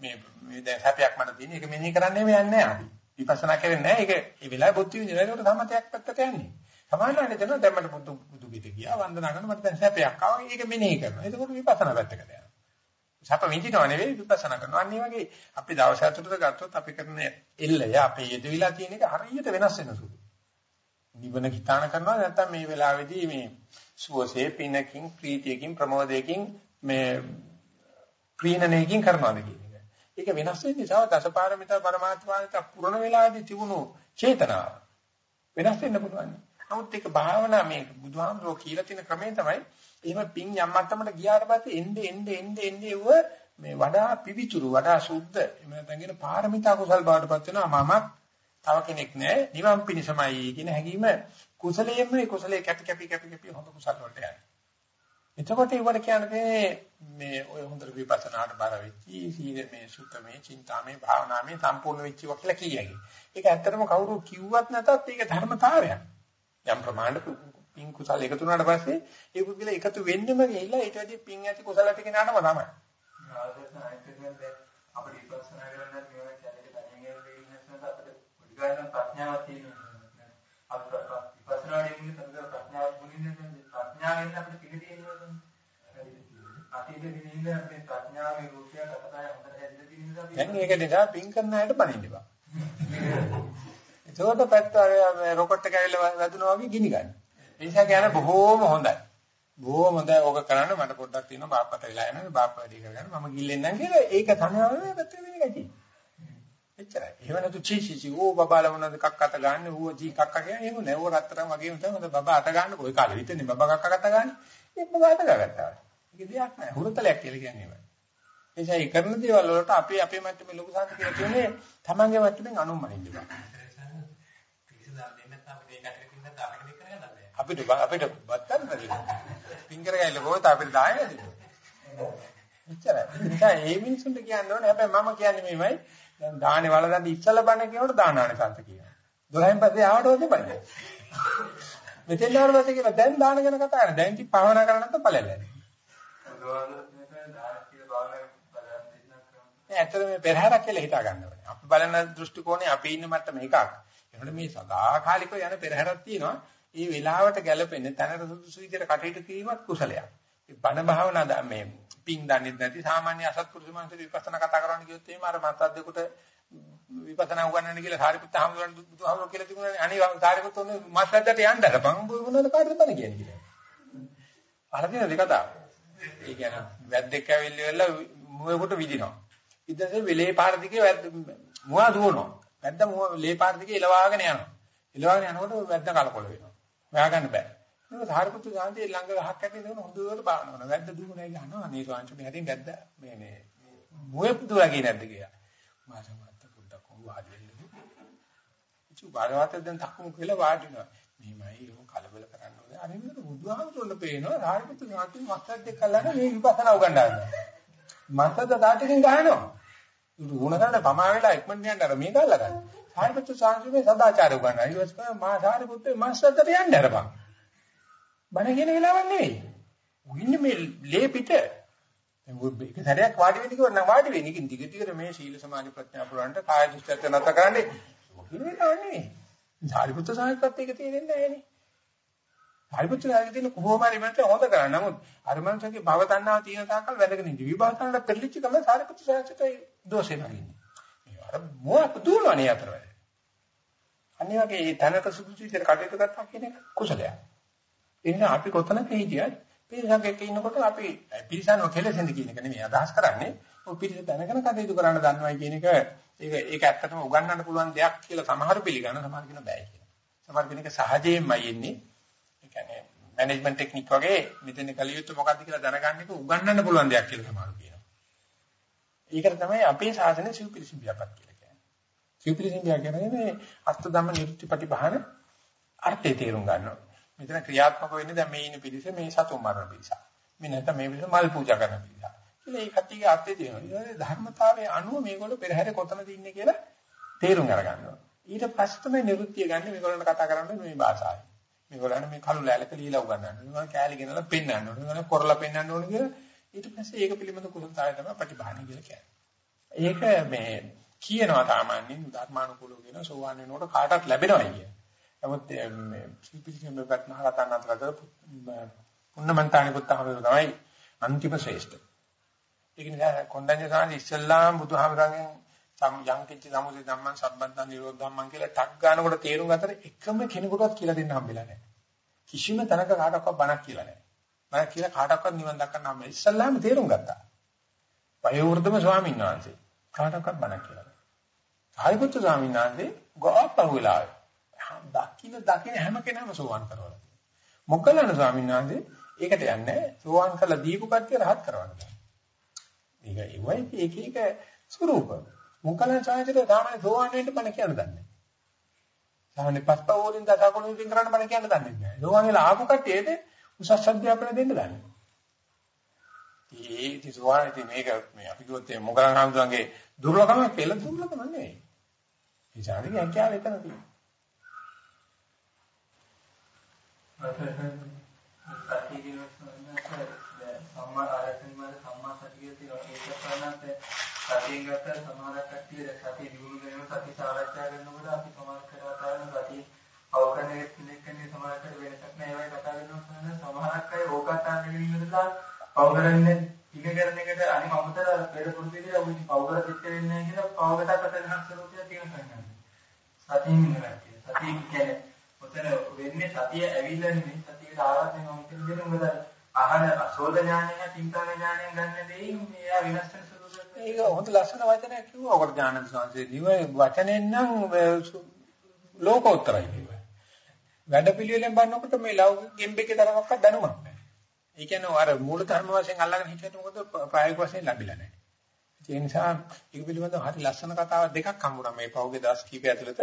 මේ මේ දැන් සැපයක් මට තියෙන එක මෙනෙහි කරන්නේ මේ යන්නේ නැහැ අපි. විපස්සනා කරන්නේ නැහැ. ඒක ඒ වෙලාවේ බුද්ධ විදින ඒකට සමතයක් පැත්තට යන්නේ. සමානවන්නේ දෙනවා දැන් මට බුදු බුදු පිට ගියා වන්දනා කරනවා මට දැන් සැපයක් ආවා. ඒක මෙනෙහි කරනවා. එතකොට විපස්සනා පැත්තකට යනවා. සැප විඳිනව නෙවෙයි විපස්සනා කරනවා. අන්න වගේ අපි දවස් හතරකට ගත්තොත් අපි කරන එල්ලය අපේ යෙදවිලා තියෙන එක හරියට වෙනස් වෙන සුළු. නිවන කිතාන කරනවා නැත්නම් මේ වෙලාවේදී මේ සුවසේ පිනකින් ප්‍රීතියකින් ප්‍රමෝදයකින් මේ ප්‍රීණණයකින් කරනවාද කියන එක. ඒක වෙනස් වෙන්නේ තව දසපාරමිතා පරමාර්ථවාදිත පුරණ වෙලාවේදී තිබුණු චේතනාව. වෙනස් වෙන්න පුළුවන්. නමුත් ඒක භාවනා මේ බුදුහාමුදුරුවෝ කියලා තියෙන ක්‍රමය තමයි එහෙම පින් යම් මට්ටමකට ගියාට පස්සේ එnde එnde එnde එnde එව මේ වඩා පිවිතුරු වඩා සුද්ධ එහෙම නැත්නම් කියන පාරමිතා කුසල් බාටපත් වෙනවා මමත් තව කෙනෙක් නැහැ නිවන් පිණිසමයි කියන හැඟීම කුසලයෙන්ම ඒ කුසලයේ කැපි කැපි කැපි කැපි හොඳ කුසල වලට යනවා. එතකොට ඒවට කියන්නේ මේ ඔය හොඳට විපස්සනාට බර වෙච්චි සීල මේ සුත්ත මේ චින්තාමේ භාවනාමේ සම්පූර්ණ වෙච්චි වගේ කියයි. ඒක ඇත්තටම කවුරු කිව්වත් නැතත් ඒක ධර්මතාවයක්. යම් ප්‍රමාණයක පින් කුසල එකතු වුණාට පස්සේ ඒ පුද්ගල එකතු වෙන්නෙම ගිහිල්ලා ඊට වැඩි පින් ඇති කුසල ටික නානම තමයි. අපිට විපස්සනා කරන්න මේවා කැලේ තනියෙන් ඉන්න නිසා අපිට පොඩි ගන්න ප්‍රඥාවක් තියෙනවා. අපිට විපස්සනාදී මුලින් තමයි ප්‍රඥාවක් මුලින් ප්‍රඥාවෙන් අපිට පිළි තියෙනවා. අතීත දිනෙන්න අපේ ප්‍රඥාවේ රූපය කතාය හොඳට හැදෙන්න තියෙන නිසා දැන් ඒක නිසා පින් කරන අයට බනින්න බා. ඒකට පැත්ත රොකට් එක ඇවිල්ලා වැදුනා වගේ ගිනි ගන්න. ඒ නිසා කියන්නේ බොහෝම හොඳයි. බොහෝම හොඳයි. ඕක කරන්න මට පොඩ්ඩක් තියෙනවා බාප්පට වෙලා යනවා. බාප්පා වැඩි කරගන්න මම ගිල්ලෙන්නම් කියලා ඒක තමයි පැත්තේ වෙන එකයි තියෙන්නේ. එච්චරයි. එහෙම නැතු චී චී චී ඕ බබාලා මොනවද කක් අත ගන්න ඌ ජී කක්ක කියන්නේ එහෙම නැව රත්තරන් වගේම තමයි බබා අත ගන්න කොයි කාලෙ හිටන්නේ බබා කක්ක අත ගන්න. ඒක බබා අත ගත්තා. ඒක දෙයක් නෑ. හුරතලයක් කියලා කියන්නේ ඒවා. එනිසා ඒ කරන දේවල් වලට අපි අපේ මට්ටමේ ලොකු සංක කියලා කියන්නේ තමන්ගේ මට්ටමින් අනුමනින්න බෑ. අපිට අපිට බත්තන් බැරිද? පින්කර ගයිල කොහොමද අපිට දාන්නේ නැතිද? එච්චරයි. ඒ නිසා මේ මිනිසුන්ට කියන්න ඕනේ. හැබැයි මම කියන්නේ මේමයි. දැන් දානේ වලදන් ඉස්සල බණ කියනකොට දානානේ සන්ත කියනවා. 12න් පස්සේ ආවට ඔතේ බන්නේ. මෙතෙන් ආවට පස්සේ කියලා දැන් දාන ගැන කතා කරන්නේ. දැන් ඉතින් භාවනා කරන්න නැත්නම් ඵලයල්ලා. ඒ ඇත්තට මේ පෙරහැරක් කියලා හිතා ගන්න ඕනේ. අපි බලන දෘෂ්ටි කෝණේ අපි ඉන්න මට්ටම එකක්. ඒකට මේ සදාකාලිකව යන පෙරහැරක් තියෙනවා. ඒ වෙලාවට ගැලපෙන්නේ තැනට සුදුසු විදිහට කටයුතු කිරීමත් කුසලයක්. ඒ බණ භාවනා මේ පිං දන්නේ නැති සාමාන්‍ය අසත්පුරුෂ මනසට විපස්සනා කතා කරන්න ගියොත් එහෙම අර මතද්දෙකුට විපස්සනා උගන්වන්න කියලා සාරිපුත්ත හාමුදුරන් බුදුහාමුදුරුවෝ කියලා තිබුණානේ අනේ සාරිපුත්ත ඔන්න මස්සද්දට යන්න හදපන් මොනවද කාටද බණ කියන්නේ කියලා. අහලා තියෙනද කතාව? ඒ කියන්නේ වැද්දෙක් ඇවිල්ලා මුවෙකුට විදිනවා. ඉතින් වෙලේ පාර දිගේ වැද්ද මුවා දුවනවා. වැද්ද මුව ලේ පාර දිගේ එලවාගෙන යනවා. එලවාගෙන යනකොට වැද්ද කලකොල වෙනවා. හොයාගන්න බෑ. ඒක සාරිපුත්තු සාන්තියේ ළඟ ගහක් ඇටේ දෙන හොඳට බාන කරනවා. වැද්ද දුවනේ ගහනවා. අනේ ස්වාංශ මේ හැටින් වැද්ද මේ මේ මුවේ දුවගේ නැද්ද කියලා. මාස මාත් පොඩ්ඩක් වාඩි වෙන්න. ඉතු බාරවත් දැන් තක්කමු කියලා වාඩි වෙනවා. මෙහිමයි ඒක කලබල කරන්න ඕනේ. අනේ මේක බුදුහාමුදුරන්ට පේනවා සාරිපුත්තු සාන්තියේ මස්සක් දෙක කල්ලාන මේ විපස්සනා උගන්වනවා. මස්සද දාටිකින් ගහනවා. උණ ගන්න පමා වෙලා ඉක්මනට යන්න අර මේ ගල්ලා ගන්න. සාරිපුත්‍ර සාංශමේ සදාචාර උගන්වනවා. ඊට පස්සේ මා සාරිපුත්‍ර මාස්සද්දට යන්න අරපන්. බණ කියන වෙලාවක් නෙවෙයි. උින්නේ මේ ලේ පිට. ඒක සැරයක් වාඩි වෙන්න කිව්වොත් නම් වාඩි වෙන්න. ඉතින් ටික ටික මේ සීල සමාධි ප්‍රඥා පුරවන්ට කාය දුස්ත්‍යත් නැත කරන්නේ. මොකින වෙලාවක් නෙවෙයි. සාරිපුත්‍ර සාහිත්‍යත් ඒක තේරෙන්නේ නැහැ නේ. සාරිපුත්‍ර සාහිත්‍ය තියෙන කොහොම හරි මනස හොඳ කරා. නමුත් අර මනසගේ භව තණ්හාව තියෙන තාක්කල් වැදගෙන ඉඳි. විභව තණ්හාවට පෙරලිච්ච ගමන් සාරිපුත්‍ර සාහිත්‍යයි දෝෂේ නැගින්නේ. අර මොහොත දුවනනේ අතර වැඩ. අනිත් වගේ මේ තනක සුදුසු විදිහට කටයුතු කරනවා කියන එක කුසලයක්. ඒ නිසා අපි කොතනක හිටියත් පිරිසක් ඉන්නකොට අපි පිරිසන්ව කෙලෙසෙන්ද කියන එක නෙමෙයි අදහස් කරන්නේ. ඔය පිරිස දැනගෙන කටයුතු කරන්න දන්නවයි කියන එක ඒක ඒක ඇත්තටම උගන්වන්න පුළුවන් දෙයක් කියලා සමහර පිළිගන්න සමහර කියන බෑ කියලා. සමහර කෙනෙක් සහජයෙන්මයි එන්නේ. ඒ කියන්නේ මැනේජ්මන්ට් ටෙක්නික් වගේ මෙතන කලියුත් මොකක්ද කියලා දැනගන්න එක උගන්වන්න පුළුවන් දෙයක් කියලා සමහර කියනවා. ඒකට තමයි අපේ ශාසනය සිව්පිලිසිම්බියාපත් කියලා කියන්නේ. සිව්පිලිසිම්බියා කියන්නේ මේ අර්ථ ධම්ම නිරුක්තිපටි බහන අර්ථය තේරුම් ගන්නවා. මෙතන ක්‍රියාත්මක වෙන්නේ දැන් මේ ඉන්න පිළිස මේ සතුන් මරණ පිළිස. මේ නැත්නම් මේ පිළිස මල් පූජා කරන පිළිස. ඉතින් මේ කට්ටියගේ අර්ථය තියෙනවා. ඊට ධර්මතාවයේ අනුව මේගොල්ලෝ පෙරහැර කොතනද ඉන්නේ කියලා තේරුම් අරගන්නවා. ඊට පස්සේ තමයි නිරුක්තිය ගන්න මේගොල්ලන්ට කතා කරන්නේ මේ භාෂාවෙන්. මේගොල්ලන්ට මේ කළු ලෑලක লীලා උගන්වන්න. මේගොල්ලෝ කෑලි ගෙනලා පෙන්වන්න ඕනේ. මේගොල්ලෝ කොරලා පෙන්වන්න ඕනේ කියලා ඊට පස්සේ ඒක පිළිබඳ කුසලතාවය තමයි ප්‍රතිභාන කියලා කියන්නේ. ඒක මේ කියනවා සාමාන්‍යයෙන් ධර්මානුකූලව කියන සෝවාන් වෙනකොට කාටවත් ලැබෙනවා කිය. නමුත් මේ පිළිපිලිකම බත්මහරතන් අතර පුන්නමන්තානි පුත්තහම තමයි අන්තිම ශ්‍රේෂ්ඨ. ඒක නිසා කොණ්ඩඤ්ඤ සාන්ති ඉස්සල්ලාම බුදුහාමරගෙන් යම් කිච්ච සමුදේ ධම්මං සම්බන්ධං නිරෝධ ධම්මං කියලා ටක් ගන්නකොට තේරුම් ගතර එකම කෙනෙකුටවත් කියලා දෙන්න හම්බෙලා නැහැ. කිසිම තැනක කාටවත් බණක් කියලා නැහැ. බණක් කියලා කාටවත් නිවන් දක්වන්න හම්බෙලා ඉස්සල්ලාම තේරුම් ගත්තා. වයෝවෘද්ධම ස්වාමීන් වහන්සේ කාටවත් බණක් කියලා නැහැ. සාරිපුත්‍ර ස්වාමීන් වහන්සේ ගෝපහුලා දකින්න දකින්න හැම කෙනාම සෝවාන් කරවලා තියෙනවා. මොග්ගලණ ස්වාමීන් වහන්සේ ඒකට යන්නේ සෝවාන් කළා දීපු කට්ටිය රහත් කරවන්න. මේක ඒවයි එක එක ස්වරූප. මොග්ගලණ ස්වාමීන් සාමාන්‍ය සෝවාන් වෙන්න බණ කියන්න දන්නේ නැහැ. සාමාන්‍ය පස්පව වලින් දසකුණු විදිහින් කරන්න බණ කියන්න දන්නේ නැහැ. සෝවාන් වෙලා ආපු කට්ටියට උසස් අධ්‍යාපනය දෙන්න දන්නේ. ඒ තිසුවානේ මේක මේ අපි කිව්වොත් මොගලන් හඳුන්ගේ දුර්ලභම පෙළ දුර්ලභම නෙවෙයි. ඒ ඡානික හැකියාව එතන තියෙනවා. සතිය කියන සම්මා ආරසන මාද සම්මා සතිය තියෙනවා ඒක කරනත් සතියෙන් ගත්ත සමාන කට්ටිය සතිය දිනු වෙනම සතිය සාකච්ඡා කරනකොට අපි සමාන කරලා කරන සතිය අවකරණය පිළිකන්නේ සමානකට වෙනසක් නැහැ ඒවයි කතා කරනවා සමහරක් අය ඕකත් අරගෙන ඉඳලා පව කරන්නේ ටික කරන එකට අනිත් අමතර පෙර පුරුදු විදිහට උන් පව කර පිට වෙන්නේ නැහැ කියලා පවකට පතන ස්වරූපයක් තියෙන කරන්නේ. සතියින් ඉන්නවා. සතිය කියන්නේ ඔතන වෙන්නේ සතිය ඇවිල්ලා නෙමෙයි සතියට ආවත් මම හිතන දේ මොකද අහන අසෝද ඥානය තින්කාන ඥානය ගන්න දෙයින් මෙයා වෙනස් වෙන ස්වරූපයක්. ඒක හොඳ ලස්සන වචනයක් කිව්වා. ඔකට ඥානද සංසේ දිව වචනෙන් නම් ලෝකෝත්තරයි කිව්වා. වැඩ පිළිවෙලෙන් බලනකොට මේ ලෞකික ගෙම්බෙකේ තරමක්වත් දැනුමක් නැහැ. ඒ කියන්නේ අර මූල ධර්ම වශයෙන් අල්ලගෙන හිටියට මොකද ප්‍රායෝගික වශයෙන් ලැබිලා නැහැ. ඒ නිසා ඒක පිළිබඳව හරි ලස්සන කතාවක් දෙකක් හම්බුණා මේ පෞගේ දවස් කීපය ඇතුළත.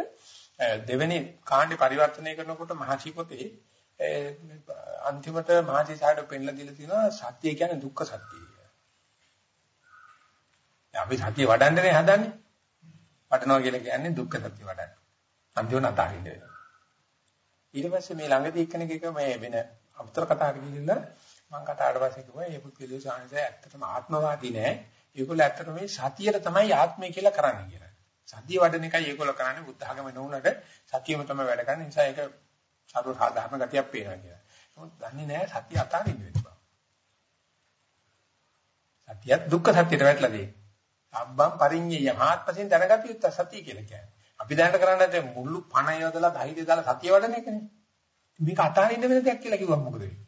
දෙවෙනි කාණ්ඩේ පරිවර්තනය කරනකොට මහසි පොතේ අන්තිමට මහසි සාඩ පෙන්ලා දීලා තියෙනවා සත්‍ය කියන්නේ දුක්ඛ සත්‍යය කියලා. අපි සත්‍ය වඩන්නනේ හදන්නේ. වඩනවා කියලා කියන්නේ දුක්ඛ සත්‍ය වඩන්න. අන්තිමට අතාරින්න වෙනවා. ඊට පස්සේ මේ ළඟදී එක්කෙනෙක් එක මේ වෙන අමතර කතාවක ගිහිල්ලා මම කතාවට පස්සේ කිව්වා මේ පුද්ගලයෝ සාංශය ඇත්තටම ආත්මවාදී නෑ. ඒගොල්ලෝ ඇත්තටම මේ සතියට තමයි ආත්මය කියලා කරන්නේ කියලා. සතිය වඩන එකයි ඒගොල්ලෝ කරන්නේ බුද්ධ ආගම නෝනට සතියම තමයි වැඩ කරන්නේ. නිසා ඒක සාරු සාධාරණ ගතියක් පේනවා කියලා. නමුත් දන්නේ නෑ සතිය අතාරින්න වෙන බව. සතිය දුක්ඛ සත්‍යයට වැටලා දෙන්නේ. අබ්බම් පරිඤ්ඤය මහත්පසින් දැනගatiya යුත්ත සතිය කියලා කියන්නේ. අපි දැනට කරන්නේ මුළු පණ යොදලා ධෛර්යය දාලා සතිය වඩන එකනේ. මේක අතාරින්න වෙන දෙයක් කියලා කිව්වම මොකද වෙන්නේ?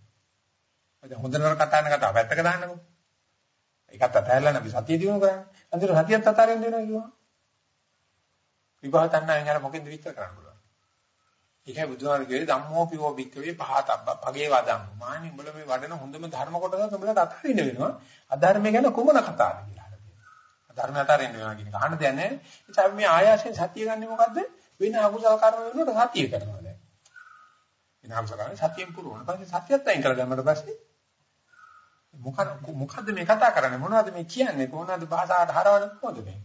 දැන් හොඳ නරක කතා කරන කතාව පැත්තක දාන්නකෝ. ඒකත් අතහැරලා අපි සතිය දිනු කරන්නේ. අන්තිම සතියත් අතාරින්න වෙනවා කිව්වා. විභව තණ්හාවෙන් අර මොකෙන්ද විස්තර කරන්න පුළුවන්. ඒකයි බුදුහාම කිව්වේ ධම්මෝ පිවෝ බික්කවේ පහතබ්බ පගේ වදම්. මානි උඹල මේ වඩන හොඳම ධර්ම කොටස උඹලට අතාරින්න වෙනවා. අධර්මය ගැන කුමන කතාවද කියලා අහලා ධර්ම අතාරින්න වෙනවා කියන එක අහන්න දෙයක් නැහැ. ඒත් අපි මේ ආයාසයෙන් සතිය ගන්නෙ මොකද්ද? වෙන අකුසල කර්ම වෙනකොට සතිය කරනවා දැන්. වෙන අකුසල කර්ම සතියෙන් පුරවන. පස්සේ සතියත් අයින් කරලා දැම්මට පස්සේ මොකද මොකද්ද මේ කතා කරන්නේ? මොනවද මේ කියන්නේ? කොහොමද භාෂාවට හරවන්නේ? කොහොමද මේ?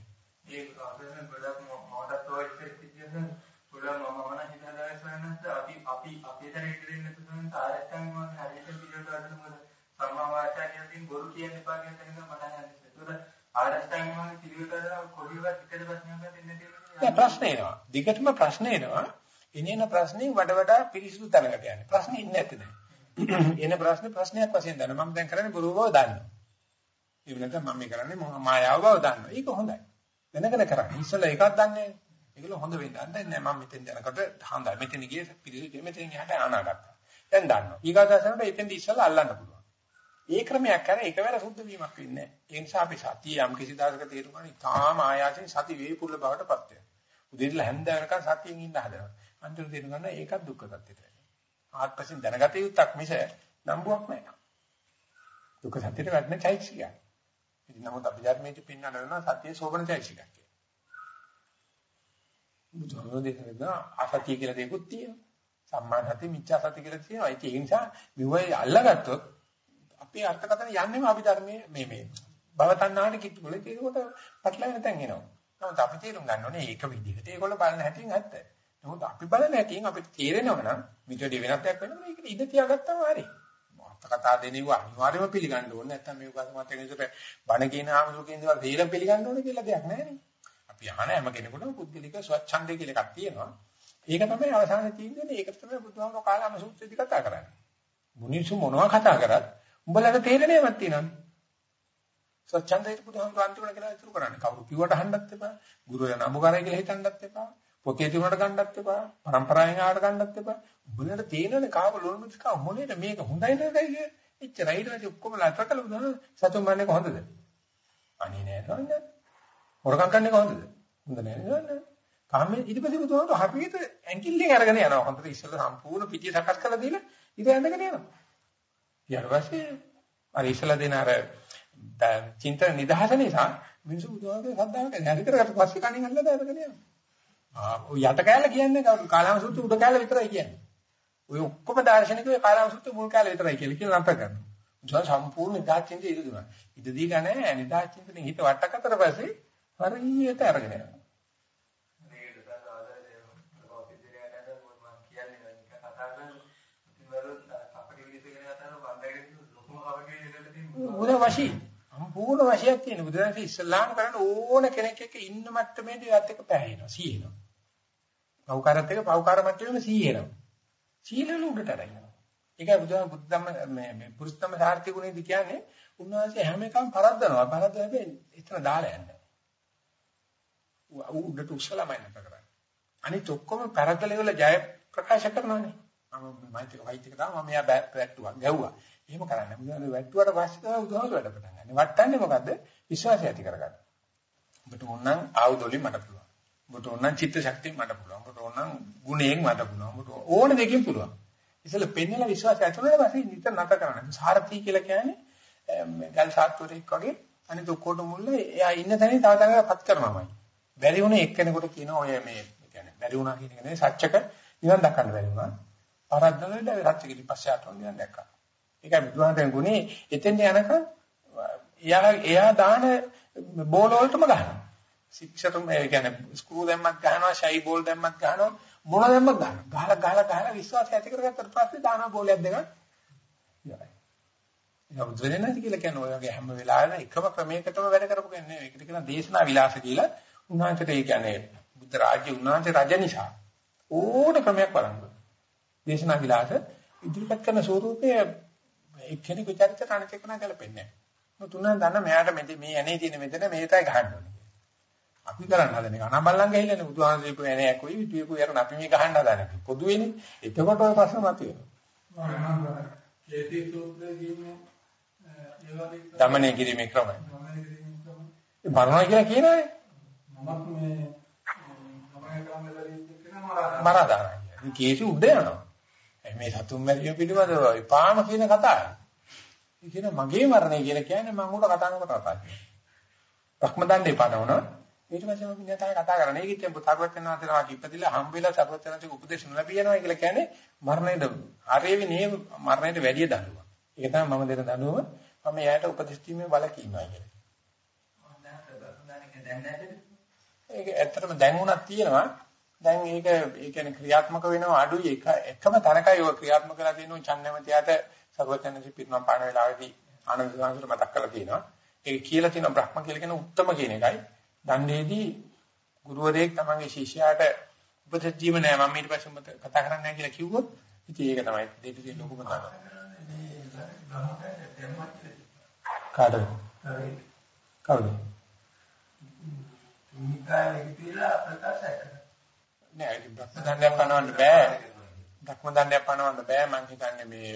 ඒක අපේ ගොඩක් මොකටද ඔය ඉතින් ගොඩක් මම මම හිතනවා සන්නත් අපි අපි අපේ තරේ ඉඳින්න තුන තාරයන් මම හරියට පිළිවෙලට අදන මොකද? සම්මා වාචා කියන බොරු කියන්න එපා කියන එක මට හරියට ඒතර ආරස්තන් මම පිළිවෙලට කොහේවත් එකට ප්‍රශ්නයක් දෙන්න තියෙනවා ප්‍රශ්න එනවා. දිගටම ප්‍රශ්න එනවා. එනේන ප්‍රශ්නේ වඩ වඩා පිරිසිදු තැනකට යන්නේ. ප්‍රශ්නේ ඉන්නේ නැත්තේ එන ප්‍රශ්නේ ප්‍රශ්නයක් වශයෙන් දන්න. මම දැන් කරන්නේ බොරු බව දන්නවා. ඒ වෙනකම් මම මේ කරන්නේ මායාව බව දන්නවා. ඒක හොඳයි. දැනගෙන කරන්නේ. ඉස්සෙල්ලා ඒකක් දන්නේ නැහැ. ඒකල හොඳ වෙන්න. දැන් නෑ මම මෙතෙන් යනකොට හොඳයි. මෙතන ගියේ පිළිසු මෙතෙන් යහට ආනාගත්තා. දැන් දන්නවා. ඊගාදසනට එතෙන්ද ඉස්සෙල්ලා අල්ලන්න පුළුවන්. ඒ ක්‍රමයක් කරා එකවර සුද්ධ වීමක් වෙන්නේ නැහැ. ඒ නිසා අපි සතිය යම් කිසි දායක තේරුම් ගන්න ඉතාම ආයාසයෙන් සති වේපුල්ල බවට පත් වෙනවා. උදේට හැන්ද වෙනකන් සතියෙන් ඉන්න හදනවා. අන්තිමට තේරුම් ගන්න ඒකත් දුක්ඛ සත්‍යයට. ආත්පසින් දැනගත යුත්තක් මිස නම්බුවක් නෑ. දුක සත්‍යයට වැටෙන චෛතසිකය. ඉතින් නමුත් අපි ධර්මයේ පින්නන කරන සත්‍යයේ සෝබන චෛතසිකයක් කියලා. බුදුහාමුදුරුවෝ දෙකනවා අසත්‍ය කියලා දෙකුත් තියෙනවා. සම්මා සති මිච්ඡා සති කියලා තියෙනවා. ඒක නිසා මෙවයි අල්ලගත්තොත් අපේ අර්ථකථන යන්නේම අපි ධර්මයේ මේ මේ භවතණ්හාට කිට්ටුවල ඒකට පටලැවෙන තැන් එනවා. නමුත් අපි තේරුම් ගන්න ඕනේ ඒක විදිහට. ඒගොල්ලෝ බලන හැටින් ඇත්ත. නමුත් අපි බලන හැටින් අපිට තේරෙනවා නම් මිටඩි වෙනත් දෙයක් වෙනවා මේකට ඉඳ තියාගත්තාම හරි. මාත් කතා දෙනෙව අනිවාර්යයෙන්ම පිළිගන්න ඕනේ. නැත්නම් මේ උගත මත එකට බණ කියන ආමසු කියන දේවල් තේරෙන් පිළිගන්න ඕනේ කියලා දෙයක් නැහැ නේ. අපි අහන හැම කෙනෙකුටම පුද්ගලික ස්වච්ඡන්දය කියලා එකක් තියෙනවා. ඒක තමයි අවසානයේ තියෙන්නේ. ඒක තමයි බුදුහාමුදුරුවෝ කාලාම සූත්‍රයේදී කතා කරන්නේ. මුනිසු මොනවා කතා කරත් උඹලට තේරෙන්නේවත් තියෙනවා. ස්වච්ඡන්දයට බුදුහාමුදුරුවෝ අන්තිමට කියලා ඉතුරු කරන්නේ. කවුරු කිව්වට අහන්නත් එපා. ගුරුවරයා නමු කරයි කියලා හිතන්නත් එපා. පොතේ තිබුණට ගන්නත් එපා. પરම්පරාවෙන් ආවට ගන්නත් එපා. උඹලට තේරෙන්නේ කාව ලොල්මුත් කා මොලේට මේක හොඳයි නේද කියලා. එච්චරයි ඊට පස්සේ ඔක්කොම ලතර කළා බුදුහාම සතුන් මරන්නේ කොහොමද? අනේ නෑ නෝන. හොරකම් කරන්නේ කොහොමද? හොඳ නෑ නෝන. කාමයේ ඊට පස්සේ බුදුහාම හරියට ඇඟිල්ලෙන් අරගෙන යනවා. හොඳට ඉස්සෙල්ලා සම්පූර්ණ පිටිය සකස් කරලා දීලා ඊට ඇඳගෙන යනවා. ඊට පස්සේ අර ඉස්සෙල්ලා දෙන අර චින්තන නිදහස නිසා මිනිස්සු බුදුහාමගේ සද්ධාව කරන්නේ. හරි කරකට පස්සේ කණින් අල්ලලා දාගෙන යනවා. ආ ඔය යට කෑල්ල කියන්නේ කවුරු කාලාම සූත්‍ර උඩ කෑල්ල විතරයි කියන්නේ. ඔය ඔක්කොම දාර්ශනිකයෝ කාලාම සූත්‍ර මුල් කෑල්ල විතරයි කියලා කියලා නතර කරනවා. බුදුහාම සම්පූර්ණ නිදහස් චින්තය ඉද දුනා. ඉද දීලා නැහැ නිදහස් චින්තනෙන් හිත වටකතර පස්සේ හරියට අරගෙන යනවා. උන වශී සම්පූර්ණ වශයක් තියෙන බුදුරජාණන් ඉස්ලාම් කරන ඕන කෙනෙක් එක්ක ඉන්න මට්ටමේදී ඒත් එක්ක පැහැෙනවා සීහෙනවා. පෞකාරත් එක්ක පෞකාර මට්ටමේම සීහෙනවා. සීලල උඩට අරගෙන. ඒකයි බුදුහාම බුද්ධම මේ මේ පුරුෂතම සාර්ථි ගුණෙදි කියන්නේ උන්වහන්සේ හැම එකම පරද්දනවා. පරද්ද හැබැයි එතන දාලා යන්නේ. උඩට උස්සලාමයි නැත කරන්නේ. අනිත් ඔක්කොම පරද්දල වල ජය ප්‍රකාශ කරනවානේ. මම මයිත් වයිත් එක තමයි මම එයා වැට්ටුවා ගැව්වා. එහෙම කරන්නේ. බුදුහාම වැට්ටුවට පස්සේ තමයි බුදුහාම වැඩ පටන් ගන්න. වට්ටන්නේ මොකද්ද? විශ්වාසය ඇති කරගන්න. ඔබට ඕනනම් ආයුධ මට පුළුවන්. ඔබට ඕනනම් චිත්ත ශක්තිය මට පුළුවන්. ඔබට ඕනනම් ගුණයෙන් මට පුළුවන්. ඔබට ඕන දෙකින් පුළුවන්. ඉතල පෙන්නලා විශ්වාසය ඇති වුණාට පස්සේ නිතර නැත කරන්නේ. සාරථී කියලා කියන්නේ ගල් සාත්වරෙක් වගේ අනිත් ඔක්කොට මුල්ල එයා ඉන්න තැනින් තව තැනකටපත් කරනවාමයි. බැරි වුණේ එක්කෙනෙකුට කියනවා ඔය මේ කියන්නේ බැරි වුණා කියන එක නෙවෙයි සත්‍යක නිවන් දක්වන්න බැරි වුණා. පරද්දවල රත්තිකිලි පස්සේ ආතෝ නිවන් දැක්කා. ඒකයි බුදුහාමයන් ගුණේ එතෙන් යනකම් එයා එයා දාන බෝල වලටම ගහනවා. ශික්ෂතුම ඒ කියන්නේ ස්ක්‍රූ දැම්මත් ගහනවා, ෂයි බෝල් දැම්මත් ගහනවා, මොන දැම්මත් ගහනවා. ගහලා ගහලා ගහලා විශ්වාසය ඇති කරගත්තට පස්සේ දාන බෝලයක් දෙකක් ඉවරයි. ඒක බුදුරජාණන් කියලා කියන්නේ ඔය වගේ හැම වෙලාවෙම එකම ක්‍රමයකටම වැඩ කරපු කෙනෙක් නෙවෙයි. ඒකට කියන දේශනා විලාස කියලා උන්වහන්සේට ඒ කියන්නේ බුද්ධ රාජ්‍ය උන්වහන්සේ රජ නිසා ඕන ක්‍රමයක් බලන්න. දේශනා විලාස ඉදිරිපත් කරන ස්වරූපයේ එක්කෙනෙකු චරිතයට අනිත් එක්කන ගැලපෙන්නේ නැහැ. මොකද උනන් දන්න මෙයාට මෙතන මේ ඇනේ තියෙන මෙතන මේතයි ගහන්න ඕනේ. අපි කරන්න හදන එක අනබල්ලන් ගහිල්ලානේ බුදුහාමුදුරුවෝ කියපු ඇනේ කොයි විදියකෝ යරන අපි මේ ගහන්න හදන්නේ. පොදුවේනේ. එතකොට ඔය ප්‍රශ්න මතුවෙනවා. දමනය කිරීමේ ක්‍රමය. බලනවා කියලා කියනවානේ. මමත් මේ මම කරන්නේ මරා දානවා. කේසි උඩ යනවා. මේ සතුන් මැරීම පිළිබඳව විපාම කියන කතාව. ඒ කියන මගේ මරණය කියලා කියන්නේ මම උඩ කතා කරනකොට කතා කරනවා. රක්ම දණ්ඩේ පනවනවා. ඊට පස්සේ මම නියතයි කතා කරන්නේ. ඒකෙත් දැන් පුතාගත වෙනවා කියලා කිප්පදිලා හම්බෙලා සර්වඥාන්සේ උපදේශ නොලැබියනවා කියලා කියන්නේ මරණයද ආරේවි නේ මරණයට වැඩිය දඬුවම. ඒක තමයි මම දෙන දඬුවම. මම එයාට උපදෙස් දීමේ බලකීමයි කියලා. ඒක ඇත්තටම දැන් උනක් තියෙනවා. දැන් ඒක ඒ කියන්නේ ක්‍රියාත්මක වෙනවා අඩුයි එක එකම තැනකයි ඔය ක්‍රියාත්මක කරලා තියෙනවා චන්නමතියට සර්වඥාන්සේ පිරිනම් පාන වෙලාවේදී ආනන්ද සාංශර මතක් කරලා තියෙනවා. ඒක කියලා තියෙනවා බ්‍රහ්ම කියලා කියන උත්තම කියන එකයි. දණ්ඩේදී ගුරුවරයෙක් තමන්ගේ ශිෂ්‍යයාට උපදෙස් දීම නෑ මම ඊට පස්සේ මත කතා කරන්නේ නෑ කියලා කිව්වොත් ඉතින් ඒක තමයි දෙන්න තියෙන ලොකුම තරම. කාටද? කවුද? නිකායේ කියලා ප්‍රකාශ කරනවා. නෑ ඒක බ්‍රහ්ම දණ්ඩයක් පනවන්න බෑ. බ්‍රහ්ම දණ්ඩයක් පනවන්න බෑ මං හිතන්නේ මේ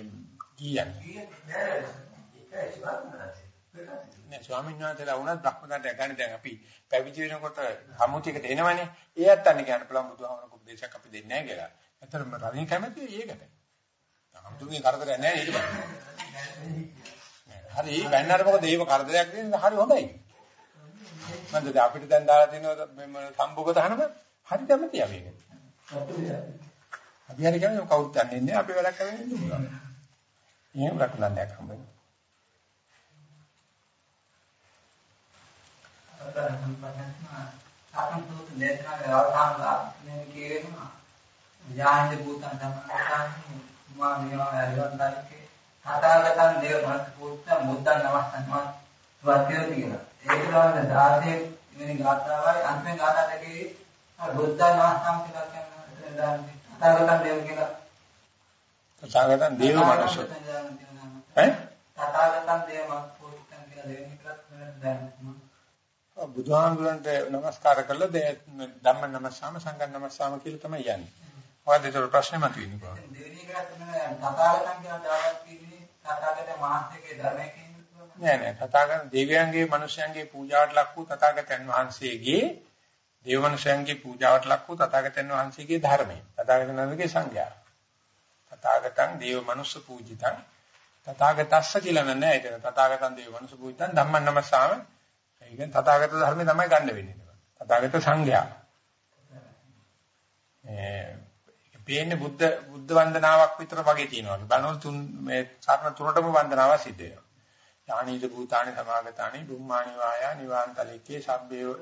කියන්නේ. නෑ ස්වාමීන් වහන්සේලා වුණත් බ්‍රහ්ම දණ්ඩයක් ගන්න දැන් අපි පැවිදි වෙනකොට සම්මුතියකට එනවනේ. ඒ අත්තන්නේ කියන්න පුළුවන් බුදුහාමර උපදේශයක් අපි දෙන්නේ නැහැ කියලා. ඇත්තටම රණී කැමති ඒකට. අමුතුගේ කරදරයක් නැහැ ඊට පස්සේ. හරි බැන්නර මොකද ඒව කරදරයක් දෙන්නේ හරි හොඳයි. මන්ද අපිට දැන් දාලා තිනවා මේ සම්බුක දහනම හරි කැමති අපි ඒක. අපි හරි කැමති කවුරුත් දන්නේ නැහැ අපි වැඩක් කරන්නේ නෙමෙයි. එහෙම රැකලන්නයක් හම්බෙන්නේ. සාකම්පුත් දේශනාවේ අවසානලා මේ කියවෙනවා. ඥානද භූතං සම්පදානි මා මේවා ඇලවන්දායිකේ හදාගතන් දේව මනස පුත්ත මුද්දන් නමස්සන්වා වර්තිය තියෙනවා. ඒක තමයි 16 වෙනි ගාථාවයි අන්තිම ගාථා දෙකේ බුද්ධ නාස්තම් කියලා කියන්නේ දාන්නේ. තථාගතයන් දේව කියලා. තථාගතයන් දේව මනස. ඈ? තථාගතයන් දේව මනස කියලා දෙවෙනි එකත් දාන්නේ. බුදුහාමුදුරන්ට নমස්කාර කළා ධම්ම නමස්සාම සංඝ නමස්සාම කියලා තමයි යන්නේ. ඔයාලට ඒක ප්‍රශ්නේ මතුවෙන්නේ කොහොමද? දෙවෙනි එකත් තමයි තථාගතයන් කියලා දාලා කියන්නේ තථාගත මහත්කේ ධර්මයේ කියන්නේ. නෑ නෑ තථාගත දෙවියන්ගේ මිනිසයන්ගේ පූජාවට ලක් වූ තථාගතයන් වහන්සේගේ දේව මිනිසයන්ගේ පූජාවට ලක් වූ තථාගතයන් වහන්සේගේ ධර්මය. තථාගතයන් වහන්සේගේ සංඥා. තථාගතං දේව මනුස්ස පූජිතං තථාගතස්ස කියලා නෑ ඒක. තථාගතං දේව මනුස්ස පූජිතං ධම්මං නමස්සාම ඒ කියන්නේ තථාගත ධර්මය තමයි ගන්න වෙන්නේ. තථාගත සංඥා. ඒ පේන්නේ බුද්ධ බුද්ධ වන්දනාවක් විතර වගේ තියෙනවා. බලනොත් තුන් මේ සරණ තුනටම වන්දනාවක් සිද්ධ වෙනවා. යානීද භූතානි සමාගතානි බුම්මානි වායා නිවාන්තලිකේ සබ්බේ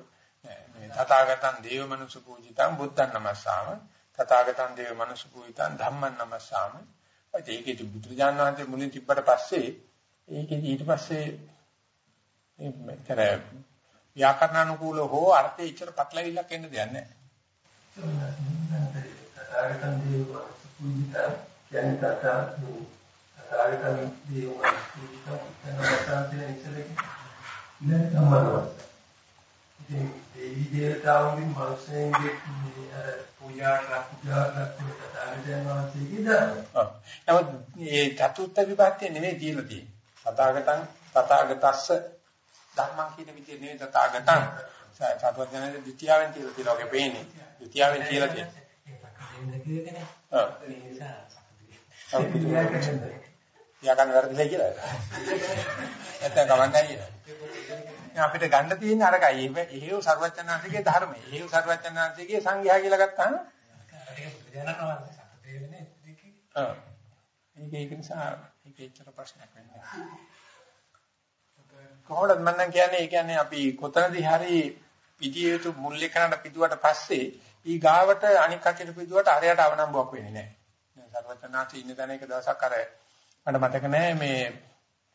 මේ තථාගතං දේව මනුස්ස පූජිතං බුද්ධං නමස්සාම තථාගතං දේව මනුස්ස පූජිතං ධම්මං නමස්සාම ඒකේ බුදුරජාණන් වහන්සේ මුලින් තිබ්බට පස්සේ ඒකේ ඊට පස්සේ මේතර ව්‍යාකරණානුකූල හෝ අර්ථයේ ඉච්චර පටලවිල්ලක් එන්න දෙයක් නැහැ. තථාගතං දේව පූජිතං කියන්නේ තථාගතං දේව පූජිතං යනවාට කියන ඉස්සරේ නෑ සම්බන්ධවත්. ඉතින් ඒ විදිහටවුන්ගේ මනුස්සයෙන්ගේ අර පූජා කරපුජා කරපු තථාගතයන් වහන්සේගේ ධර්ම. ඔව්. නමුත් මේ චතුත්ථ විභක්තිය නෙමෙයි තියෙන්නේ. තථාගතං තථාගතස්ස ධම්මං කියන විදිය නෙවෙයි තථාගතං. සත්වඥයන් දෙතියාවෙන් කියලා කියලා වගේ පේන්නේ. දෙතියාවෙන් කියලා තියෙන්නේ. යකන් වැරදිලා කියලා. නැත්නම් කවන්නයි කියලා. දැන් අපිට ගන්න තියෙන්නේ අරකයි. එහෙව් සර්වඥාන්සේගේ ධර්මය. එහෙව් සර්වඥාන්සේගේ සංඝයා කියලා ගත්තාම ඒක ඒක නිසා ඒක ඇත්තට ප්‍රශ්නයක් වෙන්නේ. කොහොමද මම නම් කියන්නේ ඒ කියන්නේ අපි කොතනදී හරි පිටිය යුතු මුල් එකනට පිටුවට පස්සේ ඊ ගාවට අනික් කටියට පිටුවට අරයට අවනම්බුවක් වෙන්නේ නැහැ. දැන් සර්වඥාන්සේ ඉන්න තැන එක දවසක් අර මට මතක නැහැ මේ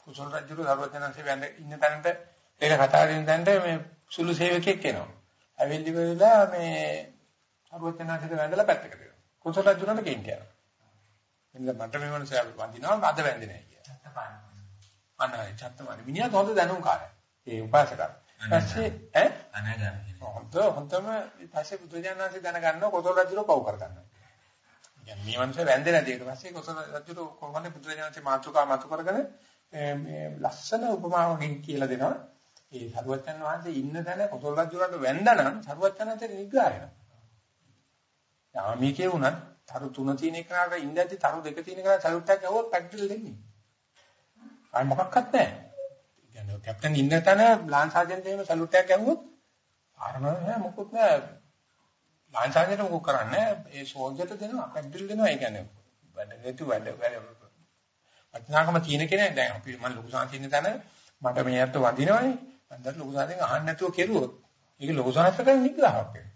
කුසල රජුරු සර්වඥාන්සේ වැඳ ඉන්න තැනට ඒක කතා කරන තැනට මේ සුළු සේවකෙක් එනවා. ඇවිල්ලි වෙලා මේ සර්වඥාන්සේට වැඳලා පැත්තකට යනවා. කුසල රජුරන්ට ගෙන්ට යනවා. එනිසා මට මේ මොනසය වඳිනවා අද වැඳින්නේ නැහැ කියලා. අනයි චත්තමාන මිනිහා හොඳ දැනුම් කාර්යය. ඒ උපාසකයා. පස්සේ ඈ අනගන්න. හොඳ හොඳම පස්සේ බුදුජානනාංශය දැනගන්නවා කොතොල් රජුර පව් කර ගන්නවා. يعني මේ මනුස්සය වැන්දේ නැති ඊට පස්සේ කොතොල් රජුර කොහොමද බුදුජානනාංශය මාතෘකා මතු කරගෙන මේ ලස්සන උපමාවකින් කියලා දෙනවා. ඒ සරුවච්චන් වහන්සේ ඉන්න තැන කොතොල් රජුරන්ට වැන්දනම් සරුවච්චන්හන්සේ නිග්‍රහ වෙනවා. යාමිකේ වුණත් තරු තුන තියෙන එකනට ඉඳද්දි තරු දෙක තියෙන එකනට සලුට්ටක් ගවුවොත් පැක්ටිල් දෙන්නේ. ආයි මොකක්වත් නැහැ. කියන්නේ කැප්ටන් ඉන්න තැන ලාන් සාජන්ට එහෙම සලුට්ටක් ගැහුවොත් ආරම නෑ මොකුත් නෑ. ලාන් සාජන්ට මොකක් කරන්නේ ඒ සෝල්ජර්ට දෙනවා පැක්ටිල් දෙනවා ඒ කියන්නේ වැඩ නැතු වැඩ වැඩ වටිනාකම තියෙන කෙනෙක් දැන් අපි මම ලොකු සාන්තින්න තැන මට මේ අත වඳිනවනේ මන්දට ලොකු සාන්තින් අහන්න නැතුව කෙරුවොත් ඒක ලොකු සාන්තිට නිග්‍රහයක් වෙනවා.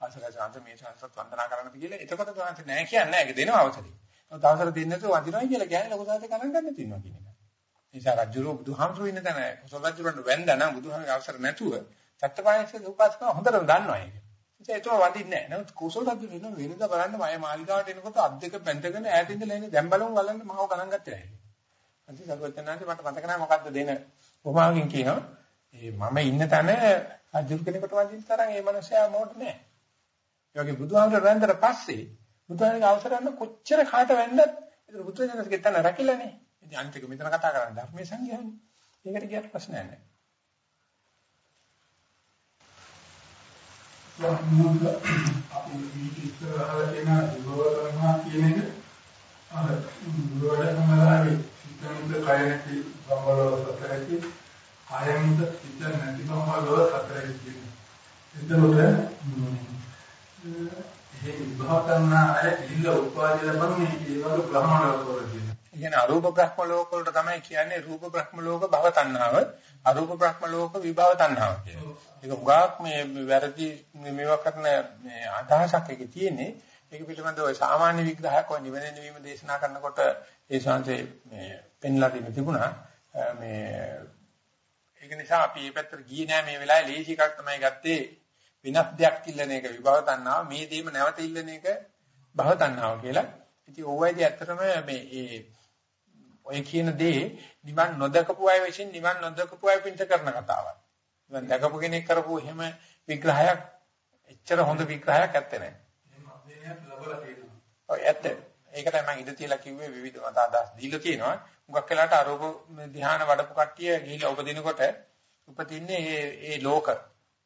ආසකසාන්ත මේ සංසත් වන්දනා කරන්නද කියලා එතකොට ගාන්ත නෑ කියන්නේ ඒක දෙනවා අවසරයි. ඒත් අවසර දෙන්නේ නැතුව වඳිනවා කියලා කියන්නේ ලොකු සාන්ත ගණන් ගන්න තියෙනවා කියන එක. නිසා රජුරෝ බුදුහාමුදුරු ඉන්න තැන කුසල රජුරන්ට වැන්දා නම් බුදුහාමුදුරුගේ අවසර නැතුව චත්තපාණිස්සේ උපාසක හොඳටම දන්නවා ඒක. ඉතින් ඒතම වඳින්නේ නැහැ. නමුත් කුසල රජුර ඉන්න වෙනද බලන්න මගේ මාලිගාවට එනකොට අත් දෙක බැඳගෙන ඈත ඉඳලා එන්නේ දැන් බලමු බලන්න මාව ගණන් ගත්තේ නැහැ. අන්තිම සර්වඥාන්සේ මට මතක නැහැ මොකද්ද දෙන උපමාවකින් කියනවා. ඒ මම ඉන්න තැන රජුර කෙනෙකුට වඳින්න තරම් ඒ මනුස්සයා මොකට නැහැ. ඒ වගේ බුදුහාමුදුරුවෝ වැන්දට පස්සේ බුදුහාමුදුරුවෝ අවසර ගන්න කොච්චර කාට වැන්දත් ඒක බුදුරජාණන්ගේ තන රැකිලානේ. ඉතින් අනිත් එක මෙතන කතා කරන්නේ ධර්මයේ සංගයන්නේ. ඒකට කියට ප්‍රශ්නයක් නැහැ. අපි ඉස්සර අහලා තියෙන විවරණා කියන එක අර විවරණාවේ සිතන්ත කය නැති බඹලව සතරයි ආයමිත සිත නැති බඹලව සතරයි කියන. එතකොට ඒ විභව කරන අය ඉල්ල උපාදී ලැබන්නේ ඒ වගේ බ්‍රහ්මණ ලෝකවල කියන. කියන්නේ අරූප බ්‍රහ්ම ලෝක වලට තමයි කියන්නේ රූප බ්‍රහ්ම ලෝක භව තණ්හාව අරූප බ්‍රහ්ම ලෝක විභව තණ්හාව කියන්නේ. ඒක උගාක් මේ වැරදි මේවා කරන මේ අදහසක් එකේ තියෙන්නේ. ඒක පිළිබඳව සාමාන්‍ය විග්‍රහයක් ඔය නිවෙන නිවීම දේශනා කරනකොට ඒ ශාන්සේ මේ පෙන්ලා දෙන්න තිබුණා. මේ ඒක නිසා අපි මේ පැත්තට ගියේ නෑ මේ වෙලාවේ ලේසි එකක් තමයි ගත්තේ විනස් දෙයක් ඉල්ලන එක විභව තණ්හාව මේ දෙයම නැවත ඉල්ලන එක භව තණ්හාව කියලා. ඉතින් ඕවයිදී ඇත්තටම මේ ඒ ඔය කියන දේ නිවන් නොදකපු අය විසින් නිවන් නොදකපු අය පිට කරන කතාවක්. නිවන් දකපු කෙනෙක් කරපු එහෙම විග්‍රහයක් එච්චර හොඳ විග්‍රහයක් ඇත්තේ නැහැ. ඔය ඇත්ත. ඒකටයි මම ඉඳ තියලා කිව්වේ විවිධ මත අදහස් දීලා තියෙනවා. මුගක් වෙලාට අරූප ධ්‍යාන වඩපු කට්ටිය ගිහිල්ලා උපදිනකොට උපදින්නේ මේ මේ ලෝක.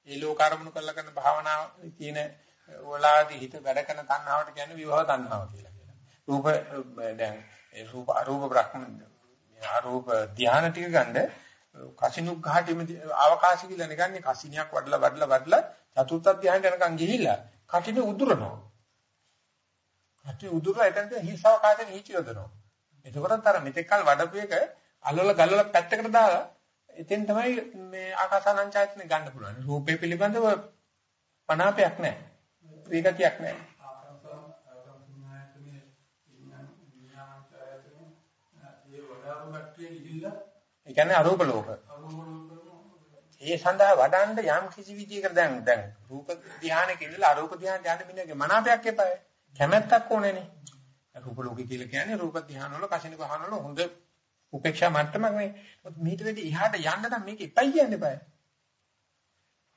මේ ලෝක අරමුණු කරලා කරන භාවනාව කියන වලාදී හිත වැඩ කරන තණ්හාවට කියන්නේ විවහ තණ්හාව කියලා කියනවා. රූප දැන් ඒ රූප අරූප බ්‍රහ්ම අරූප ධානය ටික ගන්න කසිනුක් ගහටෙම අවකාශය කියලා නිකන්නේ කසිනියක් වඩලා වඩලා වඩලා චතුර්ථ ධානයට යනකම් ගිහිල්ලා කටින උදුරනවා. අති උදුර එතනට හිස් අවකාශයෙන් හිචි යොදනවා. එතකොටත් අර මෙතෙක්කල් වඩපු එක අල්ලල ගල්ලල පැත්තකට දාලා එතෙන් තමයි මේ ආකාසානංචායතන ගන්න පුළුවන්. රූපේ පිළිබඳව පනාපයක් නැහැ. ප්‍රීගතියක් නැහැ. ඒ කියන්නේ අරූප ලෝක. ඒ සඳහා වඩන්න යම් කිසි විදියකට දැන් දැන් රූප ධානයක ඉඳලා අරූප ධානය යන්න මිනිහගේ මනාපයක් එපායි. කැමැත්තක් ඕනේනේ. රූප ලෝකේ කියලා කියන්නේ රූප ධානය වල කසින ගහන වල හොඳ උපේක්ෂා මට්ටමක් නේ. මේට වෙදී ඉහාට යන්න නම් මේක එපයි කියන්න එපායි.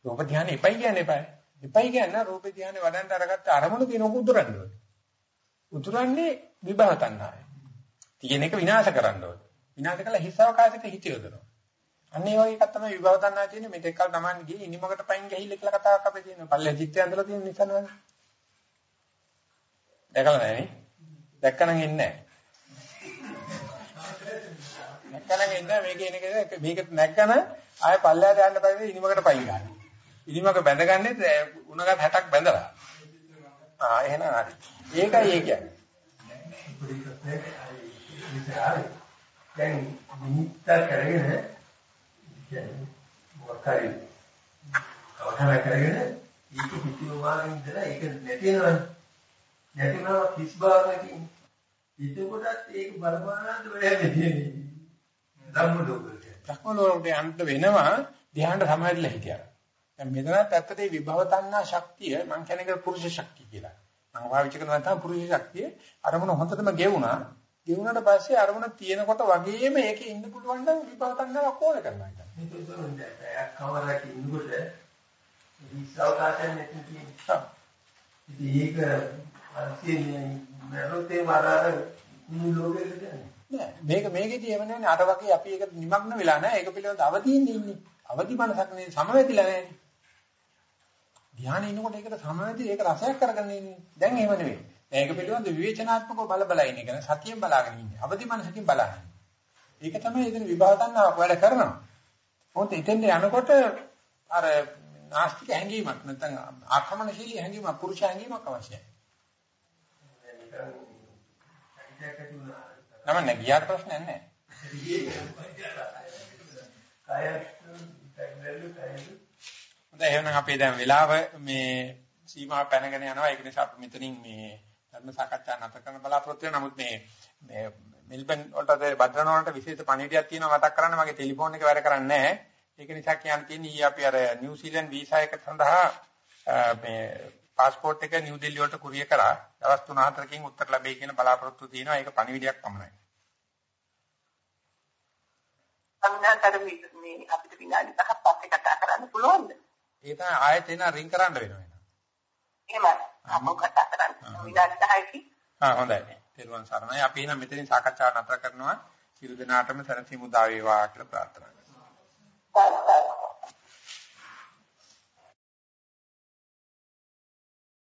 රූප ධානය එපයි කියන්න එපායි. එපයි කියන්නේ රූප ධානය වඩන්න අරගත්ත අරමුණු දිනක උදුරන්න ඕනේ. උදුරන්නේ විභව තණ්හාවයි. තියෙන එක විනාශ කරන්න ඕනේ. විනාශ කළා හිස් අවකාශයක හිත යොදනවා. අන්න ඒ වගේ එකක් තමයි විභව තණ්හා කියන්නේ මෙතෙක් කල Taman ගියේ ඉනිමකට පයින් ගිහිල්ලා කියලා කතාවක් අපේ තියෙනවා. පල්ලේ චිත්තය ඇඳලා තියෙන නිසා නේද? දැකලා නැහැ නේ? දැක්කනම් එන්නේ නැහැ. නැක්කනම් එන්නේ මේක එන එක මේක නැක්කන ආය පල්ලයට යන්න බැරි ඉනිමකට පයින් ගන්න. ඉනිමක බැඳගන්නේ උණගත් 60ක් බැඳලා. ආ එහෙනම් හරි. ඒකයි ඒ කියන්නේ. දැන් නිමිත්ත කරගෙන කියන්නේ මොකක් හරි කවදාවත් කරගෙන ඒක පිටිමාගෙන් ඉඳලා ඒක නැති වෙනවනේ. නැතිනවා කිස් භාගකින්. එතකොටත් ඒක බලපානද වෙන්නේ තියෙන්නේ. ධම්ම ලෝකෙට. ධම්ම ලෝකෙට යන්න වෙනවා ධ්‍යාන සමාධිලා හිටියා. දැන් මෙතනත් ඇත්තට විභව තණ්හා ශක්තිය මම කියන්නේ පුරුෂ ශක්තිය කියලා. මම වාවිච කරනවා තමයි පුරුෂ ශක්තිය අරමුණ හොඳටම ගෙවුණා. ගෙවුනට පස්සේ අරමුණ තියෙනකොට වගේම ඒකේ ඉන්න පුළුවන් නම් විභව තණ්හාවක් ඕන කරනවා. ඒක උදාහරණයක් කවරක් ඉන්නකොට විශ්වාසයෙන් නැති තියෙනවා. ඉතින් ඒක අන්තිමේ මරොතේ වරාර කුණු ලෝකෙකට නෑ මේක මේකෙදි එහෙම නෑනේ අර වගේ අපි ඒක නිමග්න වෙලා නෑ ඒක පිළිබඳව අවදීන් ඉන්නේ. අවදි මනසක් නේ සමවැදිලා නෑනේ. ධ්‍යානෙ ඉන්නකොට ඒකට සමවැදි ඒක රසයක් කරගන්න ඉන්නේ. දැන් එහෙම නෙවෙයි. දැන් ඒක පිළිබඳව විවේචනාත්මකව බල බල ඉන්නේ. කියන්නේ සතියෙන් බලාගෙන ඉන්නේ. අවදි මනසකින් බලන්නේ. ඒක තමයි එතන විභව ගන්නවා වැඩ කරනවා. මොකද එතෙන්ට යනකොට අර නාස්තික හැඟීමක් නැත්නම් ආක්‍රමණශීලී හැඟීමක් පුරුෂ හැඟීමක් අවශ්‍යයි. නම ගියාට ප්‍රශ්නයක් නැහැ. හොඳයි එහෙනම් අපි දැන් වෙලාව මේ සීමාව පැනගෙන යනවා ඒක නිසා අපි මෙතනින් මේ ධර්ම සාකච්ඡා නැත කරන බලාපොරොත්තු වෙනවා. නමුත් මේ මේ මෙල්බන් වලට බද්රනෝනට විශේෂ පණිවිඩයක් තියෙනවා මතක් කරන්න. මගේ ටෙලිෆෝන් එක වැඩ කරන්නේ නැහැ. ඒක නිසා කියන්න තියෙන්නේ ඊ අපි අර නිව්සීලන්ත වීසා එක සඳහා මේ પાස්පෝර්ට් එක නිව් දිල්ලි වලට කුරිය කරා. දවස් 3-4කින් උත්තර ලැබෙයි කියන බලාපොරොත්තු තියෙනවා. ඒක පණිවිඩයක් පමණයි. අන්නතර මේ අපිට විනාඩි 5ක් පස්සේ කතා කරන්න පුළුවන්ද? ඒ තමයි ආයෙත් එන රින් කරන්න වෙනවා එහෙමයි. අපෝ කතා කරන්න විනාඩි 10කින්. ආ හොඳයි. තෙරුවන් සරණයි. අපි එහෙනම් මෙතනින් සාකච්ඡාව නතර කරනවා. සියලු දෙනාටම සරසි මුදා වේවා කියලා ප්‍රාර්ථනා කරනවා.